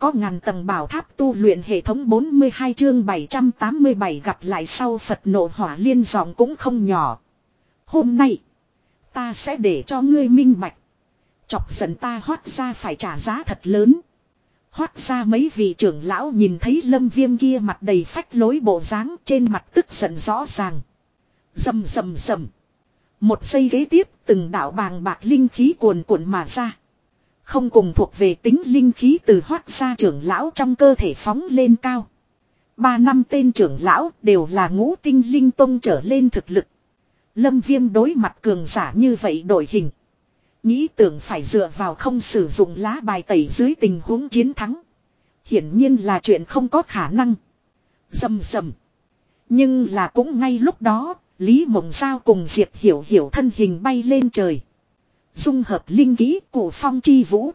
có ngàn tầng bảo tháp tu luyện hệ thống 42 chương 787 gặp lại sau Phật nộ hỏa liên giọng cũng không nhỏ. Hôm nay, ta sẽ để cho ngươi minh bạch. Chọc giận ta hoát ra phải trả giá thật lớn. Hoát ra mấy vị trưởng lão nhìn thấy lâm viêm kia mặt đầy phách lối bộ dáng trên mặt tức giận rõ ràng. Dầm dầm dầm. Một giây ghế tiếp từng đạo bàng bạc linh khí cuồn cuộn mà ra. Không cùng thuộc về tính linh khí từ hoác ra trưởng lão trong cơ thể phóng lên cao. Ba năm tên trưởng lão đều là ngũ tinh linh tông trở lên thực lực. Lâm viêm đối mặt cường giả như vậy đổi hình. Nghĩ tưởng phải dựa vào không sử dụng lá bài tẩy dưới tình huống chiến thắng. Hiển nhiên là chuyện không có khả năng. Dầm dầm. Nhưng là cũng ngay lúc đó, Lý Mộng Giao cùng Diệp Hiểu Hiểu thân hình bay lên trời. Dung hợp linh ký cổ phong chi vũ.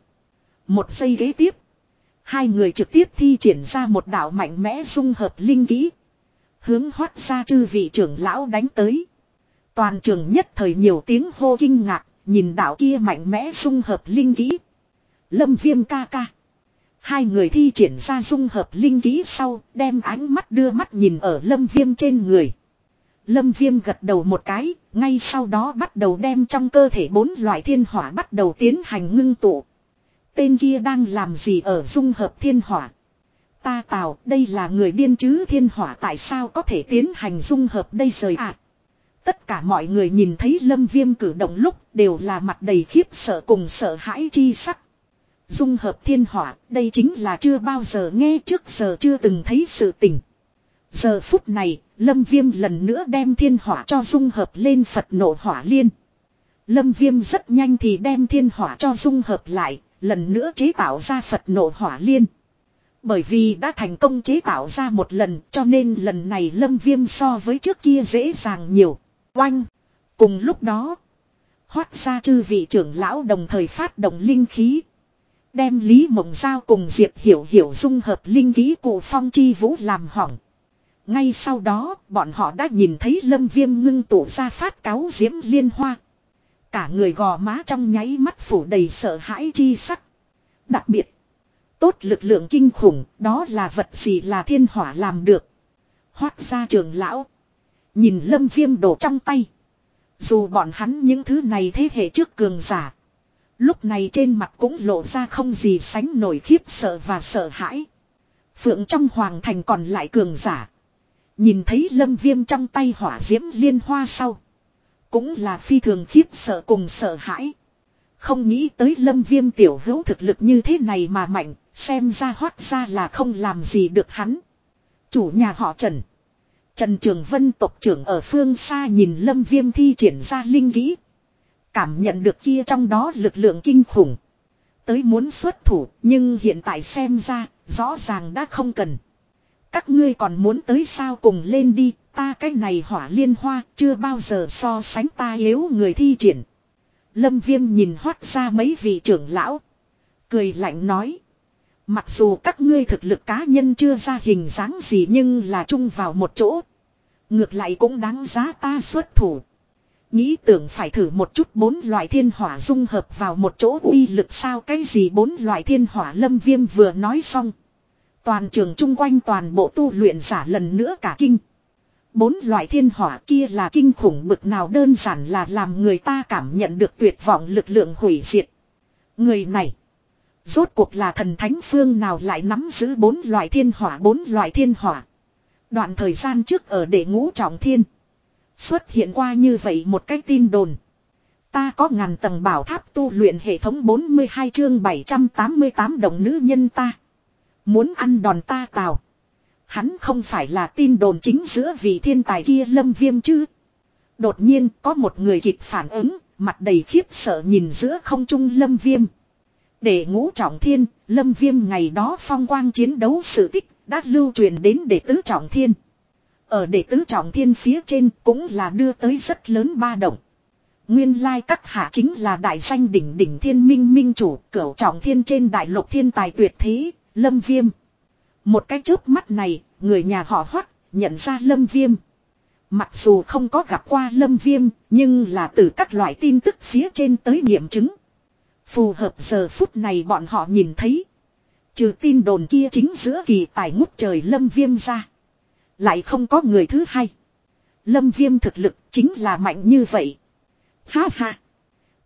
Một giây ghế tiếp. Hai người trực tiếp thi triển ra một đạo mạnh mẽ dung hợp linh ký. Hướng hoát ra chư vị trưởng lão đánh tới. Toàn trường nhất thời nhiều tiếng hô kinh ngạc, nhìn đạo kia mạnh mẽ dung hợp linh ký. Lâm viêm ca ca. Hai người thi triển ra dung hợp linh ký sau, đem ánh mắt đưa mắt nhìn ở lâm viêm trên người. Lâm viêm gật đầu một cái, ngay sau đó bắt đầu đem trong cơ thể bốn loại thiên hỏa bắt đầu tiến hành ngưng tụ. Tên kia đang làm gì ở dung hợp thiên hỏa? Ta tào, đây là người điên chứ thiên hỏa tại sao có thể tiến hành dung hợp đây rời ạ? À? Tất cả mọi người nhìn thấy lâm viêm cử động lúc đều là mặt đầy khiếp sợ cùng sợ hãi chi sắc. Dung hợp thiên hỏa, đây chính là chưa bao giờ nghe trước giờ chưa từng thấy sự tình. Giờ phút này, Lâm Viêm lần nữa đem thiên hỏa cho dung hợp lên Phật nộ hỏa liên. Lâm Viêm rất nhanh thì đem thiên hỏa cho dung hợp lại, lần nữa chế tạo ra Phật nộ hỏa liên. Bởi vì đã thành công chế tạo ra một lần cho nên lần này Lâm Viêm so với trước kia dễ dàng nhiều. Oanh! Cùng lúc đó, hoát ra chư vị trưởng lão đồng thời phát động linh khí. Đem Lý Mộng Giao cùng Diệp Hiểu Hiểu dung hợp linh khí cụ phong chi vũ làm hỏng. Ngay sau đó, bọn họ đã nhìn thấy lâm viêm ngưng tụ ra phát cáo diễm liên hoa. Cả người gò má trong nháy mắt phủ đầy sợ hãi chi sắc. Đặc biệt, tốt lực lượng kinh khủng, đó là vật gì là thiên hỏa làm được. Hoác ra trường lão. Nhìn lâm viêm đổ trong tay. Dù bọn hắn những thứ này thế hệ trước cường giả. Lúc này trên mặt cũng lộ ra không gì sánh nổi khiếp sợ và sợ hãi. Phượng trong hoàng thành còn lại cường giả. Nhìn thấy lâm viêm trong tay hỏa diễm liên hoa sau. Cũng là phi thường khiếp sợ cùng sợ hãi. Không nghĩ tới lâm viêm tiểu hữu thực lực như thế này mà mạnh, xem ra hoác ra là không làm gì được hắn. Chủ nhà họ Trần. Trần Trường Vân tộc trưởng ở phương xa nhìn lâm viêm thi triển ra linh kỹ. Cảm nhận được kia trong đó lực lượng kinh khủng. Tới muốn xuất thủ, nhưng hiện tại xem ra, rõ ràng đã không cần. Các ngươi còn muốn tới sao cùng lên đi, ta cái này hỏa liên hoa chưa bao giờ so sánh ta yếu người thi triển. Lâm viêm nhìn hoát ra mấy vị trưởng lão. Cười lạnh nói. Mặc dù các ngươi thực lực cá nhân chưa ra hình dáng gì nhưng là chung vào một chỗ. Ngược lại cũng đáng giá ta xuất thủ. Nghĩ tưởng phải thử một chút bốn loại thiên hỏa dung hợp vào một chỗ uy lực sao cái gì bốn loại thiên hỏa lâm viêm vừa nói xong. Toàn trường chung quanh toàn bộ tu luyện giả lần nữa cả kinh. Bốn loại thiên hỏa kia là kinh khủng bực nào đơn giản là làm người ta cảm nhận được tuyệt vọng lực lượng hủy diệt. Người này. Rốt cuộc là thần thánh phương nào lại nắm giữ bốn loại thiên hỏa, bốn loại thiên hỏa. Đoạn thời gian trước ở đệ ngũ trọng thiên. Xuất hiện qua như vậy một cái tin đồn. Ta có ngàn tầng bảo tháp tu luyện hệ thống 42 chương 788 đồng nữ nhân ta. Muốn ăn đòn ta tào. Hắn không phải là tin đồn chính giữa vị thiên tài kia lâm viêm chứ. Đột nhiên có một người kịp phản ứng, mặt đầy khiếp sợ nhìn giữa không trung lâm viêm. Để ngũ trọng thiên, lâm viêm ngày đó phong quang chiến đấu sự tích, đã lưu truyền đến đệ tứ trọng thiên. Ở đệ tứ trọng thiên phía trên cũng là đưa tới rất lớn ba động. Nguyên lai các hạ chính là đại danh đỉnh đỉnh thiên minh minh chủ, cửu trọng thiên trên đại lục thiên tài tuyệt thế, Lâm Viêm. Một cái chớp mắt này, người nhà họ hoắt nhận ra Lâm Viêm. Mặc dù không có gặp qua Lâm Viêm, nhưng là từ các loại tin tức phía trên tới nghiệm chứng. Phù hợp giờ phút này bọn họ nhìn thấy. Trừ tin đồn kia chính giữa kỳ tài ngút trời lâm viêm ra. Lại không có người thứ hai. Lâm viêm thực lực chính là mạnh như vậy. Ha ha.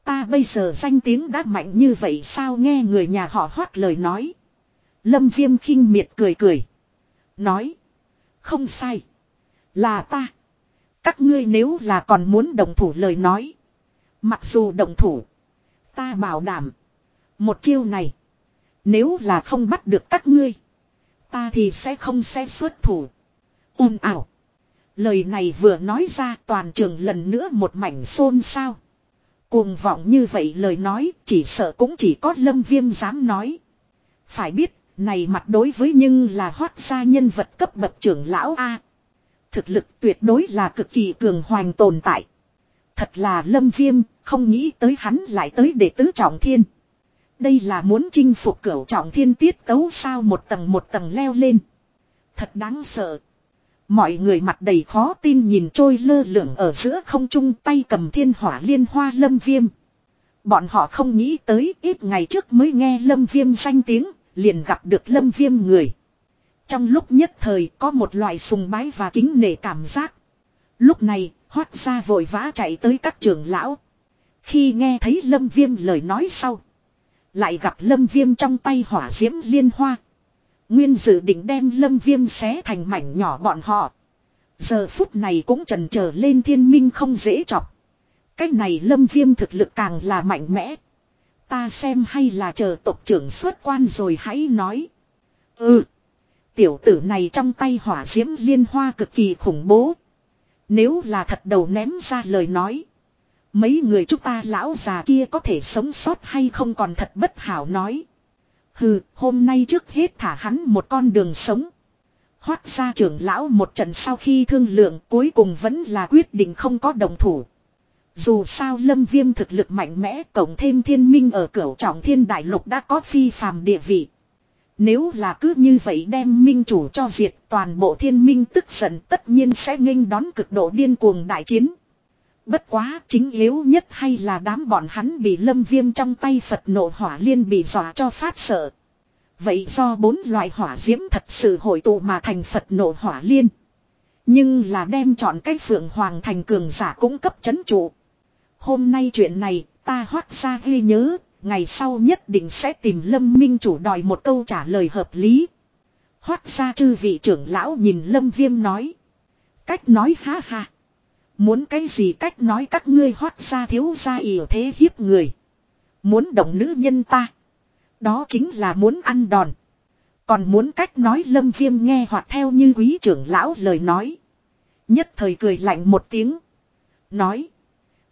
Ta bây giờ danh tiếng đã mạnh như vậy sao nghe người nhà họ hoát lời nói. Lâm viêm khinh miệt cười cười. Nói. Không sai. Là ta. Các ngươi nếu là còn muốn đồng thủ lời nói. Mặc dù đồng thủ. Ta bảo đảm. Một chiêu này. Nếu là không bắt được các ngươi. Ta thì sẽ không sẽ xuất thủ. Un ảo. Lời này vừa nói ra toàn trường lần nữa một mảnh xôn xao. Cuồng vọng như vậy lời nói chỉ sợ cũng chỉ có lâm viêm dám nói. Phải biết, này mặt đối với nhưng là hoác gia nhân vật cấp bậc trưởng lão A. Thực lực tuyệt đối là cực kỳ cường hoành tồn tại. Thật là lâm viêm, không nghĩ tới hắn lại tới để tứ trọng thiên. Đây là muốn chinh phục cửu trọng thiên tiết tấu sao một tầng một tầng leo lên. Thật đáng sợ. Mọi người mặt đầy khó tin nhìn trôi lơ lửng ở giữa không trung tay cầm thiên hỏa liên hoa lâm viêm. Bọn họ không nghĩ tới ít ngày trước mới nghe lâm viêm danh tiếng, liền gặp được lâm viêm người. Trong lúc nhất thời có một loại sùng bái và kính nể cảm giác. Lúc này, hoác ra vội vã chạy tới các trường lão. Khi nghe thấy lâm viêm lời nói sau. Lại gặp lâm viêm trong tay hỏa diễm liên hoa. Nguyên dự định đem lâm viêm xé thành mảnh nhỏ bọn họ. Giờ phút này cũng trần trở lên thiên minh không dễ chọc. Cách này lâm viêm thực lực càng là mạnh mẽ. Ta xem hay là chờ tộc trưởng xuất quan rồi hãy nói. Ừ. Tiểu tử này trong tay hỏa diễm liên hoa cực kỳ khủng bố. Nếu là thật đầu ném ra lời nói. Mấy người chúng ta lão già kia có thể sống sót hay không còn thật bất hảo nói. Hừ, hôm nay trước hết thả hắn một con đường sống. Hoác ra trưởng lão một trận sau khi thương lượng cuối cùng vẫn là quyết định không có đồng thủ. Dù sao lâm viêm thực lực mạnh mẽ, cộng thêm thiên minh ở cửu trọng thiên đại lục đã có phi phàm địa vị. Nếu là cứ như vậy đem minh chủ cho diệt, toàn bộ thiên minh tức giận tất nhiên sẽ nghênh đón cực độ điên cuồng đại chiến. Bất quá chính yếu nhất hay là đám bọn hắn bị lâm viêm trong tay Phật nộ hỏa liên bị dọa cho phát sợ. Vậy do bốn loại hỏa diễm thật sự hội tụ mà thành Phật nộ hỏa liên. Nhưng là đem chọn cái phượng hoàng thành cường giả cũng cấp chấn trụ. Hôm nay chuyện này ta hoác ra ghi nhớ, ngày sau nhất định sẽ tìm lâm minh chủ đòi một câu trả lời hợp lý. Hoác ra chư vị trưởng lão nhìn lâm viêm nói. Cách nói ha ha. Muốn cái gì cách nói các ngươi hoác ra thiếu ra ỉa thế hiếp người. Muốn động nữ nhân ta. Đó chính là muốn ăn đòn. Còn muốn cách nói lâm viêm nghe hoặc theo như quý trưởng lão lời nói. Nhất thời cười lạnh một tiếng. Nói.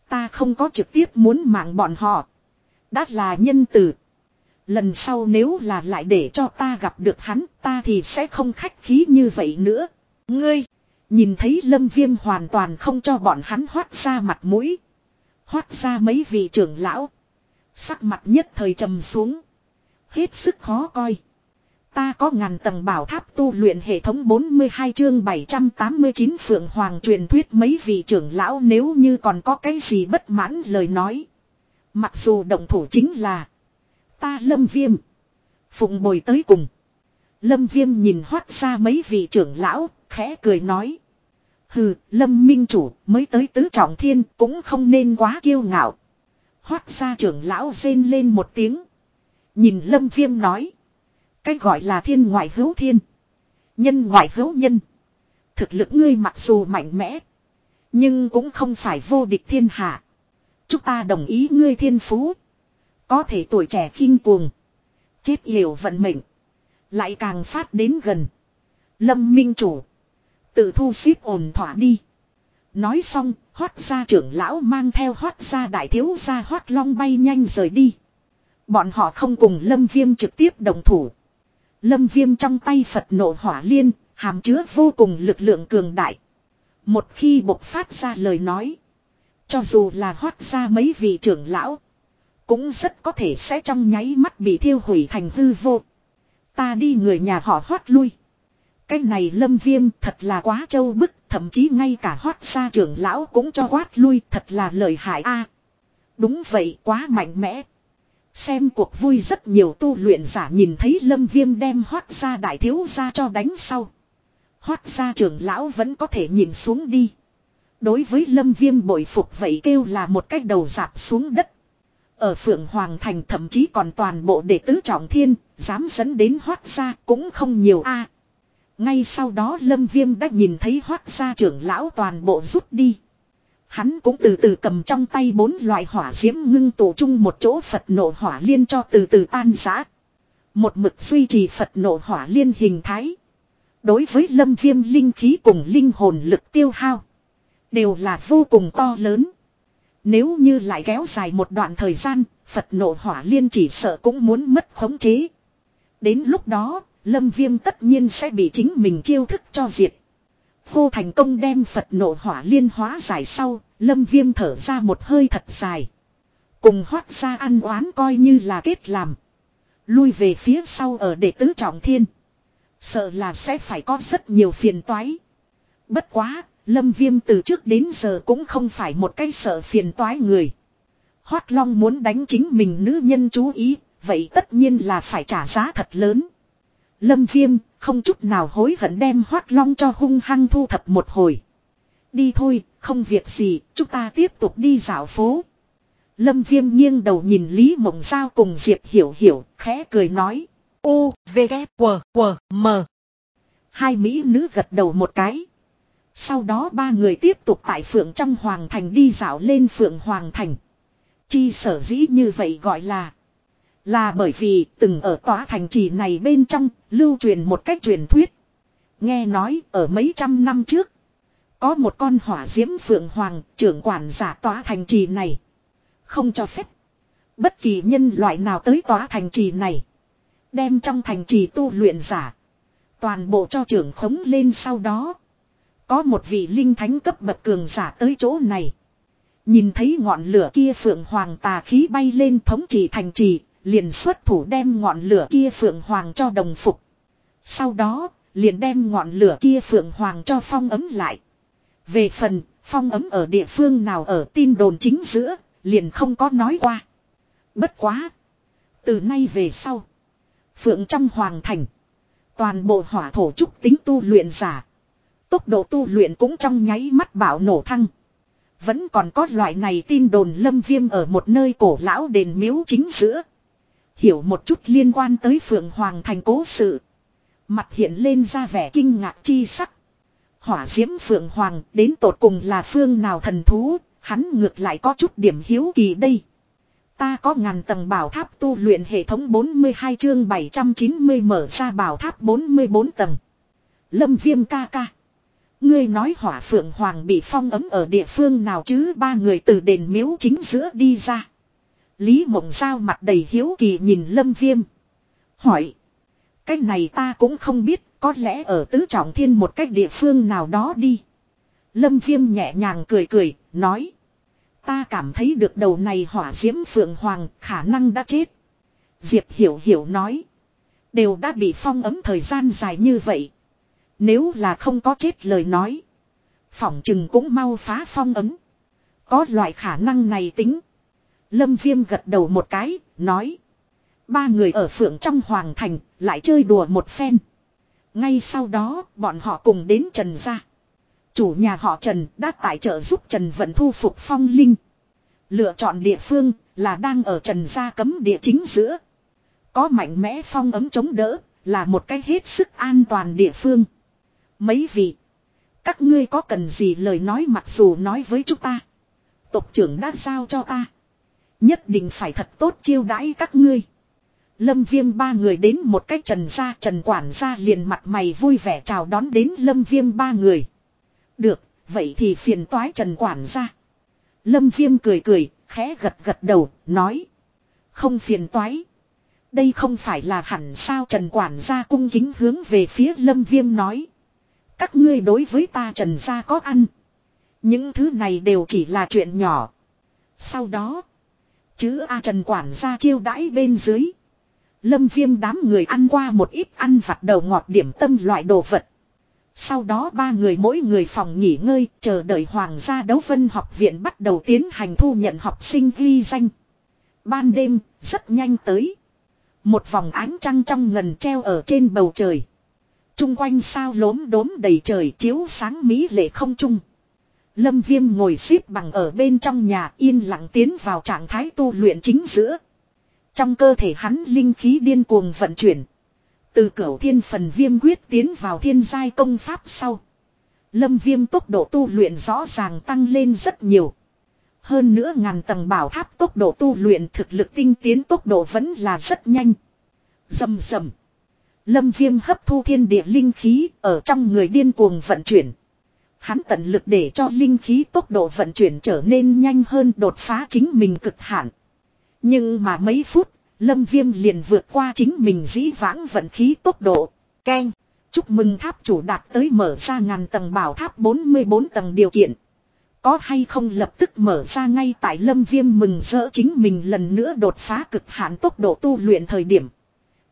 Ta không có trực tiếp muốn mạng bọn họ. Đã là nhân tử. Lần sau nếu là lại để cho ta gặp được hắn, ta thì sẽ không khách khí như vậy nữa. Ngươi. Nhìn thấy lâm viêm hoàn toàn không cho bọn hắn hoát ra mặt mũi. Hoát ra mấy vị trưởng lão. Sắc mặt nhất thời trầm xuống. Hết sức khó coi. Ta có ngàn tầng bảo tháp tu luyện hệ thống 42 chương 789 Phượng Hoàng truyền thuyết mấy vị trưởng lão nếu như còn có cái gì bất mãn lời nói. Mặc dù động thủ chính là ta lâm viêm. Phụng bồi tới cùng. Lâm viêm nhìn hoát ra mấy vị trưởng lão, khẽ cười nói. Hừ, lâm minh chủ mới tới tứ trọng thiên cũng không nên quá kiêu ngạo. Hoát ra trưởng lão rên lên một tiếng. Nhìn lâm viêm nói cách gọi là thiên ngoại hữu thiên. Nhân ngoại hữu nhân. Thực lực ngươi mặc dù mạnh mẽ. Nhưng cũng không phải vô địch thiên hạ. Chúng ta đồng ý ngươi thiên phú. Có thể tuổi trẻ khinh cuồng. Chết hiểu vận mệnh. Lại càng phát đến gần. Lâm minh chủ. Tự thu xếp ổn thỏa đi. Nói xong, hoát gia trưởng lão mang theo hoát gia đại thiếu gia hoát long bay nhanh rời đi. Bọn họ không cùng lâm viêm trực tiếp đồng thủ. Lâm viêm trong tay Phật nộ hỏa liên, hàm chứa vô cùng lực lượng cường đại. Một khi bộc phát ra lời nói. Cho dù là hoát ra mấy vị trưởng lão. Cũng rất có thể sẽ trong nháy mắt bị thiêu hủy thành hư vô. Ta đi người nhà họ hoát lui. Cái này lâm viêm thật là quá trâu bức, thậm chí ngay cả hoát ra trưởng lão cũng cho quát lui thật là lợi hại a Đúng vậy quá mạnh mẽ. Xem cuộc vui rất nhiều tu luyện giả nhìn thấy lâm viêm đem hoác ra đại thiếu ra cho đánh sau. Hoác ra trưởng lão vẫn có thể nhìn xuống đi. Đối với lâm viêm bội phục vậy kêu là một cách đầu dạp xuống đất. Ở Phượng Hoàng Thành thậm chí còn toàn bộ đệ tứ trọng thiên, dám dẫn đến hoác ra cũng không nhiều a Ngay sau đó Lâm Viêm đã nhìn thấy hoác ra trưởng lão toàn bộ rút đi. Hắn cũng từ từ cầm trong tay bốn loại hỏa diễm ngưng tụ chung một chỗ Phật nộ hỏa liên cho từ từ tan giã. Một mực duy trì Phật nộ hỏa liên hình thái. Đối với lâm viêm linh khí cùng linh hồn lực tiêu hao. Đều là vô cùng to lớn. Nếu như lại kéo dài một đoạn thời gian, Phật nộ hỏa liên chỉ sợ cũng muốn mất khống chế. Đến lúc đó, lâm viêm tất nhiên sẽ bị chính mình chiêu thức cho diệt. Hô thành công đem Phật nộ hỏa liên hóa giải sau, lâm viêm thở ra một hơi thật dài. Cùng hoác ra ăn oán coi như là kết làm. Lui về phía sau ở đệ tứ trọng thiên. Sợ là sẽ phải có rất nhiều phiền toái. Bất quá, lâm viêm từ trước đến giờ cũng không phải một cái sợ phiền toái người. Hoác Long muốn đánh chính mình nữ nhân chú ý, vậy tất nhiên là phải trả giá thật lớn. Lâm viêm, không chút nào hối hận đem hoác long cho hung hăng thu thập một hồi. Đi thôi, không việc gì, chúng ta tiếp tục đi dạo phố. Lâm viêm nghiêng đầu nhìn Lý Mộng Giao cùng Diệp Hiểu Hiểu, khẽ cười nói. U, V, K, W, W, M. Hai Mỹ nữ gật đầu một cái. Sau đó ba người tiếp tục tại Phượng trong Hoàng Thành đi dạo lên Phượng Hoàng Thành. Chi sở dĩ như vậy gọi là là bởi vì từng ở tòa thành trì này bên trong lưu truyền một cách truyền thuyết. Nghe nói ở mấy trăm năm trước. Có một con hỏa diễm phượng hoàng trưởng quản giả tòa thành trì này. Không cho phép. Bất kỳ nhân loại nào tới tòa thành trì này. Đem trong thành trì tu luyện giả. Toàn bộ cho trưởng khống lên sau đó. Có một vị linh thánh cấp bậc cường giả tới chỗ này. Nhìn thấy ngọn lửa kia phượng hoàng tà khí bay lên thống trị thành trì, liền xuất thủ đem ngọn lửa kia phượng hoàng cho đồng phục. Sau đó, liền đem ngọn lửa kia phượng hoàng cho phong ấm lại. Về phần, phong ấm ở địa phương nào ở tin đồn chính giữa, liền không có nói qua. Bất quá. Từ nay về sau, phượng trong hoàng thành, toàn bộ hỏa thổ trúc tính tu luyện giả. Tốc độ tu luyện cũng trong nháy mắt bảo nổ thăng. Vẫn còn có loại này tin đồn lâm viêm ở một nơi cổ lão đền miếu chính giữa. Hiểu một chút liên quan tới Phượng Hoàng thành cố sự. Mặt hiện lên ra vẻ kinh ngạc chi sắc. Hỏa diễm Phượng Hoàng đến tột cùng là phương nào thần thú, hắn ngược lại có chút điểm hiếu kỳ đây. Ta có ngàn tầng bảo tháp tu luyện hệ thống 42 chương 790 mở ra bảo tháp 44 tầng. Lâm viêm ca ca. Ngươi nói hỏa phượng hoàng bị phong ấm ở địa phương nào chứ ba người từ đền miếu chính giữa đi ra. Lý mộng giao mặt đầy hiếu kỳ nhìn lâm viêm. Hỏi. Cái này ta cũng không biết có lẽ ở tứ trọng thiên một cách địa phương nào đó đi. Lâm viêm nhẹ nhàng cười cười, nói. Ta cảm thấy được đầu này hỏa diễm phượng hoàng khả năng đã chết. Diệp hiểu hiểu nói. Đều đã bị phong ấm thời gian dài như vậy. Nếu là không có chết lời nói. Phỏng chừng cũng mau phá phong ấm. Có loại khả năng này tính. Lâm Viêm gật đầu một cái, nói. Ba người ở phượng trong hoàng thành, lại chơi đùa một phen. Ngay sau đó, bọn họ cùng đến Trần gia. Chủ nhà họ Trần đã tài trợ giúp Trần Vận thu phục phong linh. Lựa chọn địa phương là đang ở Trần gia cấm địa chính giữa. Có mạnh mẽ phong ấm chống đỡ, là một cách hết sức an toàn địa phương. Mấy vị, các ngươi có cần gì lời nói mặc dù nói với chúng ta. Tộc trưởng đã giao cho ta. Nhất định phải thật tốt chiêu đãi các ngươi. Lâm viêm ba người đến một cách trần ra trần quản gia liền mặt mày vui vẻ chào đón đến lâm viêm ba người. Được, vậy thì phiền toái trần quản gia. Lâm viêm cười cười, khẽ gật gật đầu, nói. Không phiền toái. Đây không phải là hẳn sao trần quản gia cung kính hướng về phía lâm viêm nói. Các ngươi đối với ta trần gia có ăn. Những thứ này đều chỉ là chuyện nhỏ. Sau đó. Chứ A Trần quản gia chiêu đãi bên dưới. Lâm viêm đám người ăn qua một ít ăn vặt đầu ngọt điểm tâm loại đồ vật. Sau đó ba người mỗi người phòng nghỉ ngơi chờ đợi Hoàng gia đấu vân học viện bắt đầu tiến hành thu nhận học sinh ghi danh. Ban đêm, rất nhanh tới. Một vòng ánh trăng trong ngần treo ở trên bầu trời. Trung quanh sao lốm đốm đầy trời chiếu sáng mỹ lệ không trung. Lâm Viêm ngồi xếp bằng ở bên trong nhà, yên lặng tiến vào trạng thái tu luyện chính giữa. Trong cơ thể hắn linh khí điên cuồng vận chuyển. Từ cửu thiên phần viêm quyết tiến vào thiên giai công pháp sau. Lâm Viêm tốc độ tu luyện rõ ràng tăng lên rất nhiều. Hơn nữa ngàn tầng bảo tháp tốc độ tu luyện thực lực tinh tiến tốc độ vẫn là rất nhanh. Dầm dầm. Lâm viêm hấp thu thiên địa linh khí ở trong người điên cuồng vận chuyển. Hắn tận lực để cho linh khí tốc độ vận chuyển trở nên nhanh hơn đột phá chính mình cực hạn. Nhưng mà mấy phút, Lâm Viêm liền vượt qua chính mình dĩ vãng vận khí tốc độ. Ken, chúc mừng tháp chủ đạt tới mở ra ngàn tầng bảo tháp 44 tầng điều kiện. Có hay không lập tức mở ra ngay tại Lâm Viêm mừng rỡ chính mình lần nữa đột phá cực hạn tốc độ tu luyện thời điểm.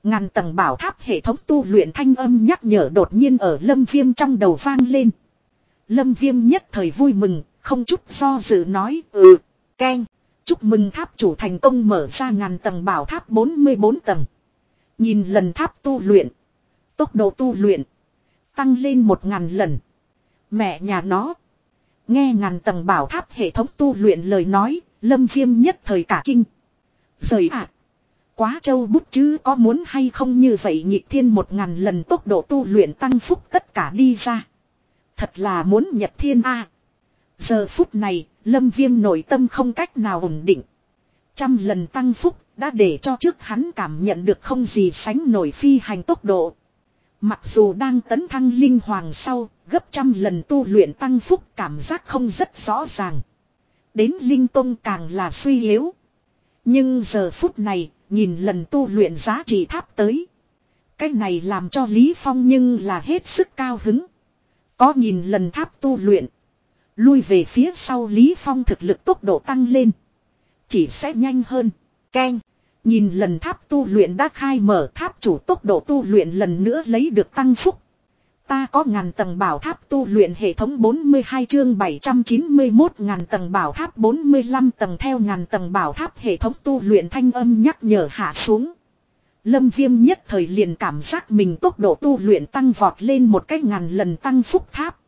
Ngàn tầng bảo tháp hệ thống tu luyện thanh âm nhắc nhở đột nhiên ở lâm viêm trong đầu vang lên. Lâm viêm nhất thời vui mừng, không chút do dự nói ừ, keng. Chúc mừng tháp chủ thành công mở ra ngàn tầng bảo tháp 44 tầng. Nhìn lần tháp tu luyện. Tốc độ tu luyện. Tăng lên một ngàn lần. Mẹ nhà nó. Nghe ngàn tầng bảo tháp hệ thống tu luyện lời nói, lâm viêm nhất thời cả kinh. Rời ạ. Quá trâu bút chứ có muốn hay không như vậy nhịp thiên một ngàn lần tốc độ tu luyện tăng phúc tất cả đi ra. Thật là muốn nhập thiên A. Giờ phút này, lâm viêm nội tâm không cách nào ổn định. Trăm lần tăng phúc đã để cho trước hắn cảm nhận được không gì sánh nổi phi hành tốc độ. Mặc dù đang tấn thăng linh hoàng sau, gấp trăm lần tu luyện tăng phúc cảm giác không rất rõ ràng. Đến linh tông càng là suy yếu. Nhưng giờ phút này, Nhìn lần tu luyện giá trị tháp tới. Cái này làm cho Lý Phong nhưng là hết sức cao hứng. Có nhìn lần tháp tu luyện. Lui về phía sau Lý Phong thực lực tốc độ tăng lên. Chỉ sẽ nhanh hơn. Keng. Nhìn lần tháp tu luyện đã khai mở, tháp chủ tốc độ tu luyện lần nữa lấy được tăng phúc. Ta có ngàn tầng bảo tháp tu luyện hệ thống 42 chương 791 ngàn tầng bảo tháp 45 tầng theo ngàn tầng bảo tháp hệ thống tu luyện thanh âm nhắc nhở hạ xuống. Lâm viêm nhất thời liền cảm giác mình tốc độ tu luyện tăng vọt lên một cái ngàn lần tăng phúc tháp.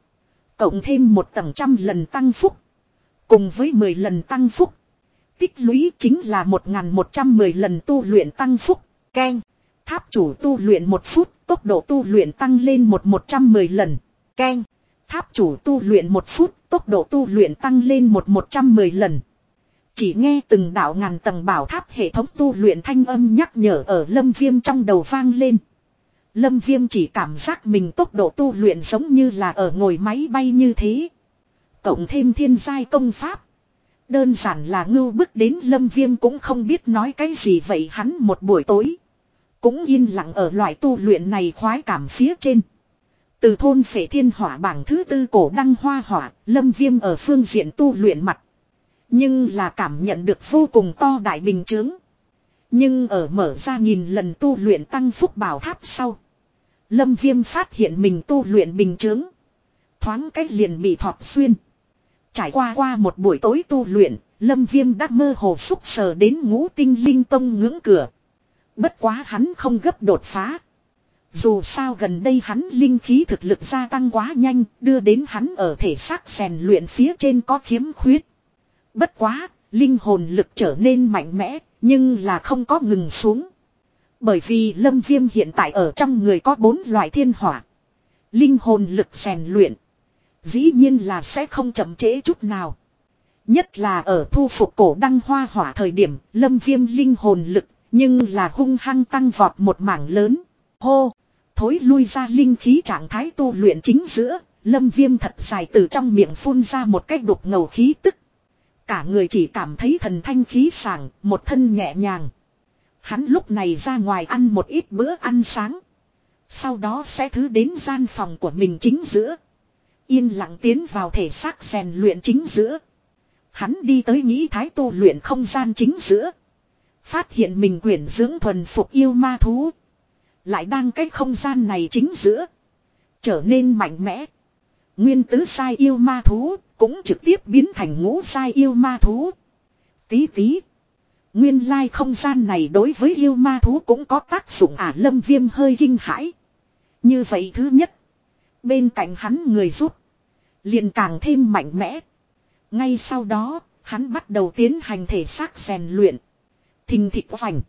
Cộng thêm một tầng trăm lần tăng phúc. Cùng với 10 lần tăng phúc. Tích lũy chính là 1110 lần tu luyện tăng phúc. Ken. Tháp chủ tu luyện một phút, tốc độ tu luyện tăng lên một một trăm mười lần. Ken. Tháp chủ tu luyện một phút, tốc độ tu luyện tăng lên một một trăm mười lần. Chỉ nghe từng đạo ngàn tầng bảo tháp hệ thống tu luyện thanh âm nhắc nhở ở lâm viêm trong đầu vang lên. Lâm viêm chỉ cảm giác mình tốc độ tu luyện giống như là ở ngồi máy bay như thế. Cộng thêm thiên giai công pháp. Đơn giản là ngưu bức đến lâm viêm cũng không biết nói cái gì vậy hắn một buổi tối. Cũng yên lặng ở loại tu luyện này khoái cảm phía trên. Từ thôn phể thiên hỏa bảng thứ tư cổ đăng hoa hỏa, lâm viêm ở phương diện tu luyện mặt. Nhưng là cảm nhận được vô cùng to đại bình chướng. Nhưng ở mở ra nghìn lần tu luyện tăng phúc bảo tháp sau. Lâm viêm phát hiện mình tu luyện bình chướng. Thoáng cách liền bị thọt xuyên. Trải qua qua một buổi tối tu luyện, Lâm Viêm đã mơ hồ xúc sờ đến ngũ tinh linh tông ngưỡng cửa. Bất quá hắn không gấp đột phá. Dù sao gần đây hắn linh khí thực lực gia tăng quá nhanh, đưa đến hắn ở thể xác rèn luyện phía trên có khiếm khuyết. Bất quá, linh hồn lực trở nên mạnh mẽ, nhưng là không có ngừng xuống. Bởi vì lâm viêm hiện tại ở trong người có bốn loại thiên hỏa. Linh hồn lực rèn luyện. Dĩ nhiên là sẽ không chậm trễ chút nào. Nhất là ở thu phục cổ đăng hoa hỏa thời điểm, lâm viêm linh hồn lực nhưng là hung hăng tăng vọt một mảng lớn. Hô! Thối lui ra linh khí trạng thái tu luyện chính giữa, lâm viêm thật dài từ trong miệng phun ra một cách đục ngầu khí tức. Cả người chỉ cảm thấy thần thanh khí sảng, một thân nhẹ nhàng. Hắn lúc này ra ngoài ăn một ít bữa ăn sáng. Sau đó sẽ thứ đến gian phòng của mình chính giữa. Yên lặng tiến vào thể xác rèn luyện chính giữa. Hắn đi tới nghĩ thái tu luyện không gian chính giữa. Phát hiện mình quyển dưỡng thuần phục yêu ma thú. Lại đang cái không gian này chính giữa. Trở nên mạnh mẽ. Nguyên tứ sai yêu ma thú cũng trực tiếp biến thành ngũ sai yêu ma thú. Tí tí. Nguyên lai không gian này đối với yêu ma thú cũng có tác dụng à lâm viêm hơi kinh hãi. Như vậy thứ nhất. Bên cạnh hắn người giúp. liền càng thêm mạnh mẽ. Ngay sau đó, hắn bắt đầu tiến hành thể xác rèn luyện. Thình thịt vành.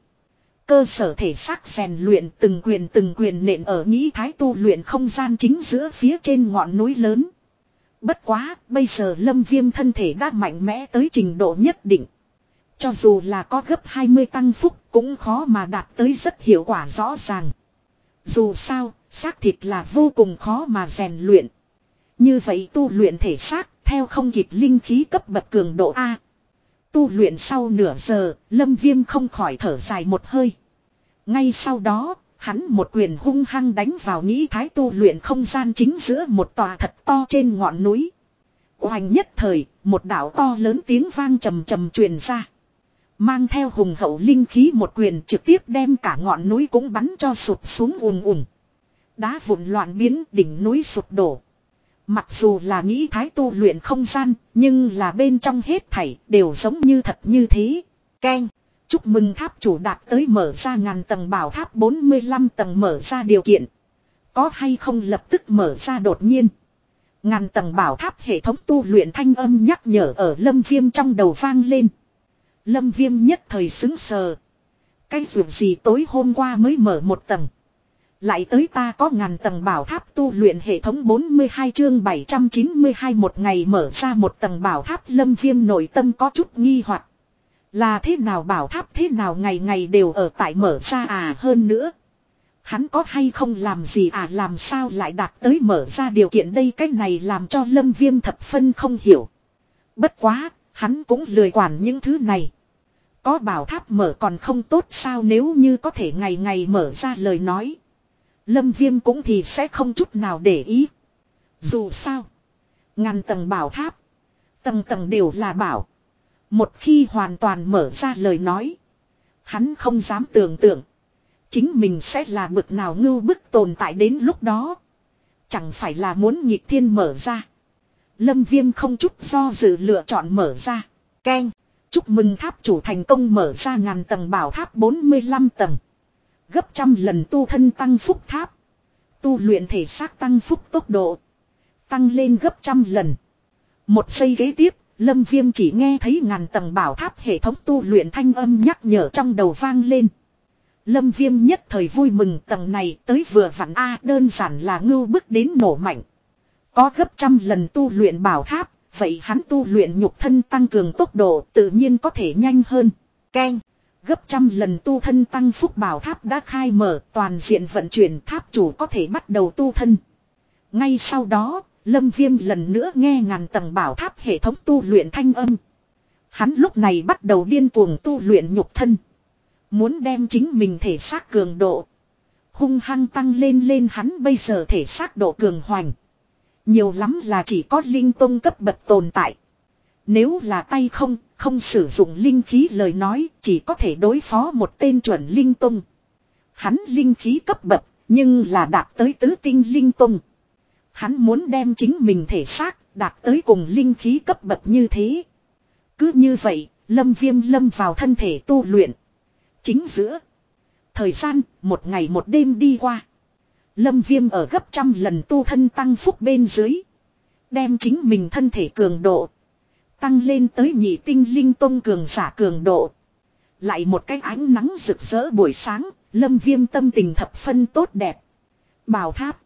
Cơ sở thể xác rèn luyện từng quyền từng quyền nện ở nghĩ thái tu luyện không gian chính giữa phía trên ngọn núi lớn. Bất quá, bây giờ lâm viêm thân thể đã mạnh mẽ tới trình độ nhất định. Cho dù là có gấp 20 tăng phúc cũng khó mà đạt tới rất hiệu quả rõ ràng. Dù sao, xác thịt là vô cùng khó mà rèn luyện. Như vậy tu luyện thể xác theo không kịp linh khí cấp bậc cường độ A. Tu luyện sau nửa giờ, lâm viêm không khỏi thở dài một hơi. Ngay sau đó, hắn một quyền hung hăng đánh vào nghĩ thái tu luyện không gian chính giữa một tòa thật to trên ngọn núi. Hoành nhất thời, một đảo to lớn tiếng vang trầm trầm truyền ra. Mang theo hùng hậu linh khí một quyền trực tiếp đem cả ngọn núi cũng bắn cho sụp xuống ùm ùm. Đá vụn loạn biến đỉnh núi sụp đổ. Mặc dù là nghĩ thái tu luyện không gian, nhưng là bên trong hết thảy đều giống như thật như thế. Ken. Chúc mừng tháp chủ đạt tới mở ra ngàn tầng bảo tháp 45 tầng mở ra điều kiện. Có hay không lập tức mở ra đột nhiên. Ngàn tầng bảo tháp hệ thống tu luyện thanh âm nhắc nhở ở lâm viêm trong đầu vang lên. Lâm viêm nhất thời xứng sờ. Cái dù gì tối hôm qua mới mở một tầng. Lại tới ta có ngàn tầng bảo tháp tu luyện hệ thống 42 chương 792 một ngày mở ra một tầng bảo tháp lâm viêm nội tâm có chút nghi hoặc Là thế nào bảo tháp thế nào ngày ngày đều ở tại mở ra à hơn nữa. Hắn có hay không làm gì à làm sao lại đạt tới mở ra điều kiện đây cách này làm cho lâm viêm thập phân không hiểu. Bất quá, hắn cũng lười quản những thứ này. Có bảo tháp mở còn không tốt sao nếu như có thể ngày ngày mở ra lời nói. Lâm viêm cũng thì sẽ không chút nào để ý. Dù sao. Ngàn tầng bảo tháp. Tầng tầng đều là bảo. Một khi hoàn toàn mở ra lời nói. Hắn không dám tưởng tượng. Chính mình sẽ là bực nào ngưu bức tồn tại đến lúc đó. Chẳng phải là muốn nhịp thiên mở ra. Lâm viêm không chút do dự lựa chọn mở ra. Ken. Chúc mừng tháp chủ thành công mở ra ngàn tầng bảo tháp 45 tầng. Gấp trăm lần tu thân tăng phúc tháp. Tu luyện thể xác tăng phúc tốc độ. Tăng lên gấp trăm lần. Một giây ghế tiếp, Lâm Viêm chỉ nghe thấy ngàn tầng bảo tháp hệ thống tu luyện thanh âm nhắc nhở trong đầu vang lên. Lâm Viêm nhất thời vui mừng tầng này tới vừa vặn A đơn giản là ngưu bức đến nổ mạnh. Có gấp trăm lần tu luyện bảo tháp, vậy hắn tu luyện nhục thân tăng cường tốc độ tự nhiên có thể nhanh hơn. Ken. Gấp trăm lần tu thân tăng phúc bảo tháp đã khai mở toàn diện vận chuyển tháp chủ có thể bắt đầu tu thân. Ngay sau đó, Lâm Viêm lần nữa nghe ngàn tầng bảo tháp hệ thống tu luyện thanh âm. Hắn lúc này bắt đầu điên cuồng tu luyện nhục thân. Muốn đem chính mình thể xác cường độ. Hung hăng tăng lên lên hắn bây giờ thể xác độ cường hoành. Nhiều lắm là chỉ có linh tông cấp bậc tồn tại. Nếu là tay không, không sử dụng linh khí lời nói, chỉ có thể đối phó một tên chuẩn linh tông. Hắn linh khí cấp bậc, nhưng là đạt tới tứ tinh linh tông. Hắn muốn đem chính mình thể xác, đạt tới cùng linh khí cấp bậc như thế. Cứ như vậy, lâm viêm lâm vào thân thể tu luyện. Chính giữa. Thời gian, một ngày một đêm đi qua. Lâm viêm ở gấp trăm lần tu thân tăng phúc bên dưới. Đem chính mình thân thể cường độ. Tăng lên tới nhị tinh linh tông cường giả cường độ. Lại một cái ánh nắng rực rỡ buổi sáng, lâm viêm tâm tình thập phân tốt đẹp. Bảo tháp.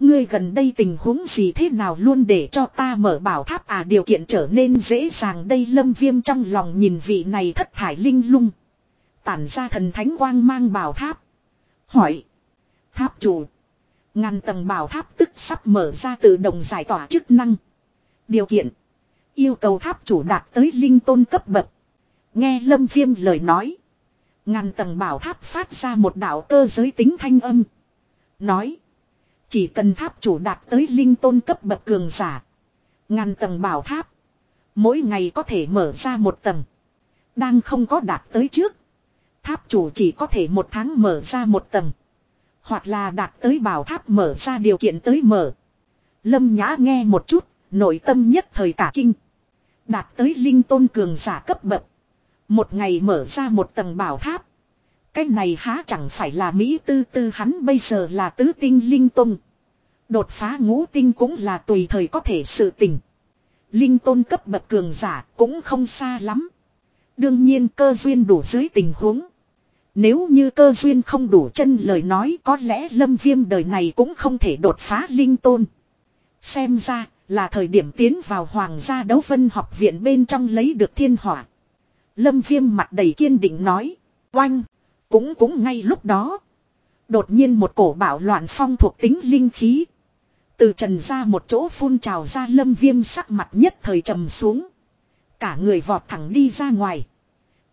Ngươi gần đây tình huống gì thế nào luôn để cho ta mở bảo tháp à điều kiện trở nên dễ dàng đây lâm viêm trong lòng nhìn vị này thất thải linh lung. Tản ra thần thánh quang mang bảo tháp. Hỏi. Tháp chủ. Ngàn tầng bảo tháp tức sắp mở ra tự động giải tỏa chức năng. Điều kiện. Yêu cầu tháp chủ đạt tới linh tôn cấp bậc. Nghe lâm viêm lời nói. Ngàn tầng bảo tháp phát ra một đạo cơ giới tính thanh âm. Nói. Chỉ cần tháp chủ đạt tới linh tôn cấp bậc cường giả. Ngàn tầng bảo tháp. Mỗi ngày có thể mở ra một tầng. Đang không có đạt tới trước. Tháp chủ chỉ có thể một tháng mở ra một tầng. Hoặc là đạt tới bảo tháp mở ra điều kiện tới mở. Lâm Nhã nghe một chút, nội tâm nhất thời cả kinh. Đạt tới linh tôn cường giả cấp bậc. Một ngày mở ra một tầng bảo tháp. Cái này há chẳng phải là Mỹ tư tư, hắn bây giờ là tứ tinh linh tôn Đột phá ngũ tinh cũng là tùy thời có thể sự tình. Linh tôn cấp bậc cường giả cũng không xa lắm. Đương nhiên cơ duyên đủ dưới tình huống. Nếu như cơ duyên không đủ chân lời nói, có lẽ lâm viêm đời này cũng không thể đột phá linh tôn. Xem ra là thời điểm tiến vào hoàng gia đấu vân học viện bên trong lấy được thiên hỏa. Lâm viêm mặt đầy kiên định nói. Oanh! Cũng cũng ngay lúc đó. Đột nhiên một cổ bảo loạn phong thuộc tính linh khí. Từ trần ra một chỗ phun trào ra lâm viêm sắc mặt nhất thời trầm xuống. Cả người vọt thẳng đi ra ngoài.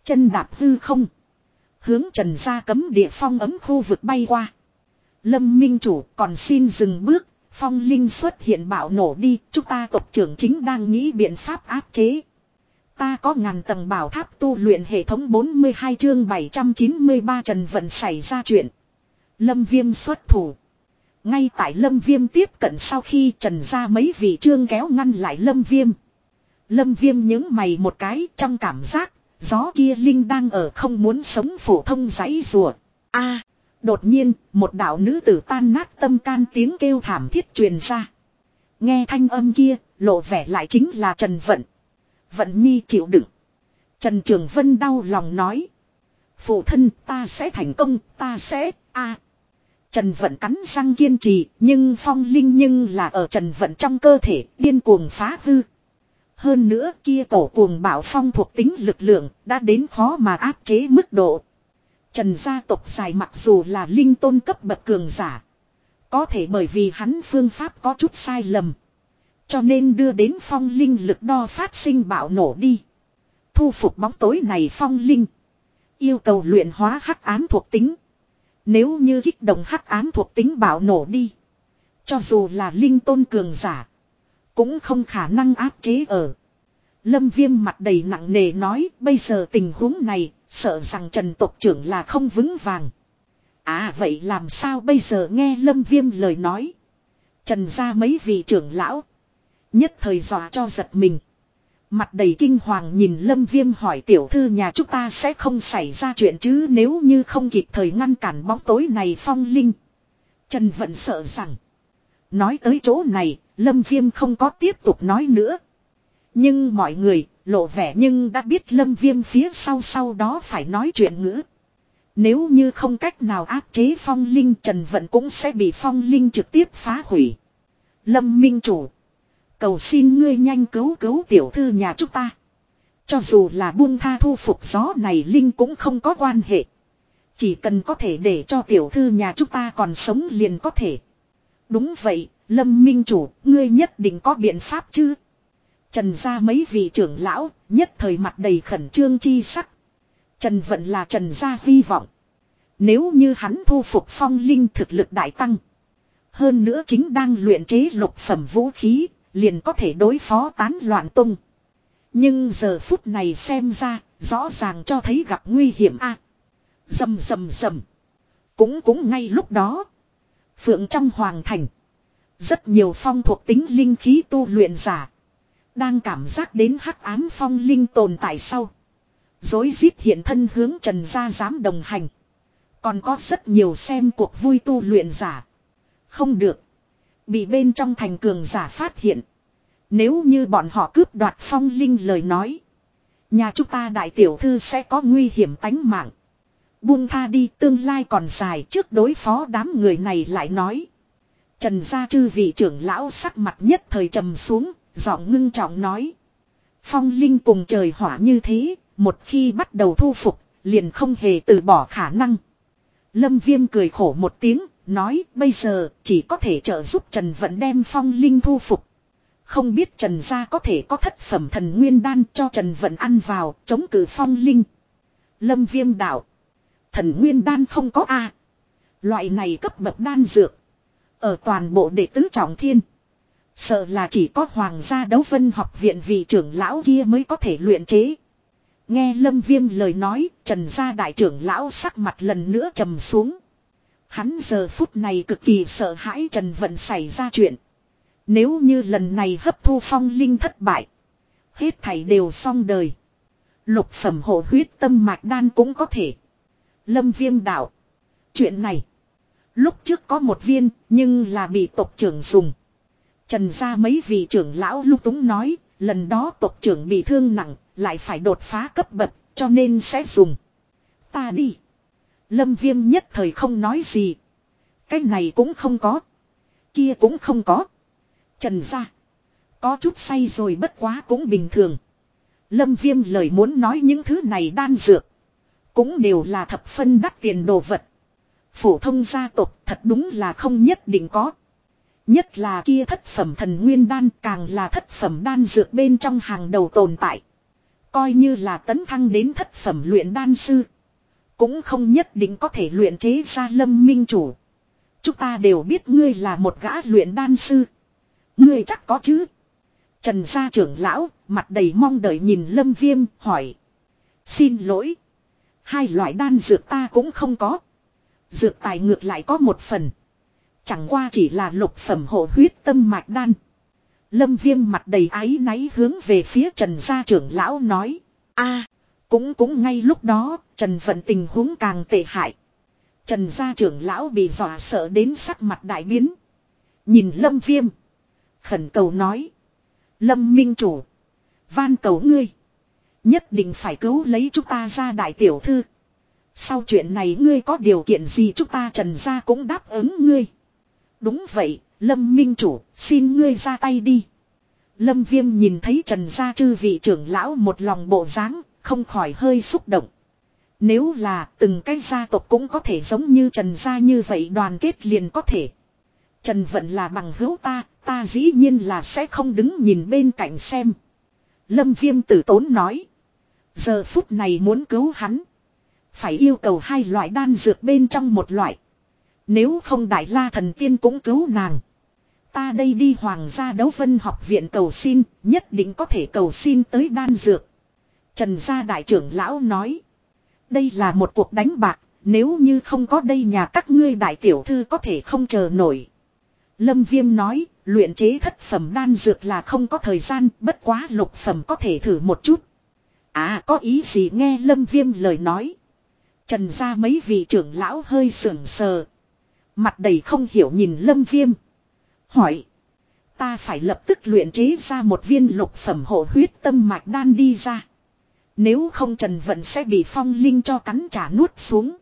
Chân đạp hư không. Hướng trần ra cấm địa phong ấm khu vực bay qua. Lâm minh chủ còn xin dừng bước. Phong linh xuất hiện bạo nổ đi. Chúng ta tộc trưởng chính đang nghĩ biện pháp áp chế. Ta có ngàn tầng bảo tháp tu luyện hệ thống 42 chương 793 Trần Vận xảy ra chuyện. Lâm Viêm xuất thủ. Ngay tại Lâm Viêm tiếp cận sau khi trần ra mấy vị trương kéo ngăn lại Lâm Viêm. Lâm Viêm những mày một cái trong cảm giác, gió kia Linh đang ở không muốn sống phổ thông giấy rùa. a đột nhiên, một đạo nữ tử tan nát tâm can tiếng kêu thảm thiết truyền ra. Nghe thanh âm kia, lộ vẻ lại chính là Trần Vận. Vận Nhi chịu đựng. Trần Trường Vân đau lòng nói. Phụ thân ta sẽ thành công, ta sẽ, a Trần Vận cắn răng kiên trì, nhưng phong linh nhưng là ở Trần Vận trong cơ thể, điên cuồng phá hư. Hơn nữa kia cổ cuồng bảo phong thuộc tính lực lượng, đã đến khó mà áp chế mức độ. Trần gia tộc dài mặc dù là linh tôn cấp bậc cường giả. Có thể bởi vì hắn phương pháp có chút sai lầm. Cho nên đưa đến phong linh lực đo phát sinh bạo nổ đi. Thu phục bóng tối này phong linh. Yêu cầu luyện hóa hắc ám thuộc tính. Nếu như kích động hắc ám thuộc tính bạo nổ đi. Cho dù là linh tôn cường giả. Cũng không khả năng áp chế ở. Lâm viêm mặt đầy nặng nề nói, bây giờ tình huống này sợ rằng trần tộc trưởng là không vững vàng. À vậy làm sao bây giờ nghe lâm viêm lời nói. Trần ra mấy vị trưởng lão. Nhất thời dọa cho giật mình. Mặt đầy kinh hoàng nhìn Lâm Viêm hỏi tiểu thư nhà chúng ta sẽ không xảy ra chuyện chứ nếu như không kịp thời ngăn cản bóng tối này phong linh. Trần vẫn sợ rằng. Nói tới chỗ này, Lâm Viêm không có tiếp tục nói nữa. Nhưng mọi người, lộ vẻ nhưng đã biết Lâm Viêm phía sau sau đó phải nói chuyện ngữ. Nếu như không cách nào áp chế phong linh Trần Vận cũng sẽ bị phong linh trực tiếp phá hủy. Lâm Minh Chủ Cầu xin ngươi nhanh cứu cứu tiểu thư nhà chúng ta. Cho dù là buông tha thu phục gió này Linh cũng không có quan hệ. Chỉ cần có thể để cho tiểu thư nhà chúng ta còn sống liền có thể. Đúng vậy, Lâm Minh Chủ, ngươi nhất định có biện pháp chứ? Trần gia mấy vị trưởng lão, nhất thời mặt đầy khẩn trương chi sắc. Trần Vận là Trần gia hy vọng. Nếu như hắn thu phục phong linh thực lực đại tăng. Hơn nữa chính đang luyện chế lục phẩm vũ khí, liền có thể đối phó tán loạn tung. Nhưng giờ phút này xem ra, rõ ràng cho thấy gặp nguy hiểm a. À, dầm dầm dầm. Cũng cũng ngay lúc đó. Phượng trong hoàng thành. Rất nhiều phong thuộc tính linh khí tu luyện giả. Đang cảm giác đến hắc ám phong linh tồn tại sau. Dối rít hiện thân hướng trần gia dám đồng hành. Còn có rất nhiều xem cuộc vui tu luyện giả. Không được. Bị bên trong thành cường giả phát hiện. Nếu như bọn họ cướp đoạt phong linh lời nói. Nhà chúng ta đại tiểu thư sẽ có nguy hiểm tánh mạng. Buông tha đi tương lai còn dài trước đối phó đám người này lại nói. Trần gia chư vị trưởng lão sắc mặt nhất thời trầm xuống, giọng ngưng trọng nói. Phong linh cùng trời hỏa như thế, một khi bắt đầu thu phục, liền không hề từ bỏ khả năng. Lâm viêm cười khổ một tiếng, nói bây giờ chỉ có thể trợ giúp Trần Vận đem phong linh thu phục. Không biết Trần gia có thể có thất phẩm thần nguyên đan cho Trần Vận ăn vào chống cử phong linh. Lâm viêm đạo. Thần nguyên đan không có A. Loại này cấp bậc đan dược. Ở toàn bộ đệ tứ trọng thiên. Sợ là chỉ có hoàng gia đấu vân học viện vị trưởng lão kia mới có thể luyện chế. Nghe lâm viêm lời nói, trần gia đại trưởng lão sắc mặt lần nữa trầm xuống. Hắn giờ phút này cực kỳ sợ hãi Trần Vận xảy ra chuyện. Nếu như lần này hấp thu phong linh thất bại. Hết thảy đều xong đời. Lục phẩm hộ huyết tâm mạch đan cũng có thể. Lâm viêm đạo. Chuyện này. Lúc trước có một viên nhưng là bị tộc trưởng dùng. Trần ra mấy vị trưởng lão lúc túng nói. Lần đó tộc trưởng bị thương nặng, lại phải đột phá cấp bậc, cho nên sẽ dùng. Ta đi. Lâm viêm nhất thời không nói gì. Cái này cũng không có. Kia cũng không có. Trần ra. Có chút say rồi bất quá cũng bình thường. Lâm viêm lời muốn nói những thứ này đan dược. Cũng đều là thập phân đắt tiền đồ vật. Phổ thông gia tộc thật đúng là không nhất định có. Nhất là kia thất phẩm thần nguyên đan càng là thất phẩm đan dược bên trong hàng đầu tồn tại. Coi như là tấn thăng đến thất phẩm luyện đan sư. Cũng không nhất định có thể luyện chế ra lâm minh chủ. Chúng ta đều biết ngươi là một gã luyện đan sư. Ngươi chắc có chứ. Trần gia trưởng lão, mặt đầy mong đợi nhìn lâm viêm, hỏi. Xin lỗi. Hai loại đan dược ta cũng không có. Dược tài ngược lại có một phần. Chẳng qua chỉ là lục phẩm hộ huyết tâm mạch đan. Lâm viêm mặt đầy áy náy hướng về phía trần gia trưởng lão nói. a cũng cũng ngay lúc đó, Trần Vận tình huống càng tệ hại. Trần gia trưởng lão bị dọa sợ đến sắc mặt đại biến. Nhìn Lâm Viêm. Khẩn cầu nói. Lâm Minh Chủ. Van cầu ngươi. Nhất định phải cứu lấy chúng ta ra đại tiểu thư. Sau chuyện này ngươi có điều kiện gì chúng ta trần gia cũng đáp ứng ngươi. Đúng vậy, Lâm Minh Chủ, xin ngươi ra tay đi. Lâm Viêm nhìn thấy trần gia chư vị trưởng lão một lòng bộ dáng không khỏi hơi xúc động. Nếu là từng cái gia tộc cũng có thể giống như Trần gia như vậy đoàn kết liền có thể. Trần Vận là bằng hữu ta, ta dĩ nhiên là sẽ không đứng nhìn bên cạnh xem. Lâm Viêm tử tốn nói. Giờ phút này muốn cứu hắn. Phải yêu cầu hai loại đan dược bên trong một loại. Nếu không Đại La Thần Tiên cũng cứu nàng. Ta đây đi Hoàng gia đấu vân học viện cầu xin, nhất định có thể cầu xin tới đan dược. Trần gia đại trưởng lão nói. Đây là một cuộc đánh bạc, nếu như không có đây nhà các ngươi đại tiểu thư có thể không chờ nổi. Lâm Viêm nói, luyện chế thất phẩm đan dược là không có thời gian, bất quá lục phẩm có thể thử một chút. À có ý gì nghe Lâm Viêm lời nói. Trần ra mấy vị trưởng lão hơi sưởng sờ. Mặt đầy không hiểu nhìn Lâm Viêm. Hỏi. Ta phải lập tức luyện chế ra một viên lục phẩm hộ huyết tâm mạch đan đi ra. Nếu không Trần Vận sẽ bị phong linh cho cắn trả nuốt xuống.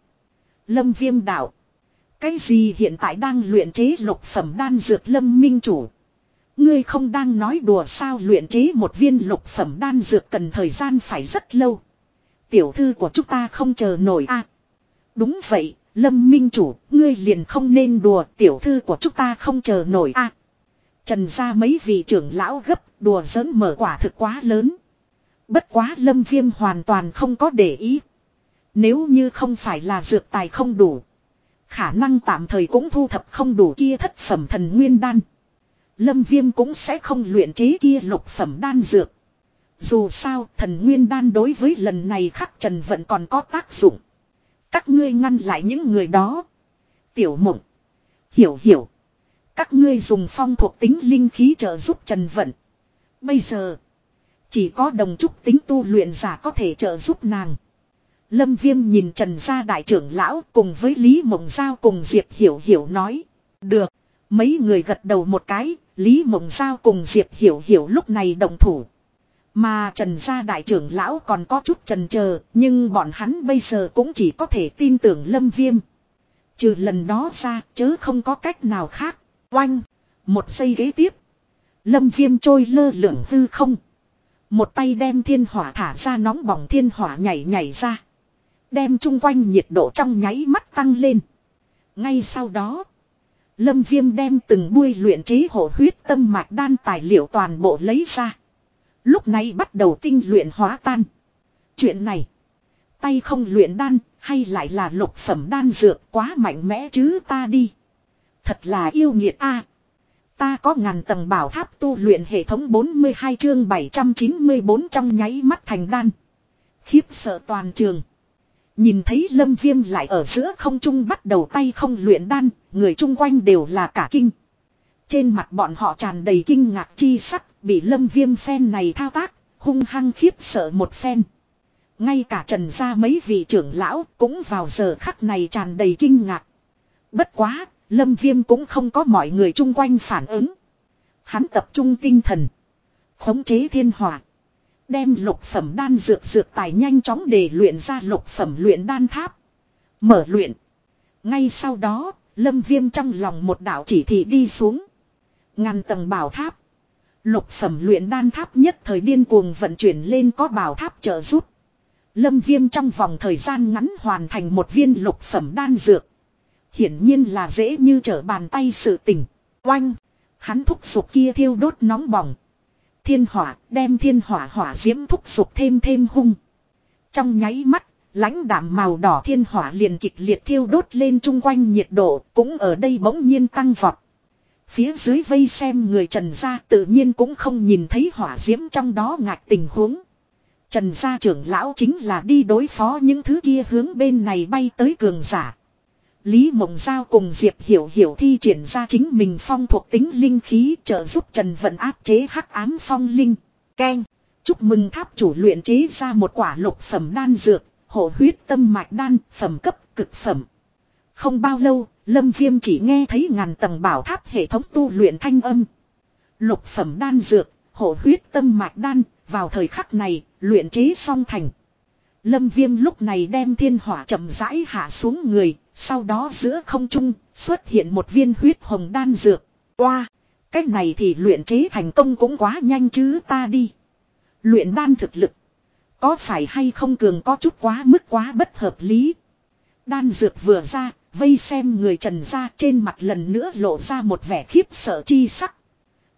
Lâm viêm đạo. Cái gì hiện tại đang luyện chế lục phẩm đan dược lâm minh chủ. Ngươi không đang nói đùa sao luyện chế một viên lục phẩm đan dược cần thời gian phải rất lâu. Tiểu thư của chúng ta không chờ nổi a Đúng vậy, lâm minh chủ, ngươi liền không nên đùa tiểu thư của chúng ta không chờ nổi a Trần ra mấy vị trưởng lão gấp đùa giỡn mở quả thực quá lớn. Bất quá lâm viêm hoàn toàn không có để ý. Nếu như không phải là dược tài không đủ. Khả năng tạm thời cũng thu thập không đủ kia thất phẩm thần nguyên đan. Lâm viêm cũng sẽ không luyện chế kia lục phẩm đan dược. Dù sao thần nguyên đan đối với lần này khắc trần vẫn còn có tác dụng. Các ngươi ngăn lại những người đó. Tiểu mộng. Hiểu hiểu. Các ngươi dùng phong thuộc tính linh khí trợ giúp trần vận. Bây giờ. Chỉ có đồng trúc tính tu luyện giả có thể trợ giúp nàng. Lâm Viêm nhìn Trần Gia Đại trưởng Lão cùng với Lý Mộng Giao cùng Diệp Hiểu Hiểu nói. Được. Mấy người gật đầu một cái, Lý Mộng Giao cùng Diệp Hiểu Hiểu lúc này đồng thủ. Mà Trần Gia Đại trưởng Lão còn có chút trần chờ nhưng bọn hắn bây giờ cũng chỉ có thể tin tưởng Lâm Viêm. Trừ lần đó ra, chớ không có cách nào khác. Oanh! Một giây ghế tiếp. Lâm Viêm trôi lơ lửng hư không. Một tay đem thiên hỏa thả ra nóng bỏng thiên hỏa nhảy nhảy ra. Đem chung quanh nhiệt độ trong nháy mắt tăng lên. Ngay sau đó. Lâm viêm đem từng buôi luyện trí hổ huyết tâm mạch đan tài liệu toàn bộ lấy ra. Lúc này bắt đầu tinh luyện hóa tan. Chuyện này. Tay không luyện đan hay lại là lục phẩm đan dược quá mạnh mẽ chứ ta đi. Thật là yêu nghiệt a Ta có ngàn tầng bảo tháp tu luyện hệ thống 42 chương 794 trong nháy mắt thành đan. Khiếp sợ toàn trường. Nhìn thấy lâm viêm lại ở giữa không trung bắt đầu tay không luyện đan, người chung quanh đều là cả kinh. Trên mặt bọn họ tràn đầy kinh ngạc chi sắc, bị lâm viêm phen này thao tác, hung hăng khiếp sợ một phen. Ngay cả trần gia mấy vị trưởng lão cũng vào giờ khắc này tràn đầy kinh ngạc. Bất quá, lâm viêm cũng không có mọi người chung quanh phản ứng. Hắn tập trung tinh thần. Khống chế thiên hỏa. Đem lục phẩm đan dược dược tài nhanh chóng để luyện ra lục phẩm luyện đan tháp. Mở luyện. Ngay sau đó, lâm viêm trong lòng một đảo chỉ thị đi xuống. Ngàn tầng bảo tháp. Lục phẩm luyện đan tháp nhất thời điên cuồng vận chuyển lên có bảo tháp trợ giúp. Lâm viêm trong vòng thời gian ngắn hoàn thành một viên lục phẩm đan dược. Hiển nhiên là dễ như trở bàn tay sự tình. Oanh! Hắn thúc sụp kia thiêu đốt nóng bỏng. Thiên hỏa đem thiên hỏa hỏa diễm thúc sụp thêm thêm hung. Trong nháy mắt, lãnh đảm màu đỏ thiên hỏa liền kịch liệt thiêu đốt lên chung quanh nhiệt độ cũng ở đây bỗng nhiên tăng vọt. Phía dưới vây xem người trần gia tự nhiên cũng không nhìn thấy hỏa diễm trong đó ngạc tình huống. Trần gia trưởng lão chính là đi đối phó những thứ kia hướng bên này bay tới cường giả. Lý Mộng Giao cùng Diệp Hiểu Hiểu thi triển ra chính mình phong thuộc tính linh khí trợ giúp Trần Vận áp chế hắc ám phong linh. Ken. Chúc mừng tháp chủ luyện chế ra một quả lục phẩm đan dược, hộ huyết tâm mạch đan, phẩm cấp cực phẩm. Không bao lâu, Lâm Viêm chỉ nghe thấy ngàn tầng bảo tháp hệ thống tu luyện thanh âm. Lục phẩm đan dược, hộ huyết tâm mạch đan, vào thời khắc này, luyện chế song thành. Lâm Viêm lúc này đem thiên hỏa chậm rãi hạ xuống người, sau đó giữa không trung xuất hiện một viên huyết hồng đan dược. Oa, cái này thì luyện chế thành công cũng quá nhanh chứ ta đi. Luyện đan thực lực. Có phải hay không cường có chút quá mức quá bất hợp lý. Đan dược vừa ra, vây xem người trần ra trên mặt lần nữa lộ ra một vẻ khiếp sợ chi sắc.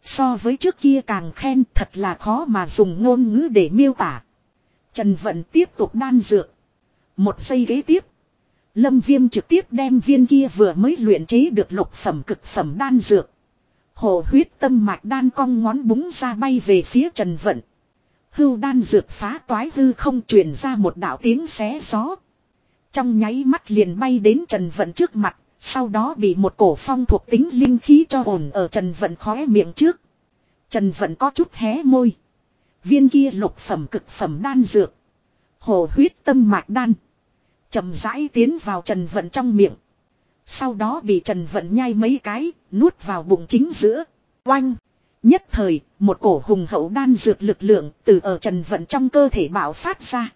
So với trước kia càng khen, thật là khó mà dùng ngôn ngữ để miêu tả. Trần Vận tiếp tục đan dược. Một giây ghế tiếp. Lâm Viêm trực tiếp đem viên kia vừa mới luyện chế được lục phẩm cực phẩm đan dược. Hồ huyết tâm mạch đan cong ngón búng ra bay về phía Trần Vận. Hưu đan dược phá toái hư không truyền ra một đạo tiếng xé gió. Trong nháy mắt liền bay đến Trần Vận trước mặt, sau đó bị một cổ phong thuộc tính linh khí cho ổn ở Trần Vận khóe miệng trước. Trần Vận có chút hé môi. Viên kia lục phẩm cực phẩm đan dược. Hồ huyết tâm mạch đan chậm rãi tiến vào Trần Vận trong miệng. Sau đó bị Trần Vận nhai mấy cái, nuốt vào bụng chính giữa. Oanh! Nhất thời, một cổ hùng hậu đan dược lực lượng từ ở Trần Vận trong cơ thể bạo phát ra.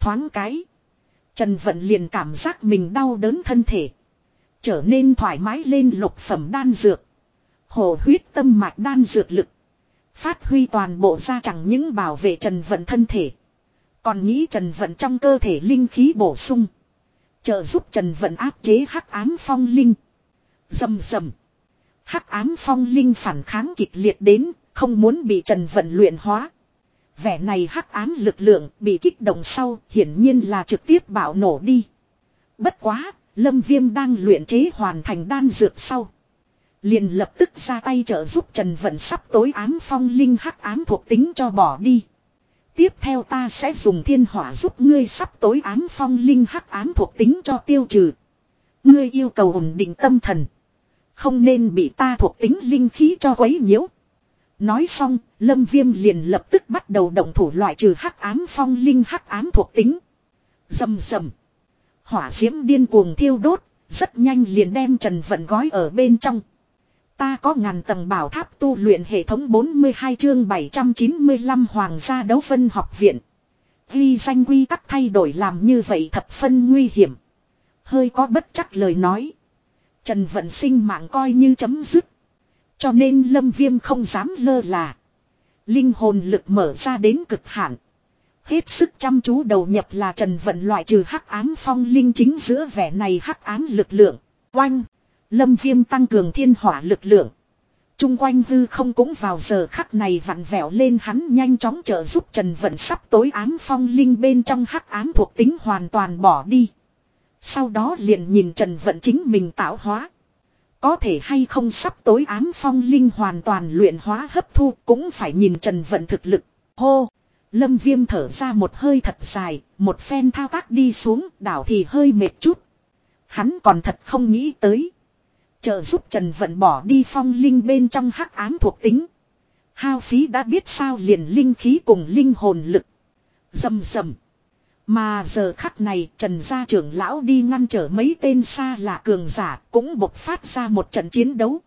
Thoáng cái. Trần Vận liền cảm giác mình đau đớn thân thể. Trở nên thoải mái lên lục phẩm đan dược. Hồ huyết tâm mạch đan dược lực. Phát huy toàn bộ ra chẳng những bảo vệ Trần Vận thân thể. Còn nghĩ Trần Vận trong cơ thể linh khí bổ sung. Trợ giúp Trần Vận áp chế hắc ám phong linh. Dầm dầm. Hắc ám phong linh phản kháng kịch liệt đến, không muốn bị Trần Vận luyện hóa. Vẻ này hắc ám lực lượng bị kích động sau, hiển nhiên là trực tiếp bạo nổ đi. Bất quá, Lâm Viêm đang luyện chế hoàn thành đan dược sau. Liền lập tức ra tay trợ giúp Trần Vận sắp tối ám phong linh hắc ám thuộc tính cho bỏ đi. Tiếp theo ta sẽ dùng thiên hỏa giúp ngươi sắp tối ám phong linh hắc ám thuộc tính cho tiêu trừ. Ngươi yêu cầu ổn định tâm thần. Không nên bị ta thuộc tính linh khí cho quấy nhiễu. Nói xong, Lâm Viêm liền lập tức bắt đầu động thủ loại trừ hắc ám phong linh hắc ám thuộc tính. Dầm dầm. Hỏa diễm điên cuồng thiêu đốt, rất nhanh liền đem Trần Vận gói ở bên trong. Ta có ngàn tầng bảo tháp tu luyện hệ thống 42 chương 795 Hoàng gia đấu phân học viện. Ghi danh quy tắc thay đổi làm như vậy thập phân nguy hiểm. Hơi có bất chắc lời nói. Trần Vận sinh mạng coi như chấm dứt. Cho nên Lâm Viêm không dám lơ là. Linh hồn lực mở ra đến cực hạn. Hết sức chăm chú đầu nhập là Trần Vận loại trừ hắc ám phong linh chính giữa vẻ này hắc ám lực lượng. Oanh! Lâm viêm tăng cường thiên hỏa lực lượng. Trung quanh hư không cũng vào giờ khắc này vặn vẹo lên hắn nhanh chóng trợ giúp Trần Vận sắp tối ám phong linh bên trong hắc ám thuộc tính hoàn toàn bỏ đi. Sau đó liền nhìn Trần Vận chính mình tạo hóa. Có thể hay không sắp tối ám phong linh hoàn toàn luyện hóa hấp thu cũng phải nhìn Trần Vận thực lực. Hô! Lâm viêm thở ra một hơi thật dài, một phen thao tác đi xuống đảo thì hơi mệt chút. Hắn còn thật không nghĩ tới. Trợ giúp Trần Vận bỏ đi phong linh bên trong hắc ám thuộc tính. Hao phí đã biết sao liền linh khí cùng linh hồn lực. Dầm dầm. Mà giờ khắc này Trần gia trưởng lão đi ngăn trở mấy tên xa lạ cường giả cũng bộc phát ra một trận chiến đấu.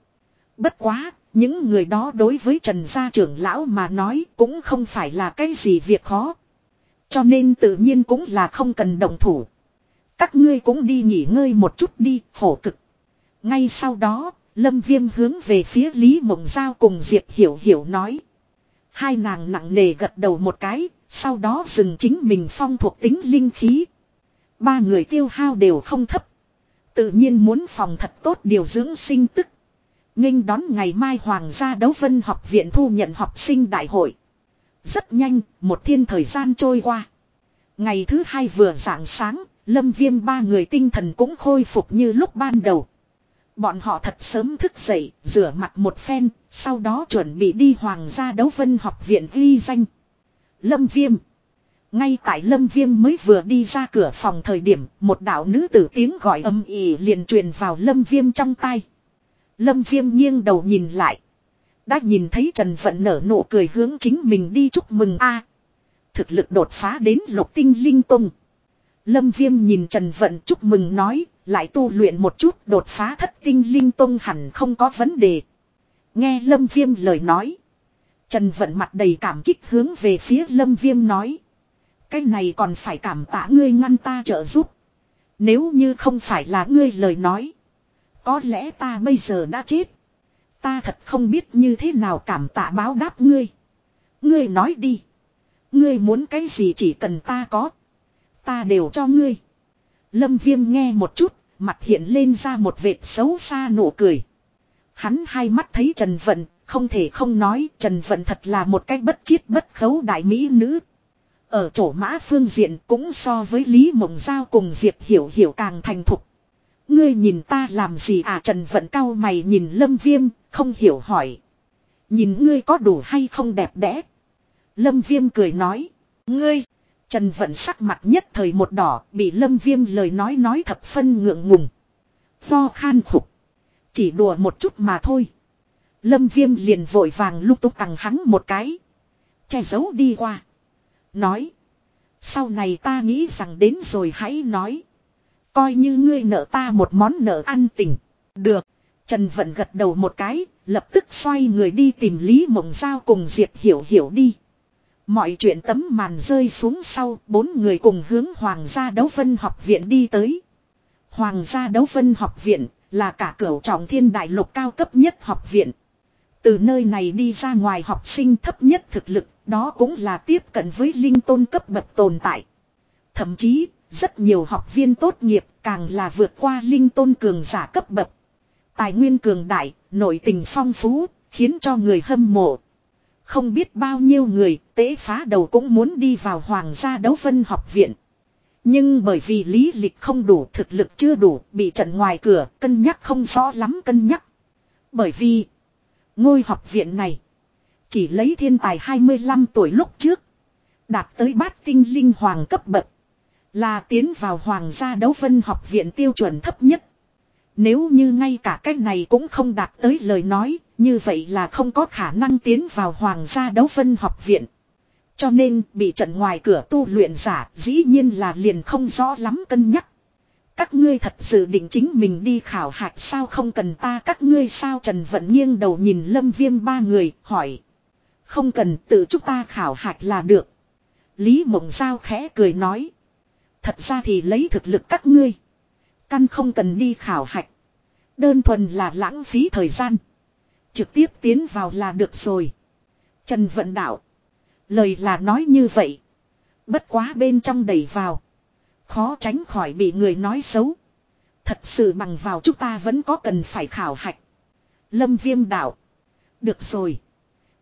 Bất quá, những người đó đối với Trần gia trưởng lão mà nói cũng không phải là cái gì việc khó. Cho nên tự nhiên cũng là không cần động thủ. Các ngươi cũng đi nghỉ ngơi một chút đi, khổ cực. Ngay sau đó, Lâm Viêm hướng về phía Lý Mộng Giao cùng Diệp Hiểu Hiểu nói. Hai nàng nặng nề gật đầu một cái, sau đó dừng chính mình phong thuộc tính linh khí. Ba người tiêu hao đều không thấp. Tự nhiên muốn phòng thật tốt điều dưỡng sinh tức. nghênh đón ngày mai Hoàng gia đấu vân học viện thu nhận học sinh đại hội. Rất nhanh, một thiên thời gian trôi qua. Ngày thứ hai vừa rạng sáng, lâm viêm ba người tinh thần cũng khôi phục như lúc ban đầu. Bọn họ thật sớm thức dậy, rửa mặt một phen, sau đó chuẩn bị đi Hoàng gia đấu vân học viện ghi danh. Lâm Viêm Ngay tại Lâm Viêm mới vừa đi ra cửa phòng thời điểm, một đạo nữ tử tiếng gọi âm ỉ liền truyền vào Lâm Viêm trong tay. Lâm Viêm nghiêng đầu nhìn lại. Đã nhìn thấy Trần Vận nở nụ cười hướng chính mình đi chúc mừng a Thực lực đột phá đến lục tinh linh tung. Lâm Viêm nhìn Trần Vận chúc mừng nói, lại tu luyện một chút đột phá thất tinh linh tông hẳn không có vấn đề. Nghe Lâm Viêm lời nói. Trần Vận mặt đầy cảm kích hướng về phía Lâm Viêm nói. Cái này còn phải cảm tạ ngươi ngăn ta trợ giúp. Nếu như không phải là ngươi lời nói. Có lẽ ta bây giờ đã chết. Ta thật không biết như thế nào cảm tạ báo đáp ngươi. Ngươi nói đi. Ngươi muốn cái gì chỉ cần ta có. Ta đều cho ngươi. Lâm viêm nghe một chút, mặt hiện lên ra một vệt xấu xa nụ cười. Hắn hai mắt thấy Trần Vận, không thể không nói Trần Vận thật là một cách bất chiết bất khấu đại mỹ nữ. Ở chỗ mã phương diện cũng so với Lý Mộng Giao cùng Diệp Hiểu Hiểu càng thành thục. Ngươi nhìn ta làm gì à Trần Vận cao mày nhìn Lâm Viêm, không hiểu hỏi. Nhìn ngươi có đủ hay không đẹp đẽ. Lâm Viêm cười nói. Ngươi, Trần Vận sắc mặt nhất thời một đỏ, bị Lâm Viêm lời nói nói thập phân ngượng ngùng. Pho khan khục. Chỉ đùa một chút mà thôi. Lâm Viêm liền vội vàng lúc túc tặng hắn một cái. Che giấu đi qua. Nói. Sau này ta nghĩ rằng đến rồi hãy nói. Coi như ngươi nợ ta một món nợ ăn tình. Được. Trần Vận gật đầu một cái, lập tức xoay người đi tìm Lý Mộng Giao cùng Diệp Hiểu Hiểu đi. Mọi chuyện tấm màn rơi xuống sau, bốn người cùng hướng Hoàng gia đấu vân học viện đi tới. Hoàng gia đấu vân học viện là cả cửu trọng thiên đại lục cao cấp nhất học viện. Từ nơi này đi ra ngoài học sinh thấp nhất thực lực, đó cũng là tiếp cận với linh tôn cấp bậc tồn tại. Thậm chí, rất nhiều học viên tốt nghiệp càng là vượt qua linh tôn cường giả cấp bậc. Tài nguyên cường đại, nội tình phong phú, khiến cho người hâm mộ. Không biết bao nhiêu người tế phá đầu cũng muốn đi vào hoàng gia đấu vân học viện. Nhưng bởi vì lý lịch không đủ thực lực chưa đủ bị trận ngoài cửa cân nhắc không rõ lắm cân nhắc. Bởi vì ngôi học viện này chỉ lấy thiên tài 25 tuổi lúc trước đạt tới bát tinh linh hoàng cấp bậc là tiến vào hoàng gia đấu phân học viện tiêu chuẩn thấp nhất. Nếu như ngay cả cái này cũng không đạt tới lời nói, như vậy là không có khả năng tiến vào hoàng gia đấu phân học viện. Cho nên bị trận ngoài cửa tu luyện giả dĩ nhiên là liền không rõ lắm cân nhắc. Các ngươi thật sự định chính mình đi khảo hạch sao không cần ta các ngươi sao Trần Vận nghiêng đầu nhìn lâm viêm ba người, hỏi. Không cần, tự chúng ta khảo hạch là được. Lý Mộng Giao khẽ cười nói. Thật ra thì lấy thực lực các ngươi. Căn không cần đi khảo hạch. Đơn thuần là lãng phí thời gian. Trực tiếp tiến vào là được rồi. Trần Vận Đạo. Lời là nói như vậy. Bất quá bên trong đẩy vào. Khó tránh khỏi bị người nói xấu. Thật sự bằng vào chúng ta vẫn có cần phải khảo hạch. Lâm Viêm Đạo. Được rồi.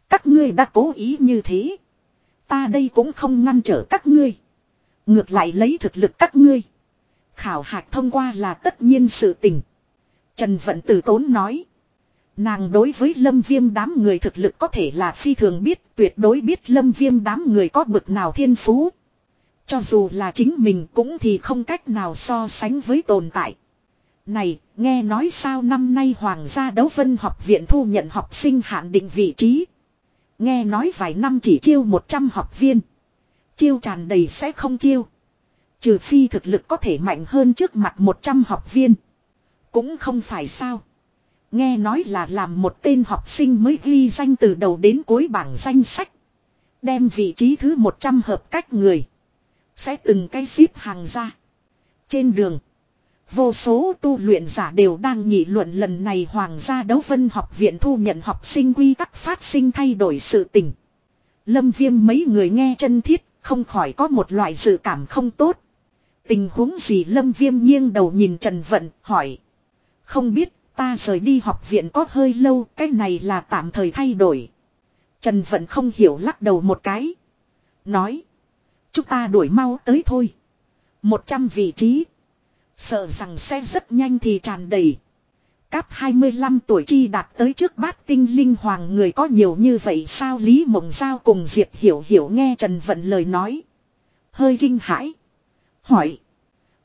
Các ngươi đã cố ý như thế. Ta đây cũng không ngăn trở các ngươi. Ngược lại lấy thực lực các ngươi. Khảo hạch thông qua là tất nhiên sự tình. Trần Vận Tử Tốn nói. Nàng đối với lâm viêm đám người thực lực có thể là phi thường biết, tuyệt đối biết lâm viêm đám người có bực nào thiên phú. Cho dù là chính mình cũng thì không cách nào so sánh với tồn tại. Này, nghe nói sao năm nay Hoàng gia đấu vân học viện thu nhận học sinh hạn định vị trí. Nghe nói vài năm chỉ chiêu 100 học viên. Chiêu tràn đầy sẽ không chiêu. Trừ phi thực lực có thể mạnh hơn trước mặt 100 học viên. Cũng không phải sao. Nghe nói là làm một tên học sinh mới ghi danh từ đầu đến cuối bảng danh sách. Đem vị trí thứ 100 hợp cách người. Sẽ từng cái xếp hàng ra. Trên đường. Vô số tu luyện giả đều đang nghị luận lần này Hoàng gia đấu vân học viện thu nhận học sinh quy tắc phát sinh thay đổi sự tình. Lâm viêm mấy người nghe chân thiết, không khỏi có một loại dự cảm không tốt. Tình huống gì lâm viêm nghiêng đầu nhìn Trần Vận, hỏi. Không biết, ta rời đi học viện có hơi lâu, cái này là tạm thời thay đổi. Trần Vận không hiểu lắc đầu một cái. Nói. Chúng ta đuổi mau tới thôi. Một trăm vị trí. Sợ rằng sẽ rất nhanh thì tràn đầy. Cáp 25 tuổi chi đạt tới trước bát tinh linh hoàng người có nhiều như vậy sao Lý Mộng Giao cùng Diệp Hiểu Hiểu nghe Trần Vận lời nói. Hơi kinh hãi. Hỏi.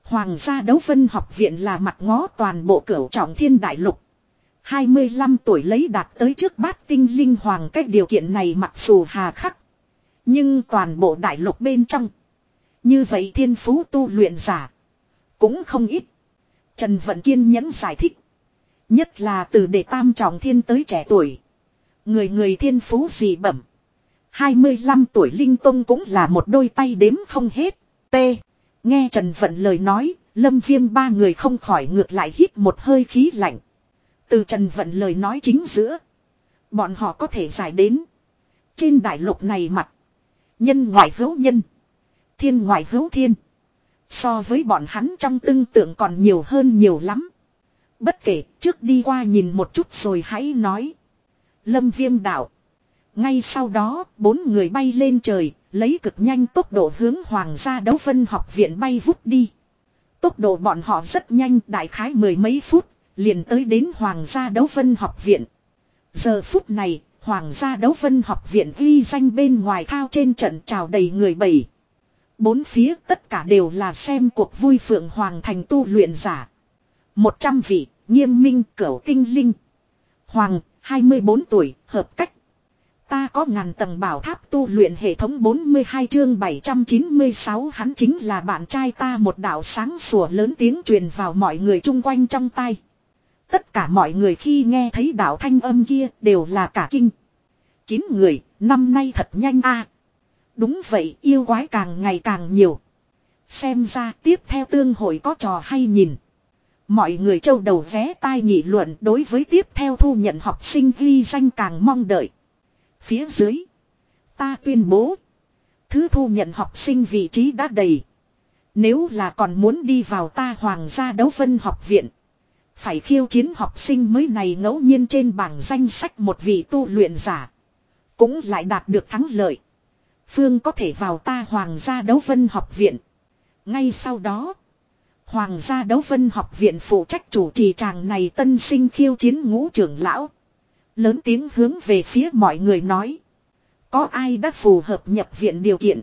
Hoàng gia đấu vân học viện là mặt ngó toàn bộ cửu trọng thiên đại lục. 25 tuổi lấy đạt tới trước bát tinh linh hoàng cách điều kiện này mặc dù hà khắc. Nhưng toàn bộ đại lục bên trong. Như vậy thiên phú tu luyện giả. Cũng không ít. Trần Vận Kiên nhẫn giải thích. Nhất là từ đệ tam trọng thiên tới trẻ tuổi. Người người thiên phú gì bẩm. 25 tuổi Linh Tông cũng là một đôi tay đếm không hết. T. Nghe Trần Vận lời nói, Lâm Viêm ba người không khỏi ngược lại hít một hơi khí lạnh. Từ Trần Vận lời nói chính giữa. Bọn họ có thể giải đến. Trên đại lục này mặt. Nhân ngoại hữu nhân. Thiên ngoại hữu thiên. So với bọn hắn trong tương tượng còn nhiều hơn nhiều lắm. Bất kể trước đi qua nhìn một chút rồi hãy nói. Lâm viêm đạo. Ngay sau đó, bốn người bay lên trời, lấy cực nhanh tốc độ hướng Hoàng gia đấu phân học viện bay vút đi. Tốc độ bọn họ rất nhanh, đại khái mười mấy phút, liền tới đến Hoàng gia đấu phân học viện. Giờ phút này, Hoàng gia đấu vân học viện ghi danh bên ngoài thao trên trận trào đầy người bảy. Bốn phía tất cả đều là xem cuộc vui phượng hoàng thành tu luyện giả. Một trăm vị, nghiêm minh, cửu tinh linh. Hoàng, 24 tuổi, hợp cách. Ta có ngàn tầng bảo tháp tu luyện hệ thống 42 chương 796 hắn chính là bạn trai ta một đạo sáng sủa lớn tiếng truyền vào mọi người chung quanh trong tay. Tất cả mọi người khi nghe thấy đạo thanh âm kia đều là cả kinh. Kín người, năm nay thật nhanh a. Đúng vậy, yêu quái càng ngày càng nhiều. Xem ra tiếp theo tương hội có trò hay nhìn. Mọi người châu đầu vé tai nghị luận đối với tiếp theo thu nhận học sinh ghi danh càng mong đợi. Phía dưới. Ta tuyên bố. Thứ thu nhận học sinh vị trí đã đầy. Nếu là còn muốn đi vào ta hoàng gia đấu vân học viện. Phải khiêu chiến học sinh mới này ngẫu nhiên trên bảng danh sách một vị tu luyện giả. Cũng lại đạt được thắng lợi. Phương có thể vào ta Hoàng gia đấu vân học viện. Ngay sau đó. Hoàng gia đấu vân học viện phụ trách chủ trì tràng này tân sinh khiêu chiến ngũ trưởng lão. Lớn tiếng hướng về phía mọi người nói. Có ai đã phù hợp nhập viện điều kiện.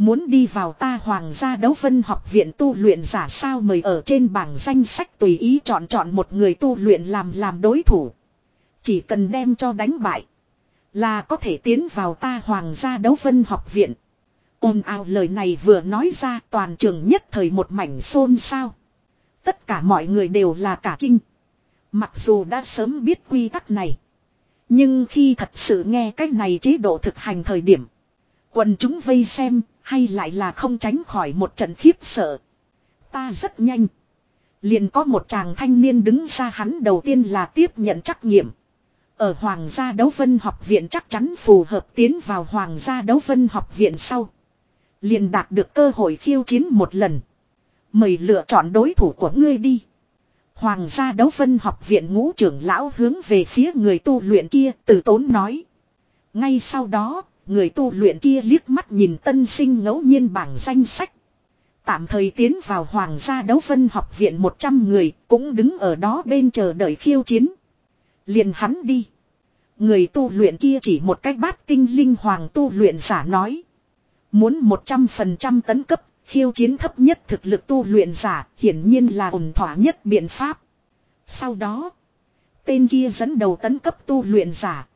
Muốn đi vào ta hoàng gia đấu vân học viện tu luyện giả sao mời ở trên bảng danh sách tùy ý chọn chọn một người tu luyện làm làm đối thủ. Chỉ cần đem cho đánh bại. Là có thể tiến vào ta hoàng gia đấu vân học viện. ồn ào lời này vừa nói ra toàn trường nhất thời một mảnh xôn xao. Tất cả mọi người đều là cả kinh. Mặc dù đã sớm biết quy tắc này. Nhưng khi thật sự nghe cách này chế độ thực hành thời điểm. Quần chúng vây xem hay lại là không tránh khỏi một trận khiếp sợ. Ta rất nhanh. Liền có một chàng thanh niên đứng ra hắn đầu tiên là tiếp nhận trắc nghiệm. Ở Hoàng gia đấu vân học viện chắc chắn phù hợp tiến vào Hoàng gia đấu vân học viện sau. Liền đạt được cơ hội khiêu chiến một lần. Mời lựa chọn đối thủ của ngươi đi. Hoàng gia đấu vân học viện ngũ trưởng lão hướng về phía người tu luyện kia từ tốn nói. Ngay sau đó, người tu luyện kia liếc mắt nhìn tân sinh ngẫu nhiên bảng danh sách. Tạm thời tiến vào Hoàng gia đấu phân học viện 100 người cũng đứng ở đó bên chờ đợi khiêu chiến. Liền hắn đi. Người tu luyện kia chỉ một cách bát tinh linh hoàng tu luyện giả nói. Muốn 100% tấn cấp, khiêu chiến thấp nhất thực lực tu luyện giả, hiển nhiên là ổn thỏa nhất biện pháp. Sau đó, tên kia dẫn đầu tấn cấp tu luyện giả.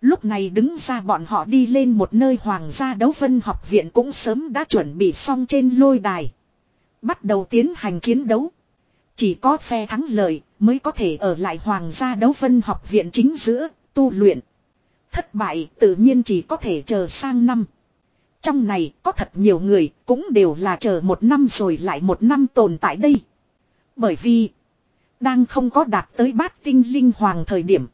Lúc này đứng ra bọn họ đi lên một nơi hoàng gia đấu vân học viện cũng sớm đã chuẩn bị xong trên lôi đài. Bắt đầu tiến hành chiến đấu. Chỉ có phe thắng lợi mới có thể ở lại hoàng gia đấu vân học viện chính giữa, tu luyện. Thất bại tự nhiên chỉ có thể chờ sang năm. Trong này có thật nhiều người cũng đều là chờ một năm rồi lại một năm tồn tại đây. Bởi vì đang không có đạt tới bát tinh linh hoàng thời điểm.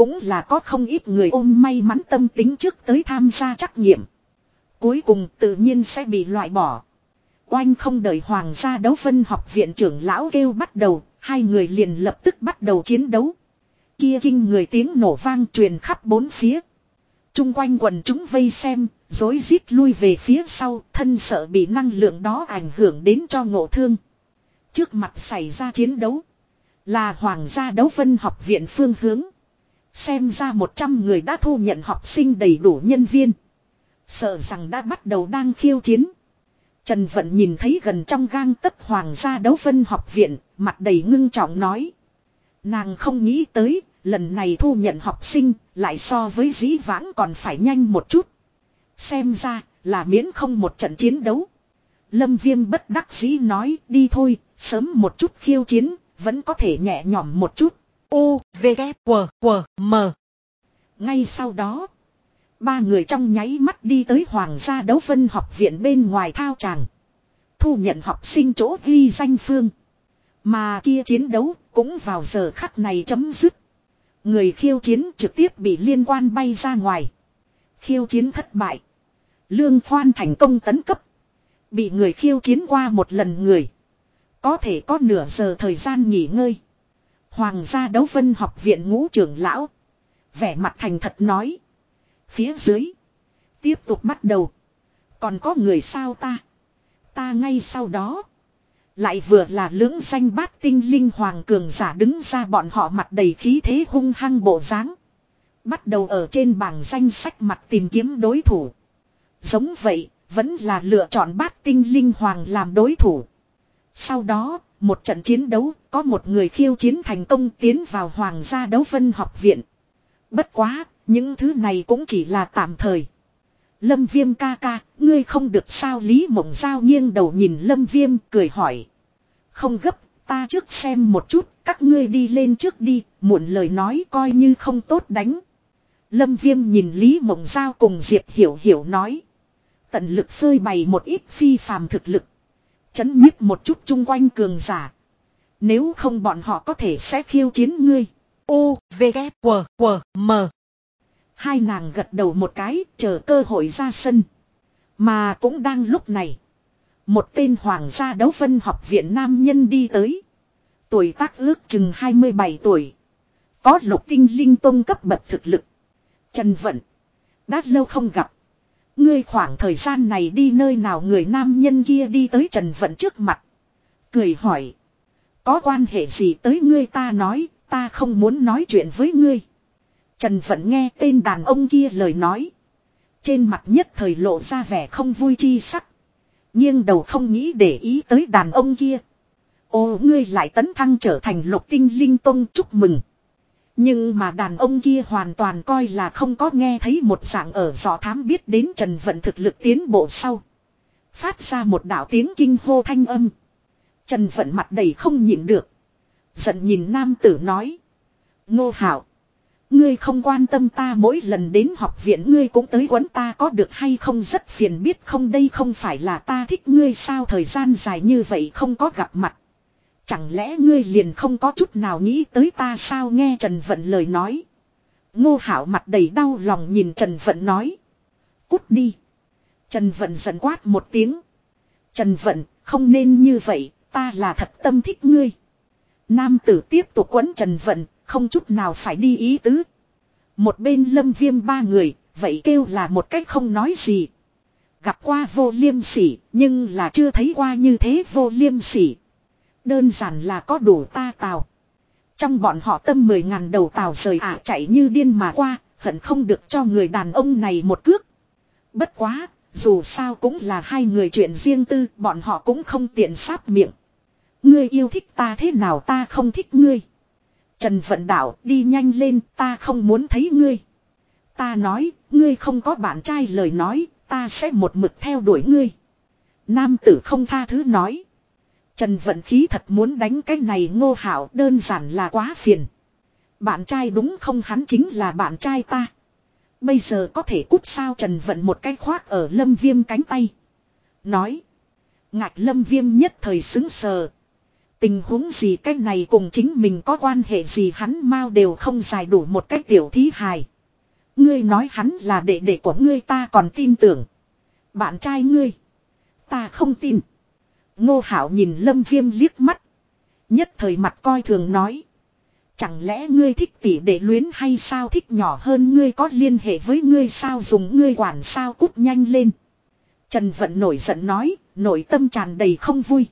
Cũng là có không ít người ôm may mắn tâm tính trước tới tham gia trắc nghiệm. Cuối cùng tự nhiên sẽ bị loại bỏ. Oanh không đợi hoàng gia đấu phân học viện trưởng lão kêu bắt đầu, hai người liền lập tức bắt đầu chiến đấu. Kia kinh người tiếng nổ vang truyền khắp bốn phía. Trung quanh quần chúng vây xem, dối rít lui về phía sau, thân sợ bị năng lượng đó ảnh hưởng đến cho ngộ thương. Trước mặt xảy ra chiến đấu, là hoàng gia đấu phân học viện phương hướng. Xem ra 100 người đã thu nhận học sinh đầy đủ nhân viên. Sợ rằng đã bắt đầu đang khiêu chiến. Trần Vận nhìn thấy gần trong gang tấc hoàng gia đấu phân học viện, mặt đầy ngưng trọng nói. Nàng không nghĩ tới, lần này thu nhận học sinh, lại so với dĩ vãng còn phải nhanh một chút. Xem ra, là miễn không một trận chiến đấu. Lâm Viêm bất đắc dĩ nói, đi thôi, sớm một chút khiêu chiến, vẫn có thể nhẹ nhõm một chút. U, V, K, W, W, M. Ngay sau đó, ba người trong nháy mắt đi tới Hoàng gia đấu phân học viện bên ngoài thao tràng. Thu nhận học sinh chỗ ghi danh phương. Mà kia chiến đấu cũng vào giờ khắc này chấm dứt. Người khiêu chiến trực tiếp bị liên quan bay ra ngoài. Khiêu chiến thất bại. Lương khoan thành công tấn cấp. Bị người khiêu chiến qua một lần người. Có thể có nửa giờ thời gian nghỉ ngơi. Hoàng gia đấu vân học viện ngũ trưởng lão. Vẻ mặt thành thật nói. Phía dưới. Tiếp tục bắt đầu. Còn có người sao ta. Ta ngay sau đó. Lại vừa là lưỡng danh bát tinh linh hoàng cường giả đứng ra bọn họ mặt đầy khí thế hung hăng bộ dáng Bắt đầu ở trên bảng danh sách mặt tìm kiếm đối thủ. Giống vậy, vẫn là lựa chọn bát tinh linh hoàng làm đối thủ. Sau đó, một trận chiến đấu, có một người khiêu chiến thành công tiến vào Hoàng gia đấu phân học viện. Bất quá, những thứ này cũng chỉ là tạm thời. Lâm viêm ca ca, ngươi không được sao Lý Mộng Giao nghiêng đầu nhìn Lâm viêm cười hỏi. Không gấp, ta trước xem một chút, các ngươi đi lên trước đi, muộn lời nói coi như không tốt đánh. Lâm viêm nhìn Lý Mộng Giao cùng Diệp Hiểu Hiểu nói. Tận lực phơi bày một ít phi phàm thực lực. Chấn nhiếp một chút chung quanh cường giả. Nếu không bọn họ có thể sẽ khiêu chiến ngươi. U, V, K, W, W, M. Hai nàng gật đầu một cái, chờ cơ hội ra sân. Mà cũng đang lúc này. Một tên hoàng gia đấu vân học viện nam nhân đi tới. Tuổi tác ước chừng 27 tuổi. Có lục tinh linh tôn cấp bậc thực lực. Trần Vận. Đã lâu không gặp. Ngươi khoảng thời gian này đi nơi nào người nam nhân kia đi tới Trần Vận trước mặt. Cười hỏi. Có quan hệ gì tới ngươi ta nói, ta không muốn nói chuyện với ngươi. Trần Vận nghe tên đàn ông kia lời nói. Trên mặt nhất thời lộ ra vẻ không vui chi sắc. Nhưng đầu không nghĩ để ý tới đàn ông kia. Ô ngươi lại tấn thăng trở thành lục tinh linh tông chúc mừng. Nhưng mà đàn ông kia hoàn toàn coi là không có nghe thấy một dạng ở dò thám biết đến Trần Vận thực lực tiến bộ sau. Phát ra một đạo tiếng kinh hô thanh âm. Trần Vận mặt đầy không nhịn được. Giận nhìn nam tử nói. Ngô Hảo. Ngươi không quan tâm ta mỗi lần đến học viện ngươi cũng tới quấn ta có được hay không rất phiền biết không đây không phải là ta thích ngươi sao thời gian dài như vậy không có gặp mặt. Chẳng lẽ ngươi liền không có chút nào nghĩ tới ta sao nghe Trần Vận lời nói. Ngô Hảo mặt đầy đau lòng nhìn Trần Vận nói. Cút đi. Trần Vận giận quát một tiếng. Trần Vận, không nên như vậy, ta là thật tâm thích ngươi. Nam tử tiếp tục quấn Trần Vận, không chút nào phải đi ý tứ. Một bên lâm viêm ba người, vậy kêu là một cách không nói gì. Gặp qua vô liêm sỉ, nhưng là chưa thấy qua như thế vô liêm sỉ. Đơn giản là có đủ ta tào. Trong bọn họ tâm mười ngàn đầu tào rời ả chạy như điên mà qua, hận không được cho người đàn ông này một cước. Bất quá, dù sao cũng là hai người chuyện riêng tư, bọn họ cũng không tiện sáp miệng. Ngươi yêu thích ta thế nào ta không thích ngươi. Trần Vận Đạo đi nhanh lên ta không muốn thấy ngươi. Ta nói, ngươi không có bạn trai lời nói, ta sẽ một mực theo đuổi ngươi. Nam tử không tha thứ nói. Trần vận khí thật muốn đánh cái này ngô hảo đơn giản là quá phiền. Bạn trai đúng không hắn chính là bạn trai ta. Bây giờ có thể cút sao Trần vận một cái khoác ở lâm viêm cánh tay. Nói. Ngạch lâm viêm nhất thời xứng sờ. Tình huống gì cái này cùng chính mình có quan hệ gì hắn mau đều không giải đủ một cái tiểu thí hài. Ngươi nói hắn là đệ đệ của ngươi ta còn tin tưởng. Bạn trai ngươi. Ta không tin. Ngô Hảo nhìn Lâm Viêm liếc mắt. Nhất thời mặt coi thường nói. Chẳng lẽ ngươi thích tỷ đệ luyến hay sao thích nhỏ hơn ngươi có liên hệ với ngươi sao dùng ngươi quản sao cút nhanh lên. Trần Vận nổi giận nói, nội tâm tràn đầy không vui.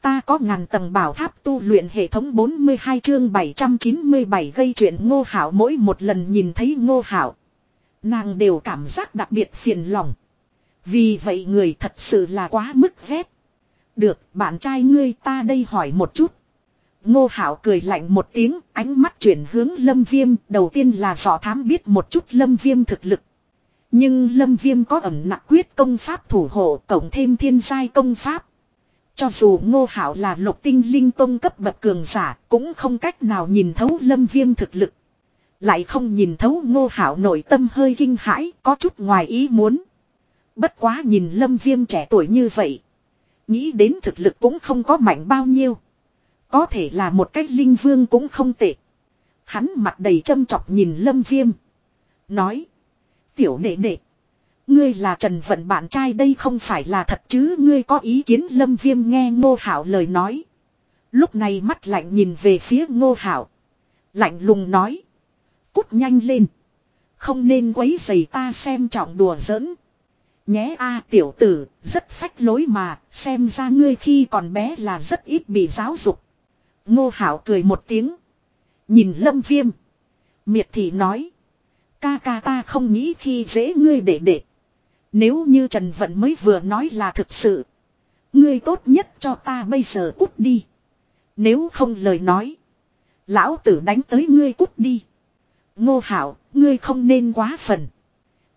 Ta có ngàn tầng bảo tháp tu luyện hệ thống 42 chương 797 gây chuyện ngô hảo mỗi một lần nhìn thấy ngô hảo. Nàng đều cảm giác đặc biệt phiền lòng. Vì vậy người thật sự là quá mức ghét. Được, bạn trai ngươi ta đây hỏi một chút. Ngô Hảo cười lạnh một tiếng, ánh mắt chuyển hướng Lâm Viêm, đầu tiên là dò thám biết một chút Lâm Viêm thực lực. Nhưng Lâm Viêm có ẩm nặng quyết công pháp thủ hộ, cộng thêm thiên giai công pháp. Cho dù Ngô Hảo là lục tinh linh tông cấp bậc cường giả, cũng không cách nào nhìn thấu Lâm Viêm thực lực. Lại không nhìn thấu Ngô Hảo nội tâm hơi kinh hãi, có chút ngoài ý muốn. Bất quá nhìn Lâm Viêm trẻ tuổi như vậy, Nghĩ đến thực lực cũng không có mạnh bao nhiêu. Có thể là một cách linh vương cũng không tệ. Hắn mặt đầy châm chọc nhìn lâm viêm. Nói. Tiểu đệ đệ. Ngươi là Trần Vận bạn trai đây không phải là thật chứ ngươi có ý kiến lâm viêm nghe ngô hảo lời nói. Lúc này mắt lạnh nhìn về phía ngô hảo. Lạnh lùng nói. Cút nhanh lên. Không nên quấy giày ta xem trọng đùa giỡn. Nhé a tiểu tử, rất phách lối mà, xem ra ngươi khi còn bé là rất ít bị giáo dục. Ngô Hảo cười một tiếng. Nhìn lâm viêm. Miệt thị nói. Ca ca ta không nghĩ khi dễ ngươi để để. Nếu như Trần Vận mới vừa nói là thực sự. Ngươi tốt nhất cho ta bây giờ cút đi. Nếu không lời nói. Lão tử đánh tới ngươi cút đi. Ngô Hảo, ngươi không nên quá phần.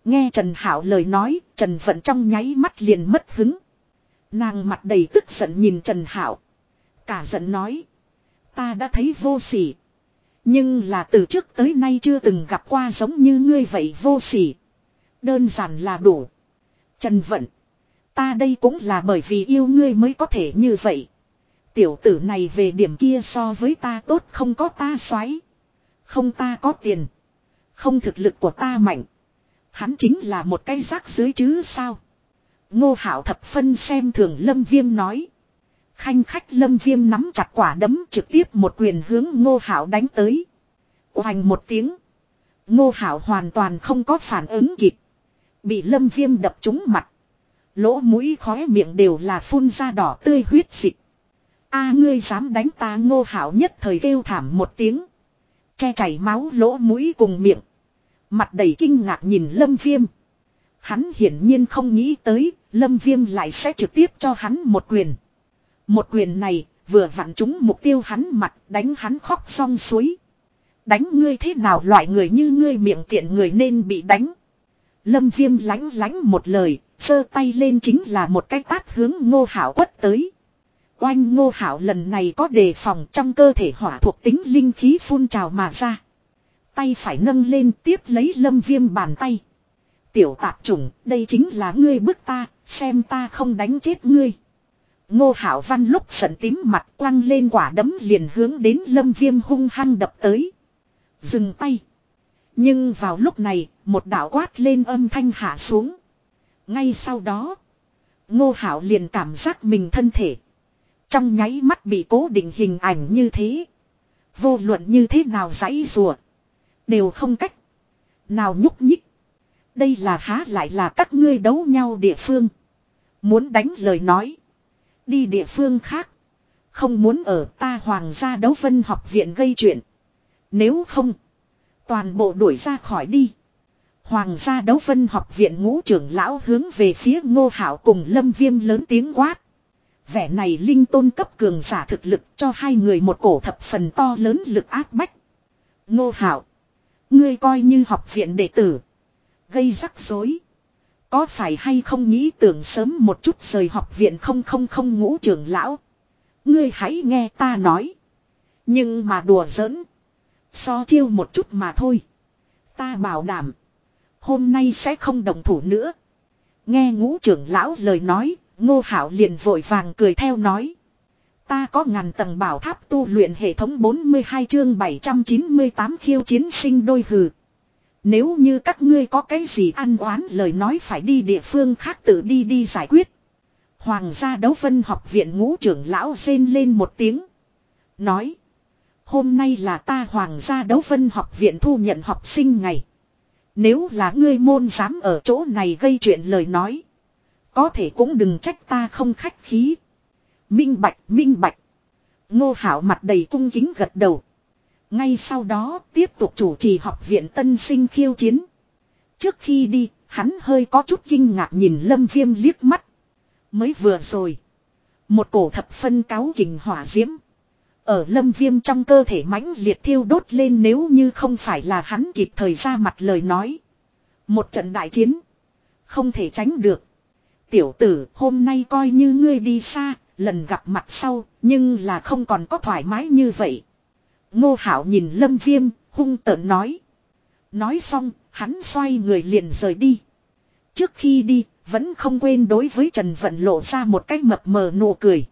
Nghe Trần Hảo lời nói, Trần Vận trong nháy mắt liền mất hứng. Nàng mặt đầy tức giận nhìn Trần Hảo. Cả giận nói. Ta đã thấy vô sỉ. Nhưng là từ trước tới nay chưa từng gặp qua giống như ngươi vậy vô sỉ. Đơn giản là đủ. Trần Vận. Ta đây cũng là bởi vì yêu ngươi mới có thể như vậy. Tiểu tử này về điểm kia so với ta tốt không có ta xoáy. Không ta có tiền. Không thực lực của ta mạnh. Hắn chính là một cái rác dưới chứ sao. Ngô Hảo thập phân xem thường Lâm Viêm nói. Khanh khách Lâm Viêm nắm chặt quả đấm trực tiếp một quyền hướng Ngô Hảo đánh tới. Hoành một tiếng. Ngô Hảo hoàn toàn không có phản ứng kịp. Bị Lâm Viêm đập trúng mặt. Lỗ mũi khóe miệng đều là phun ra đỏ tươi huyết dịch. A, ngươi dám đánh ta Ngô Hảo nhất thời kêu thảm một tiếng. Che chảy máu lỗ mũi cùng miệng. Mặt đầy kinh ngạc nhìn Lâm Viêm. Hắn hiển nhiên không nghĩ tới, Lâm Viêm lại sẽ trực tiếp cho hắn một quyền. Một quyền này, vừa vặn trúng mục tiêu hắn mặt, đánh hắn khóc song suối. Đánh ngươi thế nào loại người như ngươi miệng tiện người nên bị đánh. Lâm Viêm lánh lánh một lời, sơ tay lên chính là một cái tát hướng ngô hảo quất tới. Oanh ngô hảo lần này có đề phòng trong cơ thể hỏa thuộc tính linh khí phun trào mà ra. Tay phải nâng lên tiếp lấy lâm viêm bàn tay. Tiểu tạp trùng, đây chính là ngươi bức ta, xem ta không đánh chết ngươi. Ngô Hảo Văn lúc giận tím mặt quăng lên quả đấm liền hướng đến lâm viêm hung hăng đập tới. Dừng tay. Nhưng vào lúc này, một đảo quát lên âm thanh hạ xuống. Ngay sau đó, Ngô Hảo liền cảm giác mình thân thể. Trong nháy mắt bị cố định hình ảnh như thế. Vô luận như thế nào giãy rùa. Đều không cách. Nào nhúc nhích. Đây là há lại là các ngươi đấu nhau địa phương. Muốn đánh lời nói. Đi địa phương khác. Không muốn ở ta hoàng gia đấu vân học viện gây chuyện. Nếu không. Toàn bộ đuổi ra khỏi đi. Hoàng gia đấu vân học viện ngũ trưởng lão hướng về phía ngô hảo cùng lâm viêm lớn tiếng quát. Vẻ này linh tôn cấp cường giả thực lực cho hai người một cổ thập phần to lớn lực áp bách. Ngô hảo. Ngươi coi như học viện đệ tử. Gây rắc rối. Có phải hay không nghĩ tưởng sớm một chút rời học viện không không không ngũ trưởng lão. Ngươi hãy nghe ta nói. Nhưng mà đùa giỡn. So chiêu một chút mà thôi. Ta bảo đảm. Hôm nay sẽ không đồng thủ nữa. Nghe ngũ trưởng lão lời nói. Ngô Hảo liền vội vàng cười theo nói. Ta có ngàn tầng bảo tháp tu luyện hệ thống 42 chương 798 khiêu chiến sinh đôi hừ. Nếu như các ngươi có cái gì ăn oán lời nói phải đi địa phương khác tự đi đi giải quyết. Hoàng gia đấu vân học viện ngũ trưởng lão rên lên một tiếng. Nói. Hôm nay là ta hoàng gia đấu vân học viện thu nhận học sinh ngày. Nếu là ngươi môn dám ở chỗ này gây chuyện lời nói. Có thể cũng đừng trách ta không khách khí. Minh bạch, minh bạch. Ngô Hảo mặt đầy cung kính gật đầu. Ngay sau đó tiếp tục chủ trì học viện tân sinh khiêu chiến. Trước khi đi, hắn hơi có chút kinh ngạc nhìn Lâm Viêm liếc mắt. Mới vừa rồi. Một cổ thập phân cáo kình hỏa diễm. Ở lâm viêm trong cơ thể mãnh liệt thiêu đốt lên nếu như không phải là hắn kịp thời ra mặt lời nói. Một trận đại chiến. Không thể tránh được. Tiểu tử hôm nay coi như ngươi đi xa, lần gặp mặt sau, nhưng là không còn có thoải mái như vậy. Ngô Hảo nhìn lâm viêm, hung tợn nói. Nói xong, hắn xoay người liền rời đi. Trước khi đi, vẫn không quên đối với Trần Vận lộ ra một cái mập mờ nụ cười.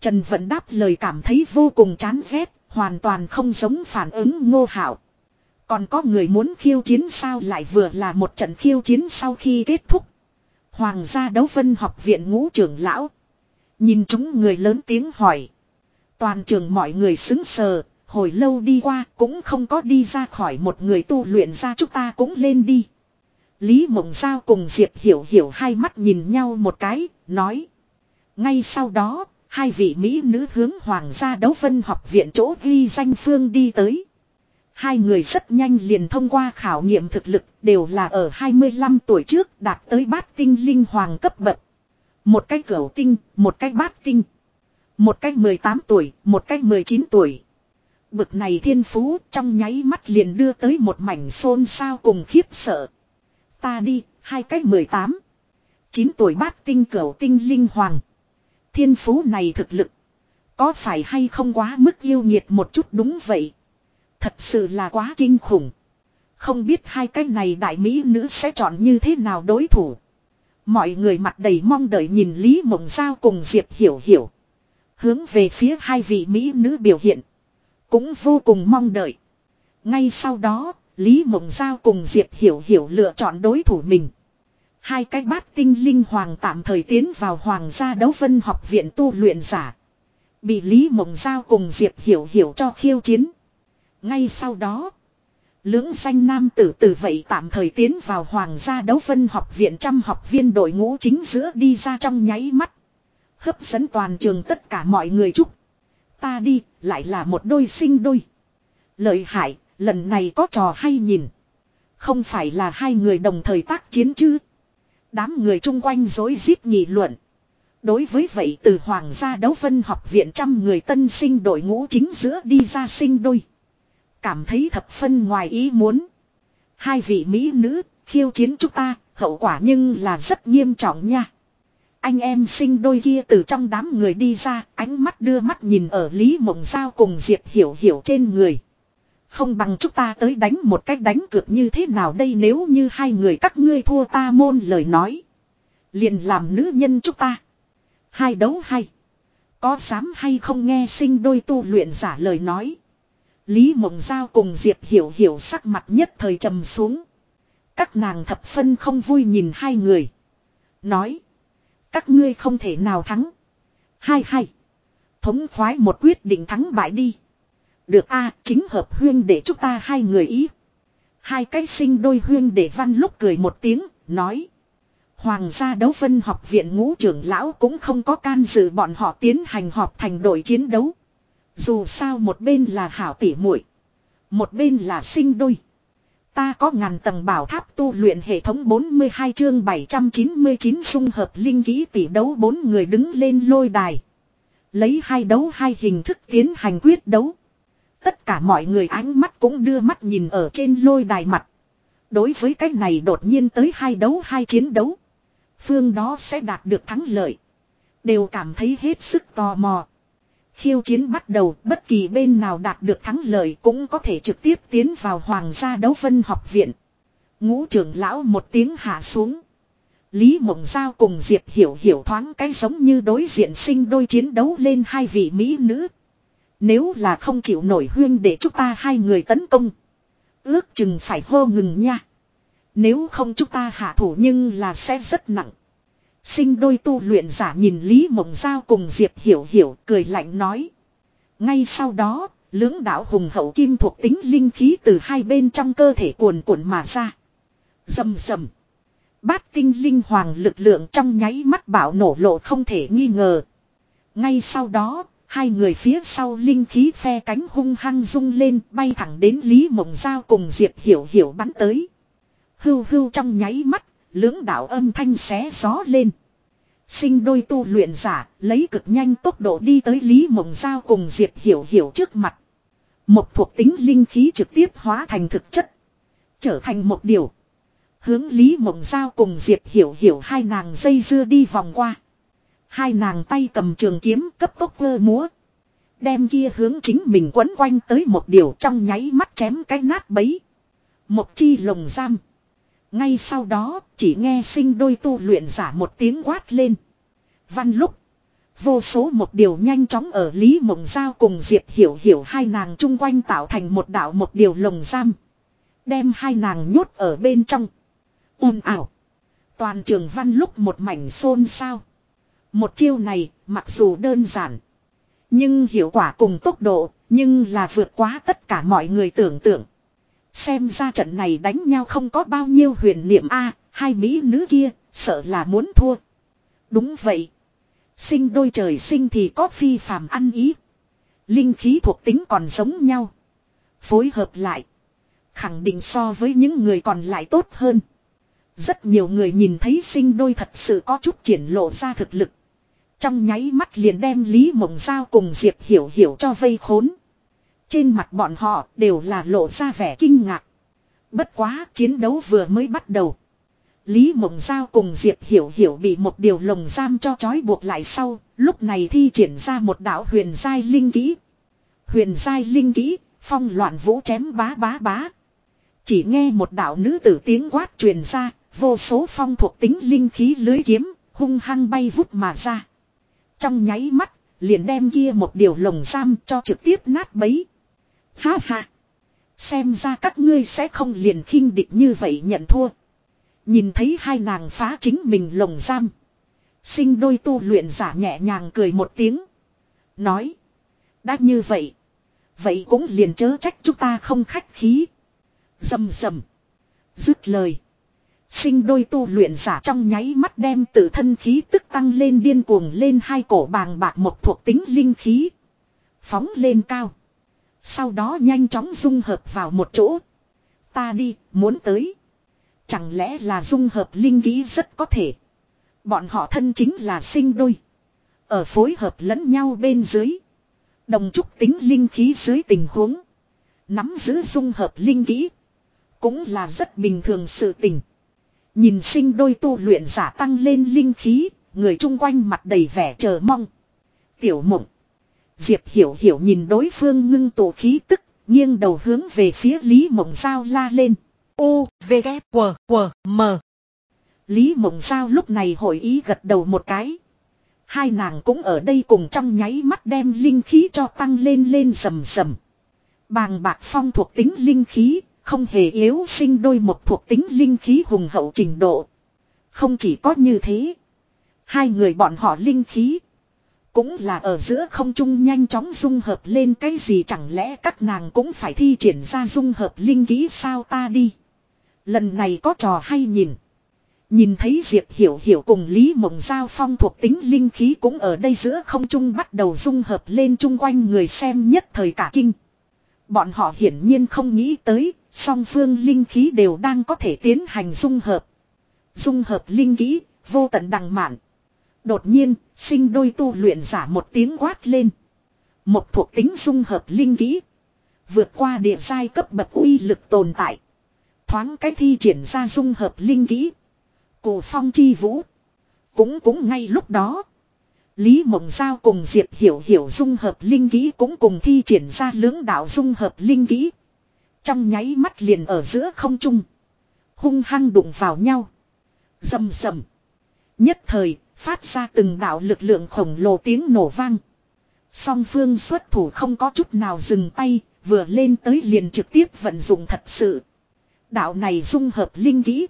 Trần Vận đáp lời cảm thấy vô cùng chán ghét, hoàn toàn không giống phản ứng ngô hảo. Còn có người muốn khiêu chiến sao lại vừa là một trận khiêu chiến sau khi kết thúc. Hoàng gia đấu vân học viện ngũ trưởng lão. Nhìn chúng người lớn tiếng hỏi. Toàn trường mọi người xứng sờ, hồi lâu đi qua cũng không có đi ra khỏi một người tu luyện ra chúng ta cũng lên đi. Lý Mộng Giao cùng Diệp Hiểu Hiểu hai mắt nhìn nhau một cái, nói. Ngay sau đó, hai vị Mỹ nữ hướng Hoàng gia đấu vân học viện chỗ ghi danh phương đi tới. Hai người rất nhanh liền thông qua khảo nghiệm thực lực đều là ở 25 tuổi trước đạt tới bát tinh linh hoàng cấp bậc. Một cái cửu tinh, một cái bát tinh. Một cái 18 tuổi, một cái 19 tuổi. Bực này thiên phú trong nháy mắt liền đưa tới một mảnh xôn xao cùng khiếp sợ. Ta đi, hai cách 18. 9 tuổi bát tinh cửu tinh linh hoàng. Thiên phú này thực lực. Có phải hay không quá mức yêu nhiệt một chút đúng vậy. Thật sự là quá kinh khủng. Không biết hai cái này đại mỹ nữ sẽ chọn như thế nào đối thủ. Mọi người mặt đầy mong đợi nhìn Lý Mộng Giao cùng Diệp Hiểu Hiểu. Hướng về phía hai vị mỹ nữ biểu hiện. Cũng vô cùng mong đợi. Ngay sau đó, Lý Mộng Giao cùng Diệp Hiểu Hiểu lựa chọn đối thủ mình. Hai cái bát tinh linh hoàng tạm thời tiến vào hoàng gia đấu vân học viện tu luyện giả. Bị Lý Mộng Giao cùng Diệp Hiểu Hiểu cho khiêu chiến. Ngay sau đó, lưỡng danh nam tử tử vậy tạm thời tiến vào hoàng gia đấu phân học viện trăm học viên đội ngũ chính giữa đi ra trong nháy mắt. Hấp dẫn toàn trường tất cả mọi người chúc. Ta đi, lại là một đôi sinh đôi. Lợi hại, lần này có trò hay nhìn. Không phải là hai người đồng thời tác chiến chứ. Đám người chung quanh dối rít nghị luận. Đối với vậy từ Hoàng gia đấu phân học viện trăm người tân sinh đội ngũ chính giữa đi ra sinh đôi. Cảm thấy thập phân ngoài ý muốn. Hai vị Mỹ nữ, khiêu chiến chúng ta, hậu quả nhưng là rất nghiêm trọng nha. Anh em sinh đôi kia từ trong đám người đi ra, ánh mắt đưa mắt nhìn ở Lý Mộng Giao cùng Diệp Hiểu Hiểu trên người. Không bằng chúng ta tới đánh một cách đánh cược như thế nào đây nếu như hai người các ngươi thua ta môn lời nói. Liền làm nữ nhân chúng ta. Hai đấu hay. Có dám hay không nghe sinh đôi tu luyện giả lời nói. Lý Mộng Giao cùng Diệp Hiểu Hiểu sắc mặt nhất thời trầm xuống. Các nàng thập phân không vui nhìn hai người. Nói. Các ngươi không thể nào thắng. Hai hai. Thống khoái một quyết định thắng bại đi. Được a chính hợp huyên để chúng ta hai người ý. Hai cái sinh đôi huyên để văn lúc cười một tiếng, nói. Hoàng gia đấu phân học viện ngũ trưởng lão cũng không có can dự bọn họ tiến hành họp thành đội chiến đấu. Dù sao một bên là hảo tỉ muội, Một bên là sinh đôi. Ta có ngàn tầng bảo tháp tu luyện hệ thống 42 chương 799 xung hợp linh kỹ tỷ đấu bốn người đứng lên lôi đài. Lấy hai đấu hai hình thức tiến hành quyết đấu. Tất cả mọi người ánh mắt cũng đưa mắt nhìn ở trên lôi đài mặt. Đối với cái này đột nhiên tới hai đấu hai chiến đấu. Phương đó sẽ đạt được thắng lợi. Đều cảm thấy hết sức tò mò. Khiêu chiến bắt đầu, bất kỳ bên nào đạt được thắng lợi cũng có thể trực tiếp tiến vào Hoàng gia đấu phân học viện. Ngũ trưởng lão một tiếng hạ xuống. Lý Mộng Giao cùng Diệp Hiểu Hiểu thoáng cái giống như đối diện sinh đôi chiến đấu lên hai vị mỹ nữ. Nếu là không chịu nổi huyên để chúng ta hai người tấn công. Ước chừng phải hô ngừng nha. Nếu không chúng ta hạ thủ nhưng là sẽ rất nặng. Sinh đôi tu luyện giả nhìn Lý Mộng Giao cùng Diệp Hiểu Hiểu cười lạnh nói. Ngay sau đó, lưỡng đạo hùng hậu kim thuộc tính linh khí từ hai bên trong cơ thể cuồn cuộn mà ra. Dầm dầm. Bát tinh linh hoàng lực lượng trong nháy mắt bảo nổ lộ không thể nghi ngờ. Ngay sau đó, hai người phía sau linh khí phe cánh hung hăng rung lên bay thẳng đến Lý Mộng Giao cùng Diệp Hiểu Hiểu bắn tới. Hưu hưu trong nháy mắt, lưỡng đạo âm thanh xé gió lên. Sinh đôi tu luyện giả, lấy cực nhanh tốc độ đi tới Lý Mộng Giao cùng Diệp Hiểu Hiểu trước mặt. Một thuộc tính linh khí trực tiếp hóa thành thực chất. Trở thành một điều. Hướng Lý Mộng Giao cùng Diệp Hiểu Hiểu hai nàng dây dưa đi vòng qua. Hai nàng tay cầm trường kiếm cấp tốc vơ múa. Đem kia hướng chính mình quấn quanh tới một điều trong nháy mắt chém cái nát bấy. Một chi lồng giam. Ngay sau đó, chỉ nghe sinh đôi tu luyện giả một tiếng quát lên. Văn lúc. Vô số một điều nhanh chóng ở Lý Mộng Giao cùng Diệp Hiểu Hiểu hai nàng chung quanh tạo thành một đạo một điều lồng giam. Đem hai nàng nhốt ở bên trong. ồn ảo. Toàn trường văn lúc một mảnh xôn xao. Một chiêu này, mặc dù đơn giản. Nhưng hiệu quả cùng tốc độ, nhưng là vượt quá tất cả mọi người tưởng tượng. Xem ra trận này đánh nhau không có bao nhiêu huyền niệm a hai mỹ nữ kia, sợ là muốn thua. Đúng vậy. Sinh đôi trời sinh thì có phi phàm ăn ý. Linh khí thuộc tính còn giống nhau. Phối hợp lại. Khẳng định so với những người còn lại tốt hơn. Rất nhiều người nhìn thấy sinh đôi thật sự có chút triển lộ ra thực lực. Trong nháy mắt liền đem Lý Mộng Giao cùng Diệp Hiểu Hiểu cho vây khốn. Trên mặt bọn họ đều là lộ ra vẻ kinh ngạc. Bất quá chiến đấu vừa mới bắt đầu. Lý Mộng Giao cùng Diệp Hiểu Hiểu bị một điều lồng giam cho trói buộc lại sau, lúc này thi triển ra một đạo huyền giai linh kỹ. Huyền giai linh kỹ, phong loạn vũ chém bá bá bá. Chỉ nghe một đạo nữ tử tiếng quát truyền ra, vô số phong thuộc tính linh khí lưới kiếm, hung hăng bay vút mà ra. Trong nháy mắt, liền đem kia một điều lồng giam cho trực tiếp nát bấy. Ha ha. Xem ra các ngươi sẽ không liền khinh địch như vậy nhận thua. Nhìn thấy hai nàng phá chính mình lồng giam. Sinh đôi tu luyện giả nhẹ nhàng cười một tiếng. Nói. Đã như vậy. Vậy cũng liền chớ trách chúng ta không khách khí. Dầm dầm. Dứt lời. Sinh đôi tu luyện giả trong nháy mắt đem tự thân khí tức tăng lên điên cuồng lên hai cổ bàng bạc một thuộc tính linh khí. Phóng lên cao. Sau đó nhanh chóng dung hợp vào một chỗ. Ta đi, muốn tới. Chẳng lẽ là dung hợp linh khí rất có thể. Bọn họ thân chính là sinh đôi. Ở phối hợp lẫn nhau bên dưới. Đồng trúc tính linh khí dưới tình huống. Nắm giữ dung hợp linh khí. Cũng là rất bình thường sự tình. Nhìn sinh đôi tu luyện giả tăng lên linh khí. Người chung quanh mặt đầy vẻ chờ mong. Tiểu mộng. Diệp hiểu hiểu nhìn đối phương ngưng tụ khí tức. Nghiêng đầu hướng về phía Lý Mộng Giao la lên. U, V, g W, W, M. Lý Mộng Giao lúc này hội ý gật đầu một cái. Hai nàng cũng ở đây cùng trong nháy mắt đem linh khí cho tăng lên lên sầm sầm. Bàng bạc phong thuộc tính linh khí, không hề yếu sinh đôi một thuộc tính linh khí hùng hậu trình độ. Không chỉ có như thế. Hai người bọn họ linh khí. Cũng là ở giữa không trung nhanh chóng dung hợp lên cái gì chẳng lẽ các nàng cũng phải thi triển ra dung hợp linh khí sao ta đi. Lần này có trò hay nhìn. Nhìn thấy Diệp Hiểu Hiểu cùng Lý Mộng Giao Phong thuộc tính linh khí cũng ở đây giữa không trung bắt đầu dung hợp lên chung quanh người xem nhất thời cả kinh. Bọn họ hiển nhiên không nghĩ tới, song phương linh khí đều đang có thể tiến hành dung hợp. Dung hợp linh khí, vô tận đằng mạn. Đột nhiên, sinh đôi tu luyện giả một tiếng quát lên. Một thuộc tính dung hợp linh khí. Vượt qua địa giai cấp bậc uy lực tồn tại. Thoáng cái thi triển ra dung hợp linh khí. Cổ phong chi vũ. Cũng cũng ngay lúc đó. Lý Mộng Giao cùng Diệp Hiểu Hiểu dung hợp linh kỹ cũng cùng thi triển ra lưỡng đạo dung hợp linh kỹ. Trong nháy mắt liền ở giữa không trung. Hung hăng đụng vào nhau. Dầm dầm. Nhất thời, phát ra từng đạo lực lượng khổng lồ tiếng nổ vang. Song phương xuất thủ không có chút nào dừng tay, vừa lên tới liền trực tiếp vận dụng thật sự. Đạo này dung hợp linh kỹ.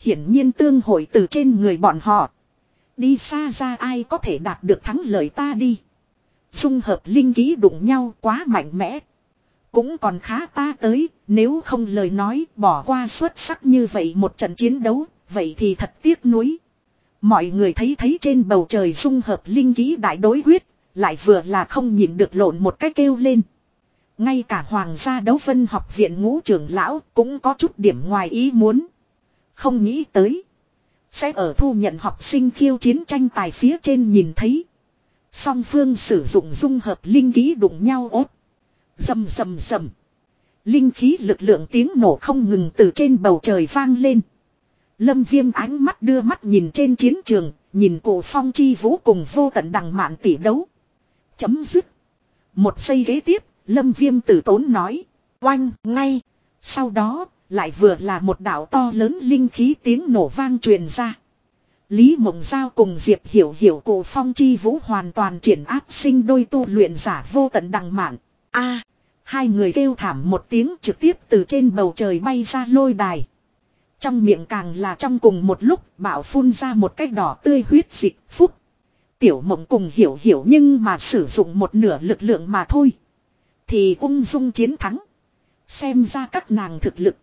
Hiển nhiên tương hội từ trên người bọn họ. Đi xa ra ai có thể đạt được thắng lợi ta đi. Dung hợp linh kỹ đụng nhau quá mạnh mẽ. Cũng còn khá ta tới, nếu không lời nói bỏ qua xuất sắc như vậy một trận chiến đấu, vậy thì thật tiếc nuối. Mọi người thấy thấy trên bầu trời dung hợp linh khí đại đối quyết, lại vừa là không nhìn được lộn một cái kêu lên. Ngay cả hoàng gia đấu phân học viện ngũ trưởng lão cũng có chút điểm ngoài ý muốn. Không nghĩ tới. Sẽ ở thu nhận học sinh khiêu chiến tranh tài phía trên nhìn thấy. Song phương sử dụng dung hợp linh khí đụng nhau ốt. Dầm dầm dầm. Linh khí lực lượng tiếng nổ không ngừng từ trên bầu trời vang lên. Lâm viêm ánh mắt đưa mắt nhìn trên chiến trường, nhìn cổ phong chi vũ cùng vô tận đằng mạn tỷ đấu. Chấm dứt. Một giây ghế tiếp, lâm viêm tử tốn nói. Oanh, ngay. Sau đó, lại vừa là một đảo to lớn linh khí tiếng nổ vang truyền ra. Lý Mộng Giao cùng Diệp Hiểu Hiểu cổ phong chi vũ hoàn toàn triển áp sinh đôi tu luyện giả vô tận đằng mạn. a hai người kêu thảm một tiếng trực tiếp từ trên bầu trời bay ra lôi đài. Trong miệng càng là trong cùng một lúc bảo phun ra một cái đỏ tươi huyết dịch phúc. Tiểu mộng cùng hiểu hiểu nhưng mà sử dụng một nửa lực lượng mà thôi. Thì ung dung chiến thắng. Xem ra các nàng thực lực.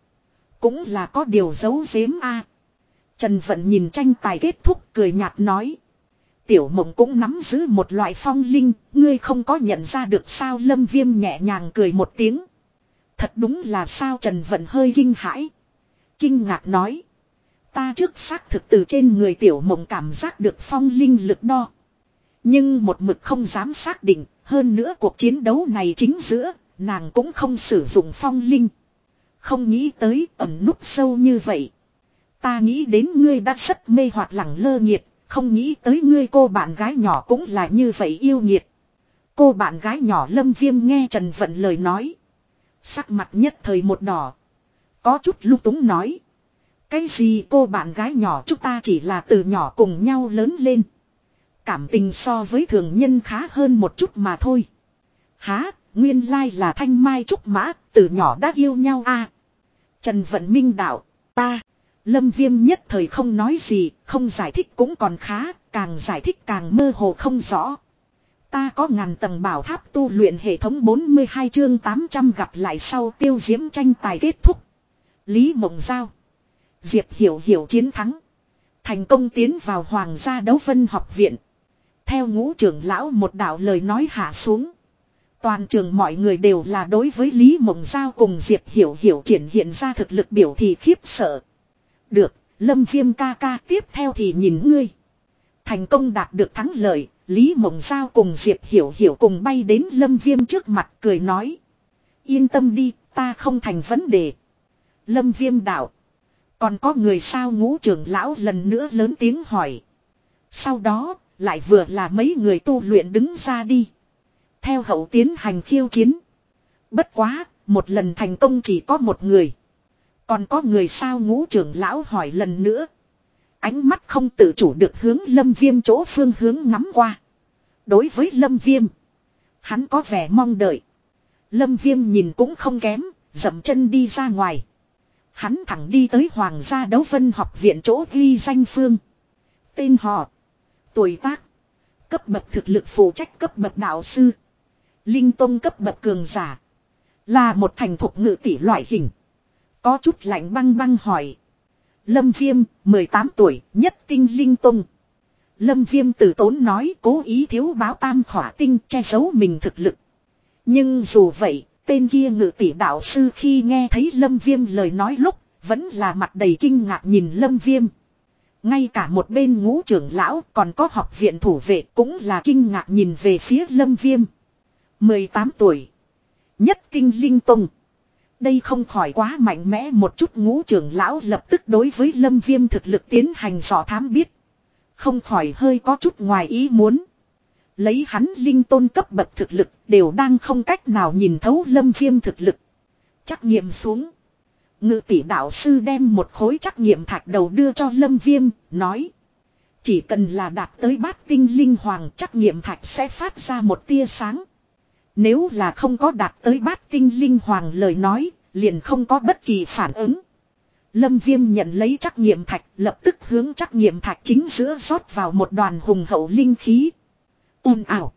Cũng là có điều giấu giếm a. Trần Vận nhìn tranh tài kết thúc cười nhạt nói. Tiểu mộng cũng nắm giữ một loại phong linh, ngươi không có nhận ra được sao lâm viêm nhẹ nhàng cười một tiếng. Thật đúng là sao Trần Vận hơi kinh hãi. Kinh ngạc nói. Ta trước xác thực từ trên người tiểu mộng cảm giác được phong linh lực đo. Nhưng một mực không dám xác định, hơn nữa cuộc chiến đấu này chính giữa, nàng cũng không sử dụng phong linh. Không nghĩ tới ẩn nút sâu như vậy. Ta nghĩ đến ngươi đã rất mê hoặc lẳng lơ nhiệt, không nghĩ tới ngươi cô bạn gái nhỏ cũng là như vậy yêu nhiệt. Cô bạn gái nhỏ lâm viêm nghe Trần Vận lời nói. Sắc mặt nhất thời một đỏ. Có chút lúc túng nói. Cái gì cô bạn gái nhỏ chúng ta chỉ là từ nhỏ cùng nhau lớn lên. Cảm tình so với thường nhân khá hơn một chút mà thôi. Há, nguyên lai là thanh mai trúc mã, từ nhỏ đã yêu nhau a Trần Vận Minh đạo, ta. Lâm Viêm nhất thời không nói gì, không giải thích cũng còn khá, càng giải thích càng mơ hồ không rõ. Ta có ngàn tầng bảo tháp tu luyện hệ thống 42 chương 800 gặp lại sau tiêu diễm tranh tài kết thúc. Lý Mộng Giao. Diệp Hiểu Hiểu chiến thắng. Thành công tiến vào Hoàng gia đấu vân học viện. Theo ngũ trưởng lão một đạo lời nói hạ xuống. Toàn trường mọi người đều là đối với Lý Mộng Giao cùng Diệp Hiểu Hiểu triển hiện ra thực lực biểu thị khiếp sợ. Được, Lâm Viêm ca ca tiếp theo thì nhìn ngươi. Thành công đạt được thắng lợi, Lý Mộng Giao cùng Diệp Hiểu Hiểu cùng bay đến Lâm Viêm trước mặt cười nói. Yên tâm đi, ta không thành vấn đề. Lâm Viêm đạo. Còn có người sao ngũ trưởng lão lần nữa lớn tiếng hỏi. Sau đó, lại vừa là mấy người tu luyện đứng ra đi. Theo hậu tiến hành khiêu chiến. Bất quá, một lần thành công chỉ có một người. Còn có người sao ngũ trưởng lão hỏi lần nữa. Ánh mắt không tự chủ được hướng lâm viêm chỗ phương hướng ngắm qua. Đối với lâm viêm. Hắn có vẻ mong đợi. Lâm viêm nhìn cũng không kém, dậm chân đi ra ngoài. Hắn thẳng đi tới Hoàng gia đấu vân học viện chỗ ghi danh phương. Tên họ. Tuổi tác. Cấp bậc thực lực phụ trách cấp bậc đạo sư. Linh tông cấp bậc cường giả. Là một thành thục ngự tỷ loại hình. Có chút lạnh băng băng hỏi. Lâm Viêm, 18 tuổi, nhất tinh linh tông. Lâm Viêm tử tốn nói cố ý thiếu báo tam khỏa tinh che giấu mình thực lực. Nhưng dù vậy, tên kia ngự tỷ đạo sư khi nghe thấy Lâm Viêm lời nói lúc, vẫn là mặt đầy kinh ngạc nhìn Lâm Viêm. Ngay cả một bên ngũ trưởng lão còn có học viện thủ vệ cũng là kinh ngạc nhìn về phía Lâm Viêm. 18 tuổi. Nhất kinh linh tông. Đây không khỏi quá mạnh mẽ một chút ngũ trưởng lão lập tức đối với lâm viêm thực lực tiến hành dò thám biết. Không khỏi hơi có chút ngoài ý muốn. Lấy hắn linh tôn cấp bậc thực lực đều đang không cách nào nhìn thấu lâm viêm thực lực. Trắc nghiệm xuống. Ngự tỷ đạo sư đem một khối trắc nghiệm thạch đầu đưa cho lâm viêm, nói. Chỉ cần là đạt tới bát tinh linh hoàng trắc nghiệm thạch sẽ phát ra một tia sáng. Nếu là không có đạt tới bát tinh linh hoàng lời nói, liền không có bất kỳ phản ứng. Lâm viêm nhận lấy trắc nghiệm thạch, lập tức hướng trắc nghiệm thạch chính giữa rót vào một đoàn hùng hậu linh khí ồn ảo.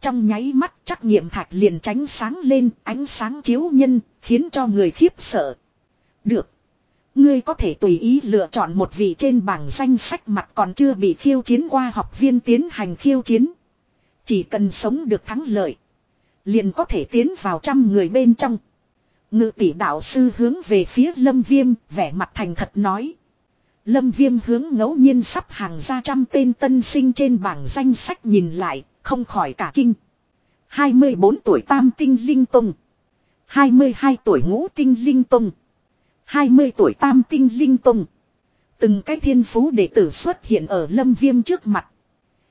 Trong nháy mắt trắc nghiệm thạch liền tránh sáng lên, ánh sáng chiếu nhân, khiến cho người khiếp sợ. Được. Ngươi có thể tùy ý lựa chọn một vị trên bảng danh sách mặt còn chưa bị khiêu chiến qua học viên tiến hành khiêu chiến. Chỉ cần sống được thắng lợi. Liền có thể tiến vào trăm người bên trong. Ngự tỷ đạo sư hướng về phía lâm viêm, vẻ mặt thành thật nói. Lâm viêm hướng ngẫu nhiên sắp hàng ra trăm tên tân sinh trên bảng danh sách nhìn lại, không khỏi cả kinh. 24 tuổi tam tinh linh tông. 22 tuổi ngũ tinh linh tông. 20 tuổi tam tinh linh tông. Từng cái thiên phú đệ tử xuất hiện ở lâm viêm trước mặt.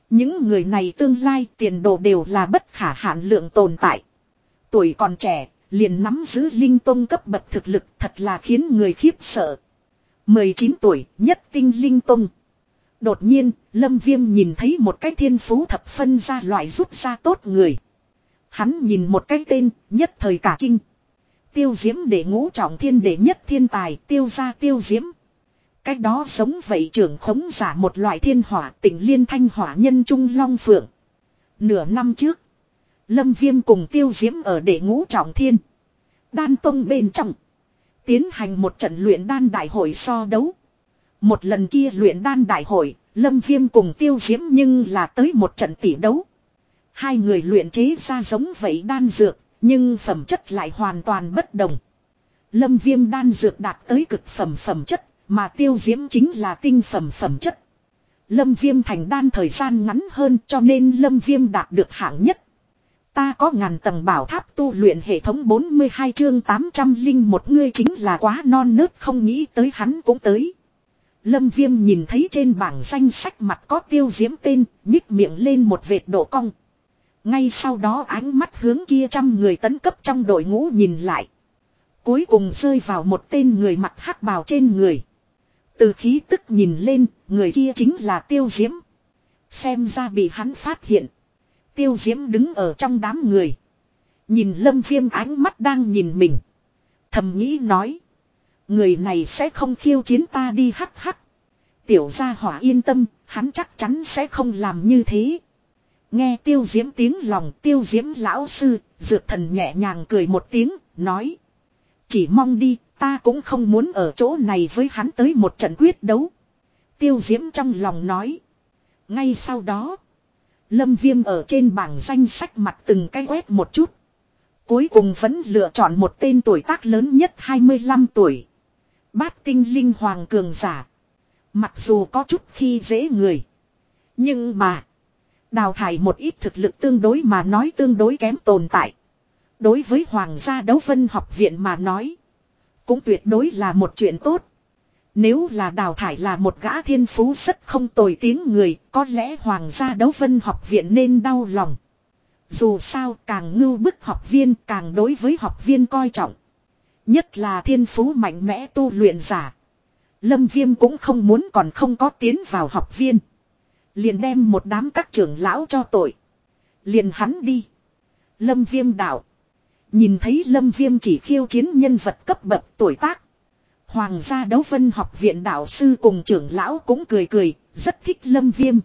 Những người này tương lai tiền đồ đều là bất khả hạn lượng tồn tại. Tuổi còn trẻ, liền nắm giữ linh tông cấp bậc thực lực thật là khiến người khiếp sợ. 19 tuổi, nhất tinh linh tông. Đột nhiên, Lâm Viêm nhìn thấy một cái thiên phú thập phân ra loại rút ra tốt người. Hắn nhìn một cái tên, nhất thời cả kinh. Tiêu diễm để ngũ trọng thiên để nhất thiên tài, tiêu ra tiêu diễm. Cách đó giống vậy trưởng khống giả một loại thiên hỏa tỉnh liên thanh hỏa nhân trung long phượng. Nửa năm trước, Lâm Viêm cùng tiêu diễm ở đệ ngũ trọng thiên. Đan tông bên trong. Tiến hành một trận luyện đan đại hội so đấu. Một lần kia luyện đan đại hội, Lâm Viêm cùng tiêu diễm nhưng là tới một trận tỷ đấu. Hai người luyện chế ra giống vậy đan dược, nhưng phẩm chất lại hoàn toàn bất đồng. Lâm Viêm đan dược đạt tới cực phẩm phẩm chất, mà tiêu diễm chính là tinh phẩm phẩm chất. Lâm Viêm thành đan thời gian ngắn hơn cho nên Lâm Viêm đạt được hạng nhất. Ta có ngàn tầng bảo tháp tu luyện hệ thống 42 chương 800 linh một ngươi chính là quá non nớt không nghĩ tới hắn cũng tới. Lâm Viêm nhìn thấy trên bảng danh sách mặt có tiêu diễm tên, nhích miệng lên một vệt độ cong. Ngay sau đó ánh mắt hướng kia trăm người tấn cấp trong đội ngũ nhìn lại. Cuối cùng rơi vào một tên người mặt hắc bào trên người. Từ khí tức nhìn lên, người kia chính là tiêu diễm. Xem ra bị hắn phát hiện. Tiêu diễm đứng ở trong đám người. Nhìn lâm viêm ánh mắt đang nhìn mình. Thầm nghĩ nói. Người này sẽ không khiêu chiến ta đi hắc hắc. Tiểu gia hỏa yên tâm, hắn chắc chắn sẽ không làm như thế. Nghe tiêu diễm tiếng lòng tiêu diễm lão sư, dược thần nhẹ nhàng cười một tiếng, nói. Chỉ mong đi, ta cũng không muốn ở chỗ này với hắn tới một trận quyết đấu. Tiêu diễm trong lòng nói. Ngay sau đó, Lâm Viêm ở trên bảng danh sách mặt từng cái quét một chút. Cuối cùng vẫn lựa chọn một tên tuổi tác lớn nhất 25 tuổi. Bát tinh linh hoàng cường giả. Mặc dù có chút khi dễ người. Nhưng mà. Đào thải một ít thực lực tương đối mà nói tương đối kém tồn tại. Đối với Hoàng gia đấu vân học viện mà nói. Cũng tuyệt đối là một chuyện tốt. Nếu là đào thải là một gã thiên phú rất không tồi tiếng người, có lẽ Hoàng gia đấu vân học viện nên đau lòng. Dù sao càng ngưu bức học viên càng đối với học viên coi trọng. Nhất là thiên phú mạnh mẽ tu luyện giả. Lâm Viêm cũng không muốn còn không có tiến vào học viên. Liền đem một đám các trưởng lão cho tội. Liền hắn đi. Lâm Viêm đạo. Nhìn thấy Lâm Viêm chỉ khiêu chiến nhân vật cấp bậc tuổi tác. Hoàng gia đấu vân học viện đạo sư cùng trưởng lão cũng cười cười, rất thích Lâm Viêm.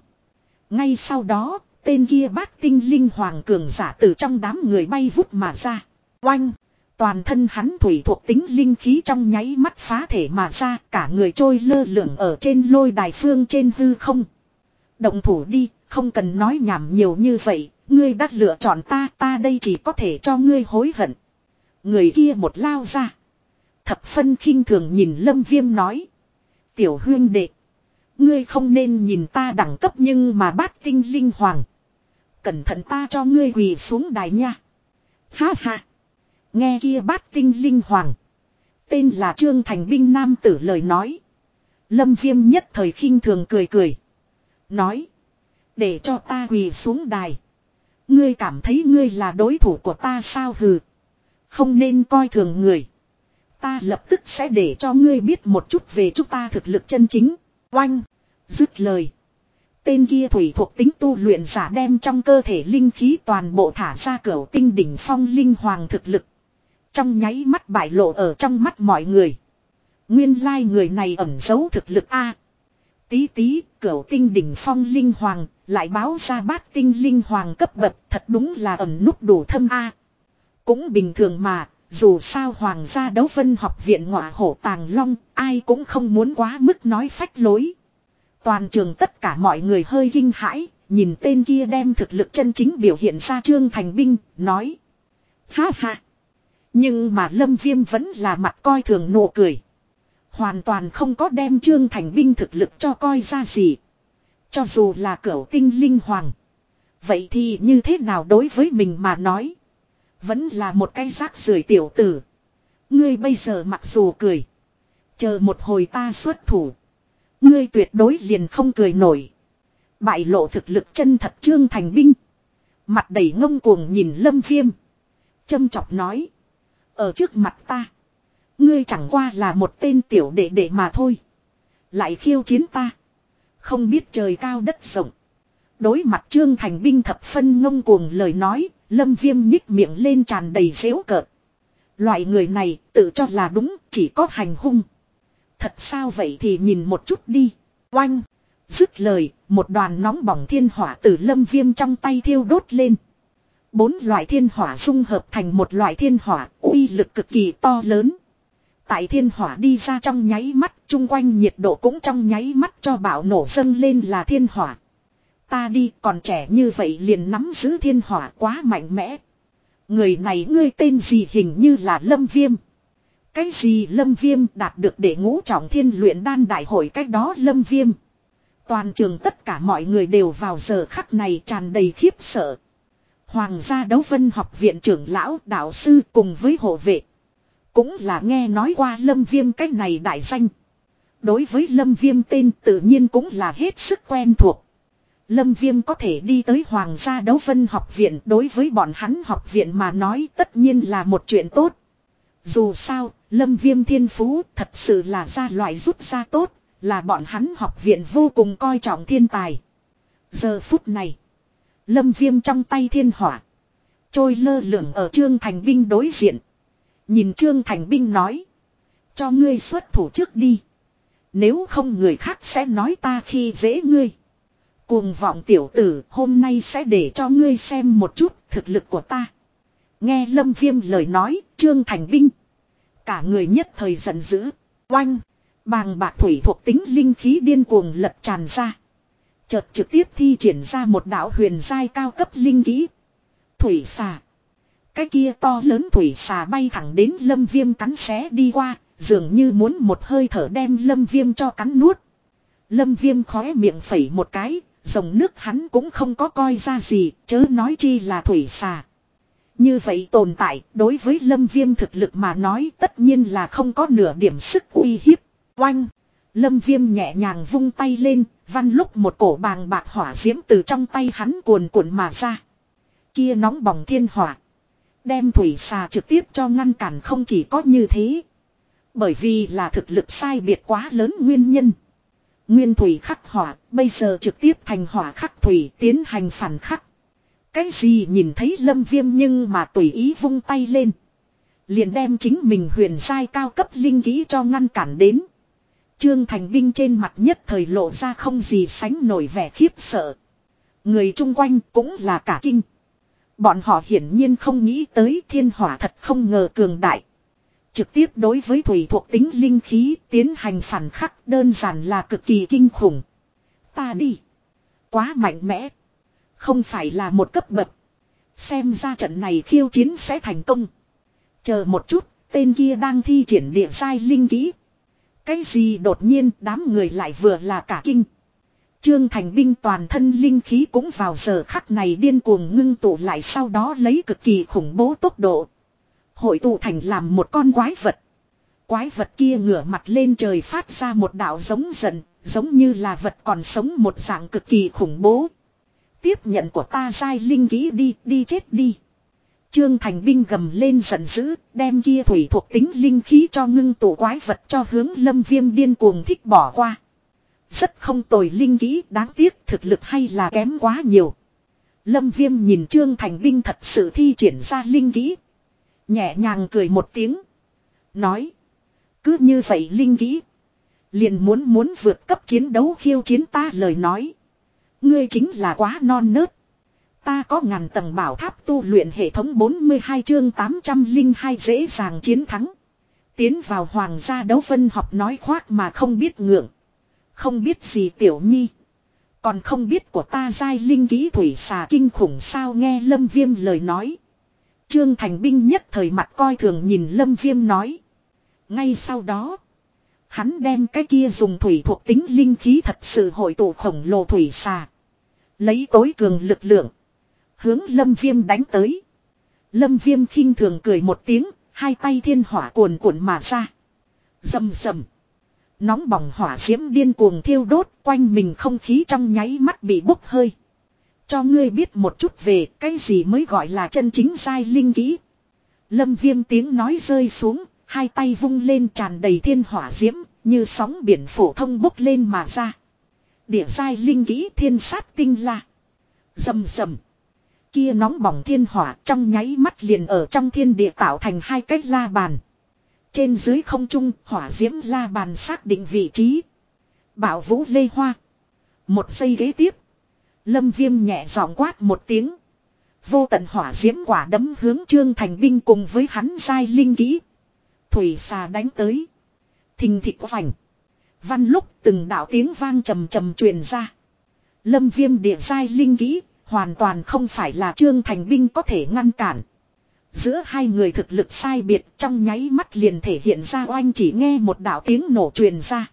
Ngay sau đó, tên kia bát tinh linh hoàng cường giả từ trong đám người bay vút mà ra. Oanh! Toàn thân hắn thủy thuộc tính linh khí trong nháy mắt phá thể mà ra, cả người trôi lơ lửng ở trên lôi đài phương trên hư không. Động thủ đi, không cần nói nhảm nhiều như vậy, ngươi đã lựa chọn ta, ta đây chỉ có thể cho ngươi hối hận. Người kia một lao ra. Thập phân khinh thường nhìn lâm viêm nói. Tiểu huyên đệ. Ngươi không nên nhìn ta đẳng cấp nhưng mà bát tinh linh hoàng. Cẩn thận ta cho ngươi quỳ xuống đài nha. Ha ha. Nghe kia bát tinh linh hoàng. Tên là Trương Thành Binh Nam tử lời nói. Lâm viêm nhất thời khinh thường cười cười. Nói. Để cho ta quỳ xuống đài. Ngươi cảm thấy ngươi là đối thủ của ta sao hừ. Không nên coi thường người. Ta lập tức sẽ để cho ngươi biết một chút về chúng ta thực lực chân chính. Oanh. Dứt lời. Tên kia thủy thuộc tính tu luyện giả đem trong cơ thể linh khí toàn bộ thả ra cửa tinh đỉnh phong linh hoàng thực lực. Trong nháy mắt bại lộ ở trong mắt mọi người. Nguyên lai người này ẩn giấu thực lực A. Tí tí, cửa tinh đỉnh phong linh hoàng, lại báo ra bát tinh linh hoàng cấp bậc, thật đúng là ẩn nút đủ thâm A. Cũng bình thường mà, dù sao hoàng gia đấu vân học viện ngọa hổ tàng long, ai cũng không muốn quá mức nói phách lối. Toàn trường tất cả mọi người hơi kinh hãi, nhìn tên kia đem thực lực chân chính biểu hiện ra trương thành binh, nói. Ha ha. Nhưng mà lâm viêm vẫn là mặt coi thường nụ cười. Hoàn toàn không có đem trương thành binh thực lực cho coi ra gì. Cho dù là cửu tinh linh hoàng. Vậy thì như thế nào đối với mình mà nói. Vẫn là một cái rác rưởi tiểu tử. Ngươi bây giờ mặc dù cười. Chờ một hồi ta xuất thủ. Ngươi tuyệt đối liền không cười nổi. Bại lộ thực lực chân thật trương thành binh. Mặt đầy ngông cuồng nhìn lâm viêm. Châm chọc nói. Ở trước mặt ta. Ngươi chẳng qua là một tên tiểu đệ đệ mà thôi. Lại khiêu chiến ta. Không biết trời cao đất rộng. Đối mặt trương thành binh thập phân ngông cuồng lời nói. Lâm viêm nhích miệng lên tràn đầy dễu cợt. Loại người này tự cho là đúng chỉ có hành hung. Thật sao vậy thì nhìn một chút đi. Oanh. Dứt lời, một đoàn nóng bỏng thiên hỏa từ lâm viêm trong tay thiêu đốt lên. Bốn loại thiên hỏa dung hợp thành một loại thiên hỏa, uy lực cực kỳ to lớn. Tại thiên hỏa đi ra trong nháy mắt, chung quanh nhiệt độ cũng trong nháy mắt cho bạo nổ dâng lên là thiên hỏa. Ta đi, còn trẻ như vậy liền nắm giữ thiên hỏa quá mạnh mẽ. Người này ngươi tên gì hình như là lâm viêm. Cái gì lâm viêm đạt được để ngũ trọng thiên luyện đan đại hội cách đó lâm viêm. Toàn trường tất cả mọi người đều vào giờ khắc này tràn đầy khiếp sợ. Hoàng gia đấu vân học viện trưởng lão, đạo sư cùng với hộ vệ. Cũng là nghe nói qua lâm viêm cách này đại danh. Đối với lâm viêm tên tự nhiên cũng là hết sức quen thuộc. Lâm Viêm có thể đi tới Hoàng gia đấu vân học viện đối với bọn hắn học viện mà nói tất nhiên là một chuyện tốt. Dù sao, Lâm Viêm thiên phú thật sự là ra loại rút ra tốt, là bọn hắn học viện vô cùng coi trọng thiên tài. Giờ phút này, Lâm Viêm trong tay thiên hỏa, trôi lơ lửng ở Trương Thành Binh đối diện. Nhìn Trương Thành Binh nói, cho ngươi xuất thủ trước đi. Nếu không người khác sẽ nói ta khi dễ ngươi. Cuồng vọng tiểu tử hôm nay sẽ để cho ngươi xem một chút thực lực của ta. Nghe Lâm Viêm lời nói, Trương Thành Binh. Cả người nhất thời giận dữ. Oanh. Bàng bạc thủy thuộc tính linh khí điên cuồng lật tràn ra. Chợt trực tiếp thi triển ra một đạo huyền giai cao cấp linh khí. Thủy xà. Cái kia to lớn thủy xà bay thẳng đến lâm viêm cắn xé đi qua, dường như muốn một hơi thở đem lâm viêm cho cắn nuốt. Lâm viêm khóe miệng phẩy một cái, dòng nước hắn cũng không có coi ra gì, chớ nói chi là thủy xà. Như vậy tồn tại, đối với lâm viêm thực lực mà nói tất nhiên là không có nửa điểm sức uy hiếp. Oanh! Lâm viêm nhẹ nhàng vung tay lên, văn lúc một cổ bàng bạc hỏa diễm từ trong tay hắn cuồn cuộn mà ra. Kia nóng bỏng thiên hỏa. Đem thủy xà trực tiếp cho ngăn cản không chỉ có như thế. Bởi vì là thực lực sai biệt quá lớn nguyên nhân. Nguyên thủy khắc hỏa, bây giờ trực tiếp thành hỏa khắc thủy tiến hành phản khắc. Cái gì nhìn thấy lâm viêm nhưng mà tùy ý vung tay lên. Liền đem chính mình huyền sai cao cấp linh kỹ cho ngăn cản đến. Trương Thành Binh trên mặt nhất thời lộ ra không gì sánh nổi vẻ khiếp sợ. Người chung quanh cũng là cả kinh. Bọn họ hiển nhiên không nghĩ tới thiên hỏa thật không ngờ cường đại. Trực tiếp đối với thủy thuộc tính linh khí tiến hành phản khắc đơn giản là cực kỳ kinh khủng. Ta đi. Quá mạnh mẽ. Không phải là một cấp bậc. Xem ra trận này khiêu chiến sẽ thành công. Chờ một chút, tên kia đang thi triển địa sai linh kỹ. Cái gì đột nhiên đám người lại vừa là cả kinh. Trương Thành binh toàn thân linh khí cũng vào giờ khắc này điên cuồng ngưng tụ lại sau đó lấy cực kỳ khủng bố tốc độ. Hội tụ thành làm một con quái vật. Quái vật kia ngửa mặt lên trời phát ra một đạo giống giận, giống như là vật còn sống một dạng cực kỳ khủng bố. Tiếp nhận của ta sai linh ký đi, đi chết đi. Trương Thành binh gầm lên giận dữ, đem kia thủy thuộc tính linh khí cho ngưng tụ quái vật cho hướng lâm viêm điên cuồng thích bỏ qua. Rất không tồi linh kỹ, đáng tiếc thực lực hay là kém quá nhiều. Lâm viêm nhìn Trương Thành binh thật sự thi triển ra linh kỹ. Nhẹ nhàng cười một tiếng. Nói. Cứ như vậy linh kỹ. Liền muốn muốn vượt cấp chiến đấu khiêu chiến ta lời nói. Ngươi chính là quá non nớt. Ta có ngàn tầng bảo tháp tu luyện hệ thống 42 chương 802 dễ dàng chiến thắng. Tiến vào hoàng gia đấu phân học nói khoác mà không biết ngượng. Không biết gì tiểu nhi. Còn không biết của ta giai linh ký thủy xà kinh khủng sao nghe lâm viêm lời nói. Trương Thành binh nhất thời mặt coi thường nhìn lâm viêm nói. Ngay sau đó. Hắn đem cái kia dùng thủy thuộc tính linh khí thật sự hội tụ khổng lồ thủy xà. Lấy tối cường lực lượng. Hướng lâm viêm đánh tới. Lâm viêm khinh thường cười một tiếng, hai tay thiên hỏa cuồn cuộn mà ra. Dầm dầm. Nóng bỏng hỏa diễm điên cuồng thiêu đốt, quanh mình không khí trong nháy mắt bị bốc hơi. Cho ngươi biết một chút về cái gì mới gọi là chân chính Sai linh kỹ. Lâm viêm tiếng nói rơi xuống, hai tay vung lên tràn đầy thiên hỏa diễm, như sóng biển phổ thông bốc lên mà ra. Địa Sai linh kỹ thiên sát tinh la. Dầm dầm. Kia nóng bỏng thiên hỏa trong nháy mắt liền ở trong thiên địa tạo thành hai cái la bàn. Trên dưới không trung hỏa diễm la bàn xác định vị trí. Bảo vũ lê hoa. Một giây ghế tiếp. Lâm viêm nhẹ giọng quát một tiếng. Vô tận hỏa diễm quả đấm hướng trương thành binh cùng với hắn sai linh kỹ. Thủy xà đánh tới. Thình thịt vành. Văn lúc từng đạo tiếng vang trầm trầm truyền ra. Lâm viêm địa sai linh kỹ, hoàn toàn không phải là trương thành binh có thể ngăn cản. Giữa hai người thực lực sai biệt trong nháy mắt liền thể hiện ra oanh chỉ nghe một đạo tiếng nổ truyền ra.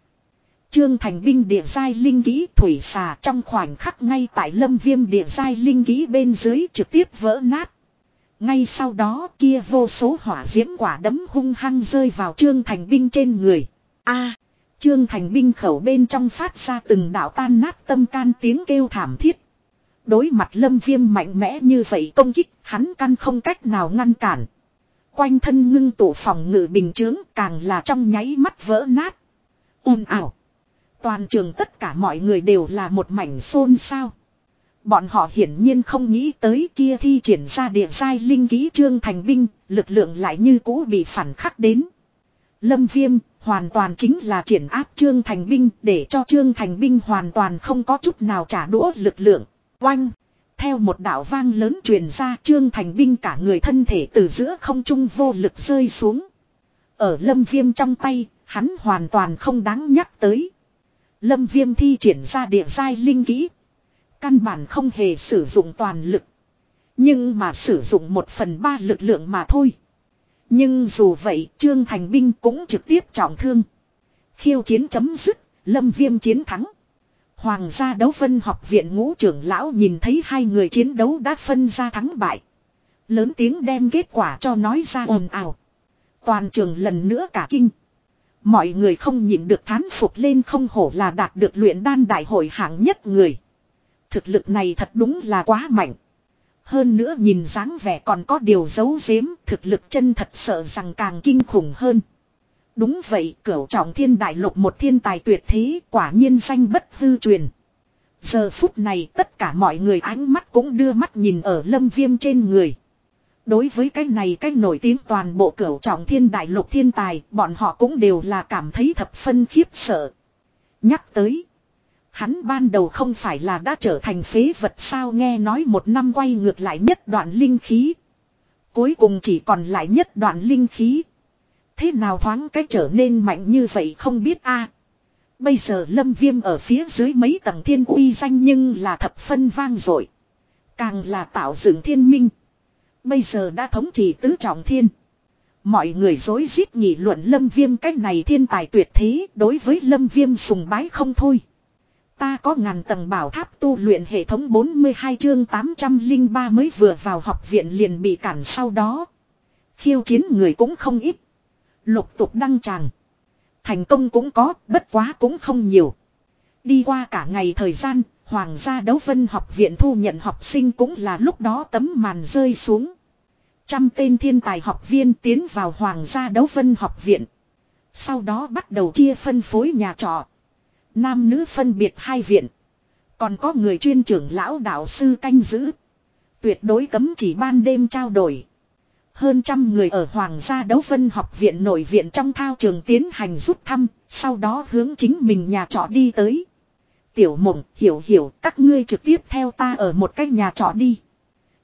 Trương thành binh địa giai linh ký thủy xà trong khoảnh khắc ngay tại lâm viêm địa giai linh ký bên dưới trực tiếp vỡ nát. Ngay sau đó kia vô số hỏa diễm quả đấm hung hăng rơi vào trương thành binh trên người. a trương thành binh khẩu bên trong phát ra từng đạo tan nát tâm can tiếng kêu thảm thiết. Đối mặt lâm viêm mạnh mẽ như vậy công kích, hắn căn không cách nào ngăn cản. Quanh thân ngưng tụ phòng ngự bình chướng càng là trong nháy mắt vỡ nát. ồn ảo. Toàn trường tất cả mọi người đều là một mảnh xôn xao. Bọn họ hiển nhiên không nghĩ tới kia thi triển ra địa giai linh ký trương thành binh, lực lượng lại như cũ bị phản khắc đến. Lâm viêm, hoàn toàn chính là triển áp trương thành binh để cho trương thành binh hoàn toàn không có chút nào trả đũa lực lượng. Oanh! Theo một đạo vang lớn truyền ra trương thành binh cả người thân thể từ giữa không trung vô lực rơi xuống. Ở lâm viêm trong tay, hắn hoàn toàn không đáng nhắc tới. Lâm viêm thi triển ra địa giai linh kỹ. Căn bản không hề sử dụng toàn lực. Nhưng mà sử dụng một phần ba lực lượng mà thôi. Nhưng dù vậy Trương Thành Binh cũng trực tiếp trọng thương. Khiêu chiến chấm dứt, lâm viêm chiến thắng. Hoàng gia đấu phân học viện ngũ trưởng lão nhìn thấy hai người chiến đấu đã phân ra thắng bại. Lớn tiếng đem kết quả cho nói ra ồn ào. Toàn trường lần nữa cả kinh. Mọi người không nhịn được thán phục lên không hổ là đạt được luyện đan đại hội hạng nhất người. Thực lực này thật đúng là quá mạnh. Hơn nữa nhìn dáng vẻ còn có điều giấu giếm, thực lực chân thật sợ rằng càng kinh khủng hơn. Đúng vậy, cửu trọng thiên đại lục một thiên tài tuyệt thế, quả nhiên danh bất hư truyền. Giờ phút này tất cả mọi người ánh mắt cũng đưa mắt nhìn ở lâm viêm trên người. Đối với cái này cái nổi tiếng toàn bộ cửu trọng thiên đại lục thiên tài, bọn họ cũng đều là cảm thấy thập phân khiếp sợ. Nhắc tới. Hắn ban đầu không phải là đã trở thành phế vật sao nghe nói một năm quay ngược lại nhất đoạn linh khí. Cuối cùng chỉ còn lại nhất đoạn linh khí. Thế nào thoáng cái trở nên mạnh như vậy không biết a Bây giờ lâm viêm ở phía dưới mấy tầng thiên uy danh nhưng là thập phân vang dội Càng là tạo dựng thiên minh. Bây giờ đã thống trị tứ trọng thiên. Mọi người dối rít nghị luận lâm viêm cách này thiên tài tuyệt thế đối với lâm viêm sùng bái không thôi. Ta có ngàn tầng bảo tháp tu luyện hệ thống 42 chương 803 mới vừa vào học viện liền bị cản sau đó. Khiêu chiến người cũng không ít. Lục tục đăng tràng. Thành công cũng có, bất quá cũng không nhiều. Đi qua cả ngày thời gian, Hoàng gia đấu vân học viện thu nhận học sinh cũng là lúc đó tấm màn rơi xuống. Trăm tên thiên tài học viên tiến vào Hoàng gia đấu vân học viện. Sau đó bắt đầu chia phân phối nhà trọ. Nam nữ phân biệt hai viện. Còn có người chuyên trưởng lão đạo sư canh giữ. Tuyệt đối cấm chỉ ban đêm trao đổi. Hơn trăm người ở Hoàng gia đấu vân học viện nội viện trong thao trường tiến hành rút thăm, sau đó hướng chính mình nhà trọ đi tới. Tiểu mộng, hiểu hiểu, các ngươi trực tiếp theo ta ở một cái nhà trọ đi.